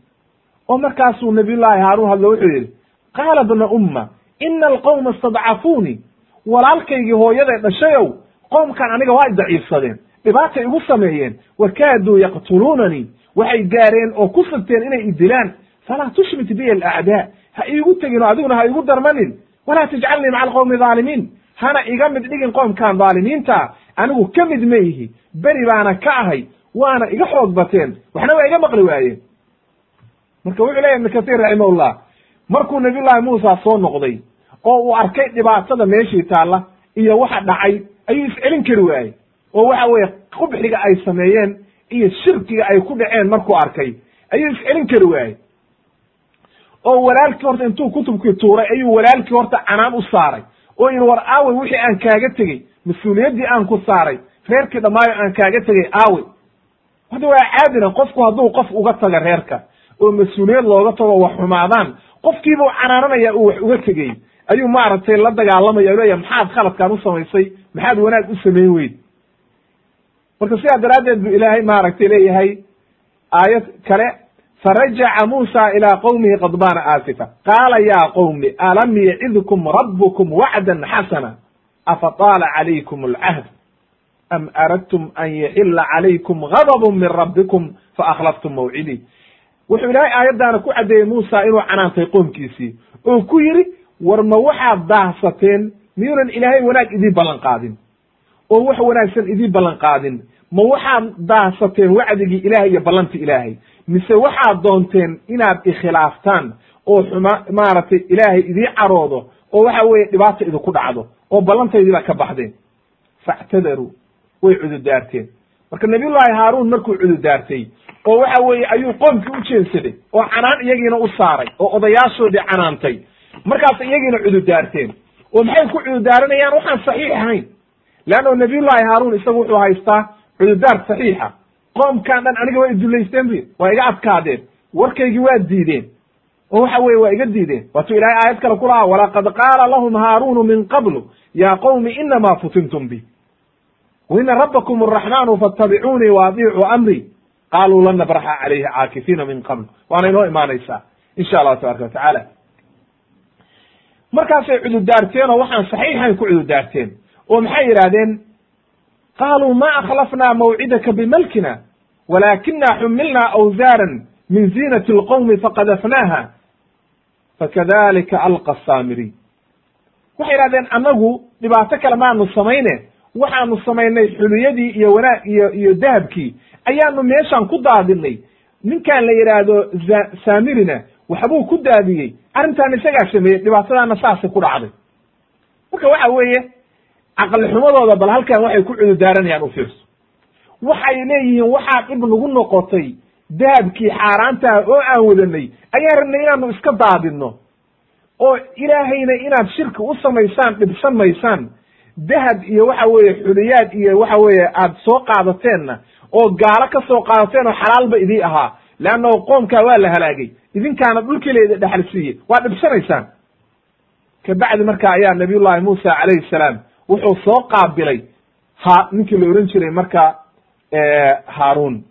Oo markaasuu nabiyullaahi haaruun hadlo wuxuu yidhi qaala bna umma ina alqowma istadcafuunii walaalkaygii hooyaday dhashayow qoomkan aniga waa daciifsadeen dhibaatay igu sameeyeen wakaaduu yaqtuluunanii waxay gaareen oo ku sigteen inay idilaan falaa tushmit biya alacdaa ha iigu tegin oo adiguna ha igu darmanin walaa tajcalnii maca alqowmi dhaalimiin hana iga mid dhigin qoomkan dhaalimiinta anigu ka mid ma yihi beri baana ka ahay waana iga xoog bateen waxna waa iga maqli waayeen marka wuxuu leyahy ibnu kasiir raximahullah markuu nabiyullahi muusa soo noqday oo uu arkay dhibaatada meeshii taalla iyo waxa dhacay ayuu iscelin kari waayey oo waxa weeye qubxiga ay sameeyeen iyo shirkiga ay ku dhaceen markuu arkay ayuu iscelin kari waayey oo walaalkii horta intuu kutubkii tuuray ayuu walaalkii horta canaan u saaray. Oo yidhi war aawey wixii aan kaaga tegey mas'uuliyaddii aan ku saaray reerkii dhammaayo aan kaaga tegey aawey hadda waa caadina qofku hadduu qof uga taga reerka oo mas'uuliyad looga tago wax xumaadaan. Qofkiibuu canaananaya uu wax uga tegey ayuu maaragtay la dagaalamaya u leeyahy maxaad khaladkaan u samaysay? Maxaad wanaag u samayn weyd marka sidaa daraaddeed buu ilaahay maaragtay leeyahay aayad kale farajaca muusa ilaa qowmihi qadbaana aasifa qaala ya qowmi alam yacidkum rabbukum wacdan xasana? Afa taala calaykum alcahd? Am aradtum an yaxila calaykum gadabun min rabbikum faakhlaftum mawcidii wuxuu ilaahay aayaddaana ku caddeeyey muusa inuu canaantay qoomkiisii. Oo ku yidhi war ma waxaad daahsateen miyuunan ilaahay wanaag idiin ballan qaadin oo wax wanaagsan idiin ballan qaadin. Ma waxaad daahsateen wacdigii ilaahay iyo ballanti ilaahay. Mise waxaad doonteen inaad ikhilaaftaan oo xuma maaragtay ilaahay idii caroodo oo waxa weeye dhibaata idinku dhacdo oo ballantaydiibaa ka baxdeen. Factadaruu way cududaarteen marka nabiyullaahi haaruun markuu cududaartay oo waxa weeye ayuu qoomkii u jeensaday oo canaan iyagiina u saaray oo odayaashoodii canaantay. Markaas iyagiina cududaarteen oo maxay ku cududaaranayaan waxaan saxiix ahayn leanno nabiyullaahi haaruun isagu wuxuu haystaa cududaar saxiixa qoomkan dhan aniga waa idulaysteen bi waa iga adkaadeen warkaygii waa diideen oo waxa weye waa iga diideen waatuu ilahay aayad kale ku lahaa walaqad qaala lahum haaruunu min qablu ya qowmi inama futintum bi waina rabbakum araxmanu faatabicuunii waadiicuu amri qaaluu lan nabraxa calayhi caakifiina min qabl waana inoo imaanaysaa insha allahu tabaraka watacaala markaasay cududaarteen oo waxaan saxiixayn ku cududaarteen oo maxay yidhahdeen qaaluu ma akhlafna mawcidaka bimalkina walaakina xumilna awsaaran min ziinati lqowmi faqadafnaaha fakadalika alqa saamiri waxay yidhahdeen annagu dhibaato kale maanu samayne waxaanu samaynay xuliyadii iyo wanaag iyo iyo dahabkii ayaanu meeshaan ku daadinay. Ninkan la yidhaahdo saamirina waxbuu ku daadiyey. Arrintaan isagaa sameeyey dhibaatadaana saasay ku dhacday. Marka waxa weeye caqli xumadooda bal halkan waxay ku cududaaranayaan u fiirso. Waxay leeyihiin waxaa dhib nagu noqotay dahabkii xaaraantaha oo aan wadanay ayaan rabnay inaanu iska daadinno oo ilaahayna inaad shirki u samaysaan dhibsan maysaan dahab iyo waxa weeye xuliyaad iyo waxa weeye aad soo qaadateenna oo gaalo ka soo qaadateen oo xalaalba idii ahaa. Leanno qoomkaa waa la halaagay. Idinkaana dhulkiilayda dhexal siiyey. Waa dhibsanaysaan. Kabacdi marka ayaa nabiyullahi muusa calayhi salaam wuxuu soo qaabilay ha ninkii la ohan jiray marka haaruun.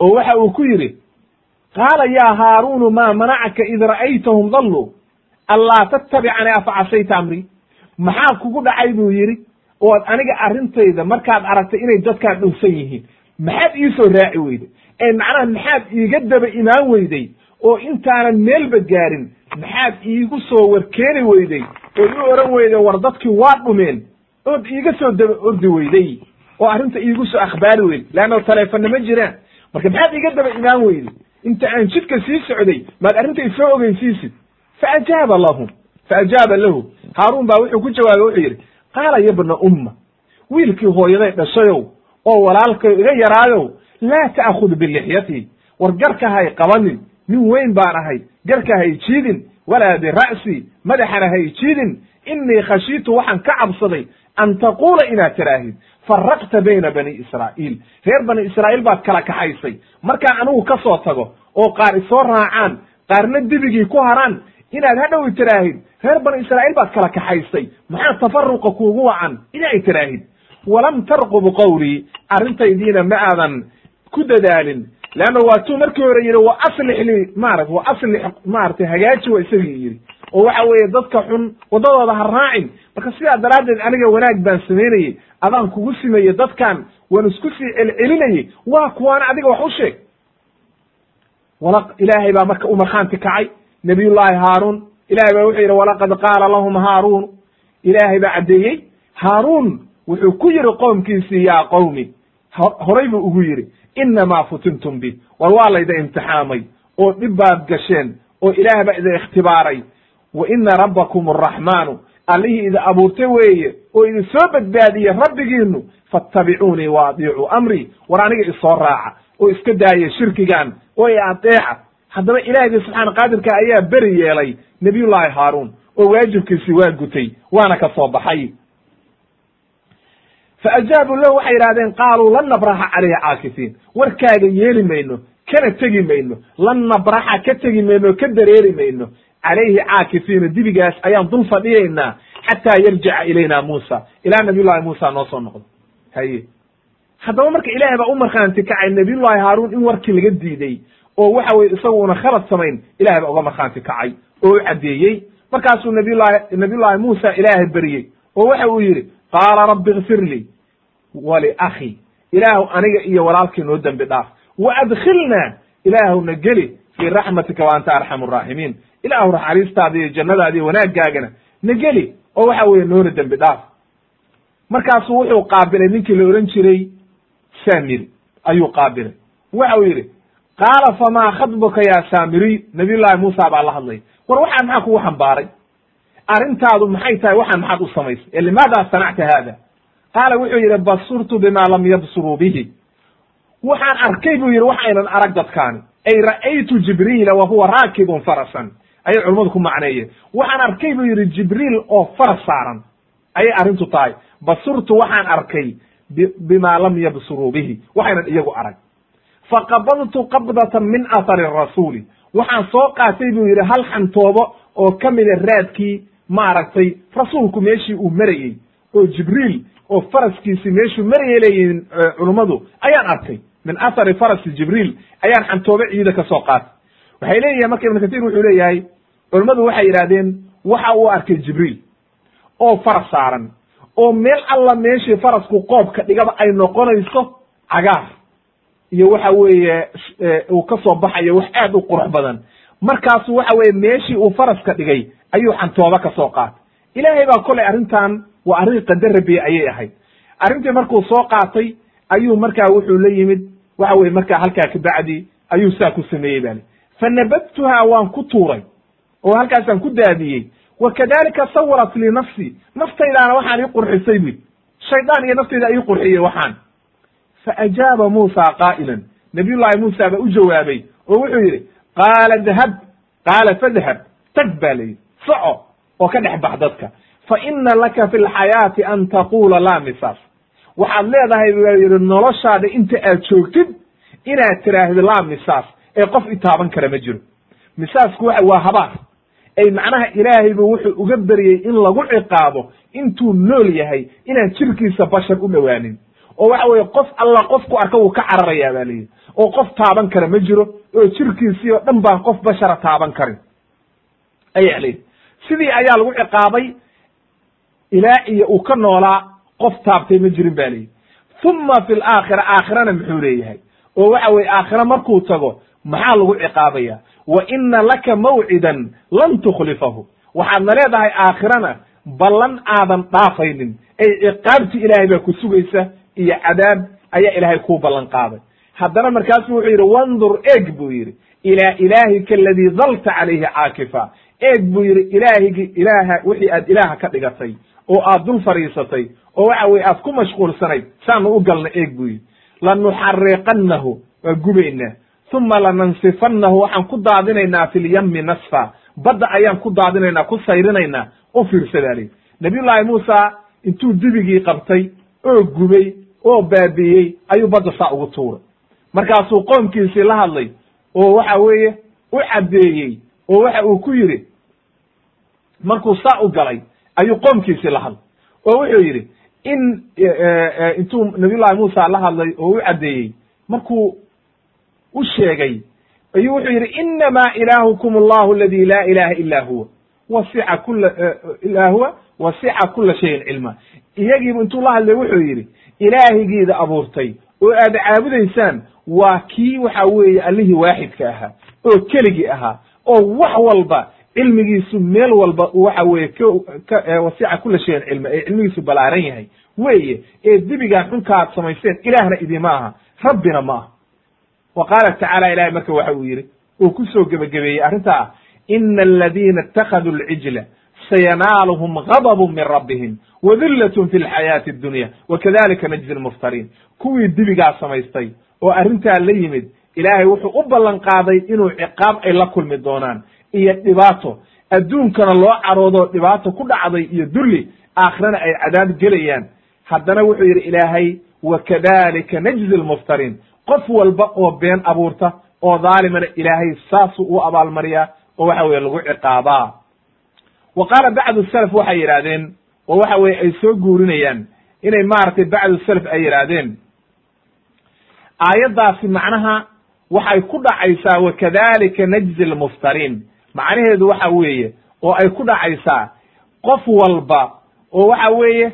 Oo waxa uu ku yidhi qaala ya haaruunu maa manacaka id ra'aytahum dalluu? Anlaa tattabicanii afa casayta amri? Maxaa kugu dhacay buu yidhi ood aniga arrintayda markaad aragtay inay dadkaa dhowsan yihiin. Maxaad iisoo raaci weyday. Ee macnaha maxaad iiga daba imaan weyday oo intaanan meelba gaarin maxaad iigu soo warkeeni weyday oo ii oran weyday war dadkii waa dhumeen. Ood iiga soo daba ordi weyday oo arrinta iigu soo akhbaari weyday leanno taleefonna ma jiraan. Marka maxaad iiga daba imaan weyday inta aan jidka sii socday maad arrinta isoo ogeysiisid faajaaba lahum faajaaba lahu haaruun baa wuxuu ku jawaabay wuxuu yidhi qaala yabna umma wiilkii hooyaday dhashayow oo walaalkayo iga yaraayow laa ta'khud bilixyati war garka hay qabanin nin weyn baan ahay garka hay jiidin walaa bira'si madaxana hay jiidin. Innii khashiitu waxaan ka cabsaday an taquula inaad tiraahid faraqta bayna bani israa'iil. Reer bani israa'iil baad kala kaxaysay. Markaa anigu ka soo tago oo qaar isoo raacaan qaarna dibigii ku haraan inaad hadhow tiraahid reer bani israa'iil baad kala kaxaysay. Maxaa tafaruqa kuugu wacan inay tiraahid walam tarqub qawlii arrintaydiina ma aadan ku dadaalin leanna waa tuu markii hore yidhi wa aslix lii marat wa aslix maaragtay hagaaji waa isagii yidhi oo waxa weeye dadka xun waddadooda ha raacin marka sidaa daraaddeed aniga wanaag baan samaynayey adaan kugu simeeyey dadkan waan isku sii celcelinayey waa kuwaana adiga wax u sheeg wala ilaahay baa marka u markhaanti kacay nabiyullaahi haaruun ilahay baa wuxuu yidhi walaqad qaala lahum haaruun ilaahay baa caddeeyey haaruun wuxuu ku yidhi qoomkiisii yaa qowmi horay buu ugu yidhi inamaa futintum bi war waa layda imtixaamay oo dhib baad gasheen oo ilaah baa idin ikhtibaaray wa ina rabbakum araxmaanu allihii idin abuurtay weeye oo idin soo badbaadiye rabbigiinu fattabicuunii wa adiicuu amrii war aniga isoo raaca oo iska daaya shirkigan oo i adeeca haddaba ilaahgii subxaana qaadirka ayaa beri yeelay nabiyullaahi haaruun oo waajibkiisii waa gutay waana ka soo baxay faajaabu lahu waxay yidhahdeen qaaluu lan nabraxa calayhi caakifiin warkaaga yeeli mayno kana tegi mayno lan nabraxa ka tegi mayno ka dareeri mayno calayhi caakifiina dibigaas ayaan dul fadhiyaynaa xataa yarjica ilayna muusa ilaa nabiyullahi muusa noo soo noqdo haye haddaba marka ilaahay baa u markhaanti kacay nabiyullahi haaruun in warkii laga diiday oo waxa weye isagu una khalad samayn ilahay baa uga markhaanti kacay oo u caddeeyey markaasuu nabiyullahi nabiyullahi muusa ilaahay beriyey oo waxa uu yidhi qaala rabbi ikfir lii waliakhi ilaahu aniga iyo walaalkii noo dembi dhaaf. Wa adkhilna ilaahuna geli fii raxmatika wa anta arxamu raaximiin ilaahu naxariistaada iyo jannadaada iyo wanaagaagana na geli oo waxa weeye noona dembi dhaaf. Markaasu wuxuu qaabilay ninkii la ohan jiray samiri ayuu qaabilay. Waxa uu yidhi qaala famaa khadbuka ya samiriy nabiy llahi muusa baa la hadlay. War waxaan maxaa kugu xambaaray arrintaadu maxay tahay waxaan maxaad u samaysay ee limaada sanacta haada? Qaala wuxuu yidhi basurtu bima lam yabsuruu bihi. Waxaan arkay buu yidhi wax arag dadkaani. Ay ra'aytu jibriila wa huwa raakibun farasan. Ayay culummadu ku macneeyeen. Waxaan arkay buu yidhi jibriil oo faras saaran. Ayay arrintu tahay. Basurtu waxaan arkay bima lam yabsuruu bihi. Waxaynan iyagu arag. Faqabadtu qabdatan min athari rasuuli. Waxaan soo qaatay buu yidhi hal xantoobo oo ka mida raadkii maaragtay rasuulku meeshii uu marayey oo jibriil oo faraskiisi meeshuu marayay leeyihiin culummadu ayaan arkay. Min athari farasi jibriil ayaan xantoobe ciida ka soo qaatay. Waxay leeyihiin marka ibnu katiir wuxuu leeyahay culummadu waxay yidhahdeen waxa uu arkay jibriil oo faras saaran oo meel alla meeshii farasku qoobka dhigaba ay noqonayso cagaar iyo waxa weeye uu ka soo baxayo wax aad u qurux badan. Markaasu waxa weeye meeshii uu faraska dhigay ayuu xantooba ka soo qaatay. Ilaahay baa kolay arrintan waa arrin qadar rabiye ayay ahayd. Arrintii markuu soo qaatay ayuu markaa wuxuu la yimid waxa weye markaa halkaa kabacdi ayuu saa ku sameeyey bali fa nabadtuha waan ku tuuray oo halkaasaan ku daadiyey. Wa kadalika sawarat lii nafsi naftaydaana waxaan ii qurxisay buy shaydaan iyo naftayda ii qurxiyey waxaan. Fa ajaaba muusa qaa'ilan. Nabiy llahi muusa baa u jawaabay oo wuxuu yidhi qaala dahab qaala fadhab tag ba la yidhi soco oo ka dhex bax dadka. Fa ina laka fi lxayaati an taqula laa misaas. Waxaad leedahay baa yidhi noloshaada inta aad joogtid inaad tiraahdo laa misaas ee qof itaaban kara ma jiro. Misaasku waxa waa habaar. Ay macnaha ilaahay bu wuxuu uga beryey in lagu ciqaabo intuu nool yahay inaan jirkiisa bashar u dhowaanin oo waxa weye qof alla qofku arka wuu ka cararayaa ba layidhi oo qof taaban kara ma jiro oo jirkiisii oo dhan baan qof bashara taaban karin. Ayaa layidhi sidii ayaa lagu ciqaabay ilaa iyo uu ka noolaa qof taabtay ma jirin ba layidhi. Uma fi laakhira aakhirana muxuu leeyahay. Oo waxa weye aakhira markuu tago maxaa lagu ciqaabaya? Wa ina laka mawcidan lan tukhlifahu. Waxaadna leedahay aakhirana ballan aadan dhaafaynin. Ay ciqaabti ilaahay baa ku sugaysa iyo cadaab ayaa ilaahay kuu ballan qaaday. Haddana markaasu wuxuu yidhi wandur eeg buu yidhi. Ilaa ilaahika aladii dalta calayhi caakifa eeg buu yidhi ilaahigi ilaaha wixii aad ilaaha ka dhigatay oo aad dul fadhiisatay oo waxa weye aad ku mashquulsanayd saanu u galna eeg buu yidhi. Lanuxariqannahu waa gubaynaa. Uma lanansifannahu waxaan ku daadinaynaa fi lyami nasfa. Badda ayaan ku daadinaynaa ku sayrinaynaa u fiirsadaa lii nabiyullaahi muusa intuu dibigii qabtay oo gubay oo baabi'iyey ayuu badda saa ugu tuuray. Markaasuu qoomkiisii la hadlay oo waxa weeye u caddeeyey oo waxa uu ku yidhi markuu saa u galay ayuu qoomkiisii la hadlay. Oo wuxuu yidhi in intuu nabiyullahi muusa la hadlay oo u caddeeyey markuu u sheegay ayuu wuxuu yidhi inamaa ilaahukum allahu aladi laa ilaha ila huwa wasica kula ila huwa wasica kula shayin cilma iyagiibu intuu la hadlay wuxuu yidhi ilaahigiida abuurtay oo aad caabudaysaan waa kii waxa weeye allihii waaxidka ahaa oo keligii ahaa oo wax walba cilmigiisu meel walba waxa weeye k wasica kula shayin cilma ee cilmigiisu ballaaran yahay. Weeye ee dibigaan xunka aad samaysteen ilaahna idima aha rabbina ma aha. Wa qaala tacaala ilahay marka waxa uu yidhi uu ku gebagabeeyey arrintaa ina aladiina itakaduu lcijla sayanaaluhum gadbu min rabbihim wadillatun fi lxayaati addunya wakadalika najzi lmuftariin kuwii dibigaa samaystay oo arrintaa la yimid ilaahay wuxuu u ballan qaaday inuu ciqaab ay la kulmi doonaan iyo dhibaato. Adduunkana loo caroodo dhibaato ku dhacday iyo dulli aakhirana ay cadaab gelayaan. Haddana wuxuu yidhi ilaahay wakadalika najzi lmuftariin qof walba oo been abuurta oo dhaalimana ilaahay saasuu u abaalmariyaa oo waxa weye lagu ciqaabaa. Wa qaala bacdu salaf waxay yidhaahdeen oo waxa weye ay soo guurinayaan inay maaragtay bacdu salaf ay yidhaahdeen aayaddaasi macnaha waxay ku dhacaysaa wakadalika najzi lmuftariin macnaheedu waxa weeye oo ay ku dhacaysaa qof walba oo waxa weeye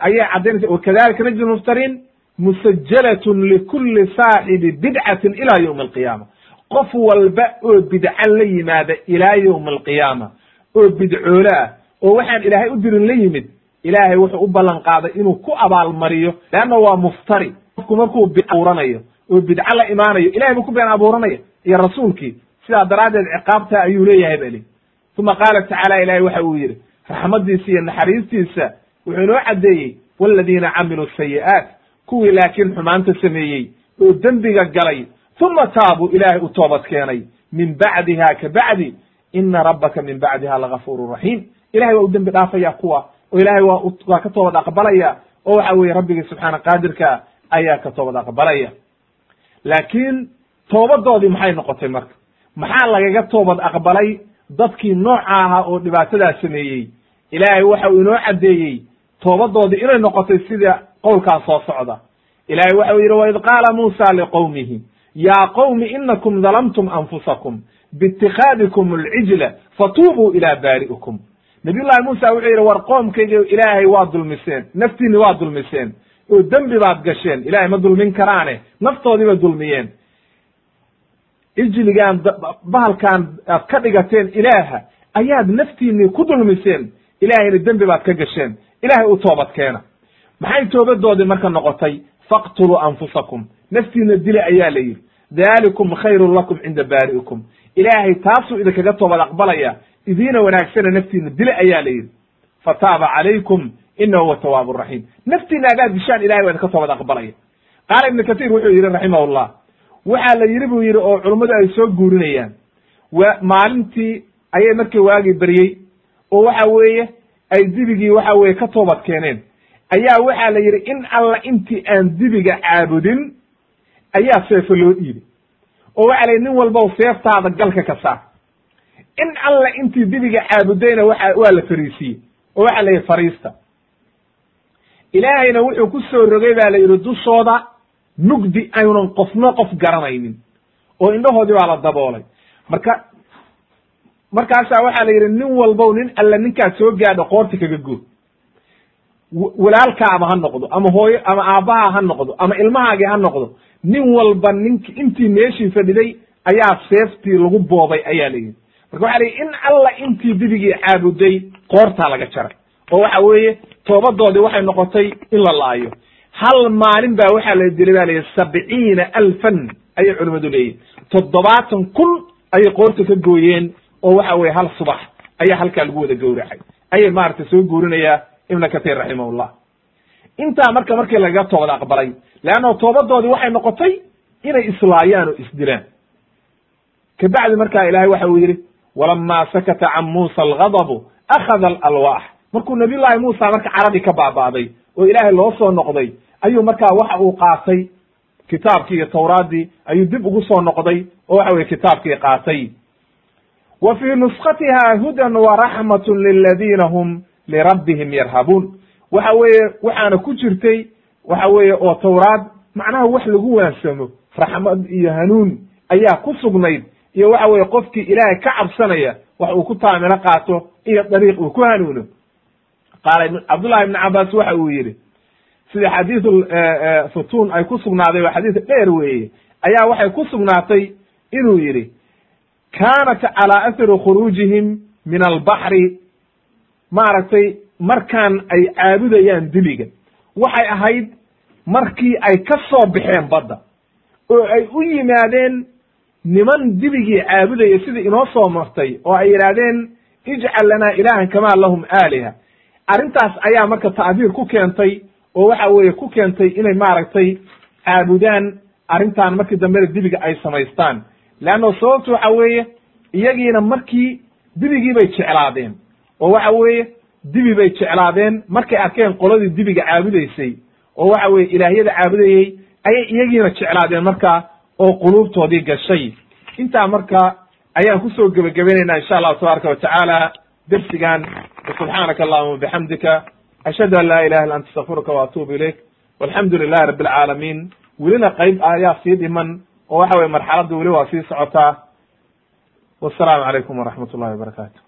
ayay caddaynaysa wakadalika najdi muftariin musajalatun likuli saaxibi bidcatin ila ywmi alqiyaama. Qof walba oo bidca la yimaada ilaa ywmi alqiyaama oo bidcoole ah oo waxaan ilaahay u dirin la yimid ilaahay wuxuu u ballan qaaday inuu ku abaalmariyo leanna waa muftari. Qofku markuu abuuranayo oo bidco la imaanayo ilahay buu ku been abuuranaya iyo rasuulkii sidaa daraaddeed ciqaabta ayuu leeyahay bali uma qaala tacaala ilahay waxa uu yidhi raxmadiisa iyo naxariistiisa wuxuu inoo caddeeyey waladiina camiluu sayi'aat kuwii laakiin xumaanta sameeyey oo dembiga galay uma taabuu ilaahay u toobad keenay min bacdiha ka bacdi ina rabbaka min bacdiha lagafuuru raxiim ilahay waa u dembi dhaafaya kuwa oo ilahay waa waa ka toobad aqbalaya oo waxa weeye rabbigii subxaana qaadirka ayaa ka toobad aqbalaya. Laakiin toobadoodii maxay noqotay marka maxaa lagaga toobad aqbalay dadkii nooca ahaa oo dhibaatadaa sameeyey? Ilaahay waxa uu inoo caddeeyey toobadoodii inay noqotay sida qowlkaas soo socda. Ilahay waxa uu yidhi waid qaala muusa liqowmihi ya qowmi inakum dalamtum anfusakum biitikhaadikum alcijla fatuubuu ila baari'ikum nabiy llahi muusa wuxuu yidhi war qoomkayga ilaahay waa dulmiseen naftiinni waa dulmiseen oo dembi baad gasheen ilahay ma dulmin karaane naftoodii bay dulmiyeen ijligaan bahalkaan aad ka dhigateen ilaaha ayaad naftiinii ku dulmiseen ilaahayna dembi baad ka gasheen ilahay u toobad keena. Maxay toobadoodii marka noqotay? Faqtuluu anfusakum. Naftiina dila ayaa la yidhi. Dalikum khayrun lakum cinda baari'ikum. Ilaahay taasuu idinkaga toobad aqbalaya. Idiina wanaagsana naftiina dila ayaa la yidhi. Fataaba calaykum inahu huwa tawaabu raxiim naftiina hadaad dishaan ilahay waa idinka toobad aqbalaya. Qaala ibnu katiir wuxuu yidhi raximahullah waxaa la yidhi buu yidhi oo culummadu ay soo guurinayaan. Wa maalintii ayay markii waagii beryey oo waxa weeye ay dibigii waxa weye ka toobad keeneen. Ayaa waxaa la yidhi in alla intii aan dibiga caabudin ayaa seefo loo dhiibay oo waxa la yidhi nin walbow seeftaada galka ka saar. In alla intii dibiga caabudayna waxa waa la fariisiiyey. Oo waxa la yidhi fariista. Ilaahayna wuxuu ku soo rogay baa la yidhi dushooda mugdi aynan qofna qof garanaynin. Oo indhahoodii baa la daboolay. Marka markaasaa waxaa la yidhi nin walbow nin alle ninkaad soo gaadho qoorta kaga go walaalkaaba ha noqdo ama hooyo ama aabbaha ha noqdo ama ilmahaagii ha noqdo. Nin walba nink intii meeshii fadhiday ayaa seeftii lagu boobay ayaa la yidhi. Marka waxa la yidhi in alla intii dibigii caabuday qoortaa laga jaray. Oo waxa weeye toobadoodii waxay noqotay in la laayo hal maalin baa waxaa la dilay ba la yidhi sabciina alfan ayay culimmadu leeyihiin toddobaatan kun ayay qoorta ka gooyeen oo waxa weye hal subax ayaa halkaa lagu wada gowracay. ayay maaragtay soo guurinayaa ibna katir raximahullah. intaa marka markii lagaga toobad aqbalay leanno toobadoodii waxay noqotay inay islaayaan oo isdilaan. kabacdi markaa ilahay waxa uu yidhi walama sakata can muusa alghadabu akhada alalwaax markuu nabiy llahi muusa marka caradii ka baaba'day oo ilaahay loo soo noqday ayuu markaa waxa uu qaatay kitaabkii iyo tawraaddii ayuu dib ugu soo noqday oo waxa weye kitaabkii qaatay. Wa fii nuskatiha hudan waraxmatun liladiina hum lirabbihim yarhabuun. Waxa weeye waxaana ku jirtay waxa weeye oo tawraad macnaha wax lagu waansamo raxmad iyo hanuun ayaa ku sugnayd iyo waxa weeye qofkii ilaahay ka cabsanaya wax uu ku taamilo qaato iyo dariiq uu ku hanuuno qaala cabdullahi ibni cabaas waxa uu yidhi sida xadiidu futuun ay ku sugnaaday waa xadiis dheer weeye. Ayaa waxay ku sugnaatay inuu yidhi kaanat calaa athari khuruujihim min albaxri. Maaragtay markaan ay caabudayaan dibiga waxay ahayd markii ay ka soo baxeen badda oo ay u yimaadeen niman dibigii caabudaya sidii inoo soo martay oo ay yidhaahdeen ijcal lanaa ilaahan kamaa lahum aaliha arrintaas ayaa marka ta'diir ku keentay oo waxa weeye ku keentay inay maaragtay caabudaan arrintan markii dambena dibiga ay samaystaan. Leanno sababtu waxa weeye iyagiina markii dibigii bay jeclaadeen oo waxa weeye dibi bay jeclaadeen. Markay arkeen qoladii dibiga caabudaysay oo waxa weye ilaahyada caabudayey ayay iyagiina jeclaadeen marka oo quluubtoodii gashay. Intaa marka ayaan ku soo gebagabaynaynaa insha allahu tabaaraka wa tacaala dersigan subxaanaka allahuma bixamdika ashhadu an laa ilaha illa anta astaqfiruka wa ilayk. Walxamdu lilahi rabi alcaalamiin welina qayb ayaa sii dhiman oo waxa weye marxaladda weli waa sii socotaa wassalaamu calaykum waraxmat ullahi wabarakatu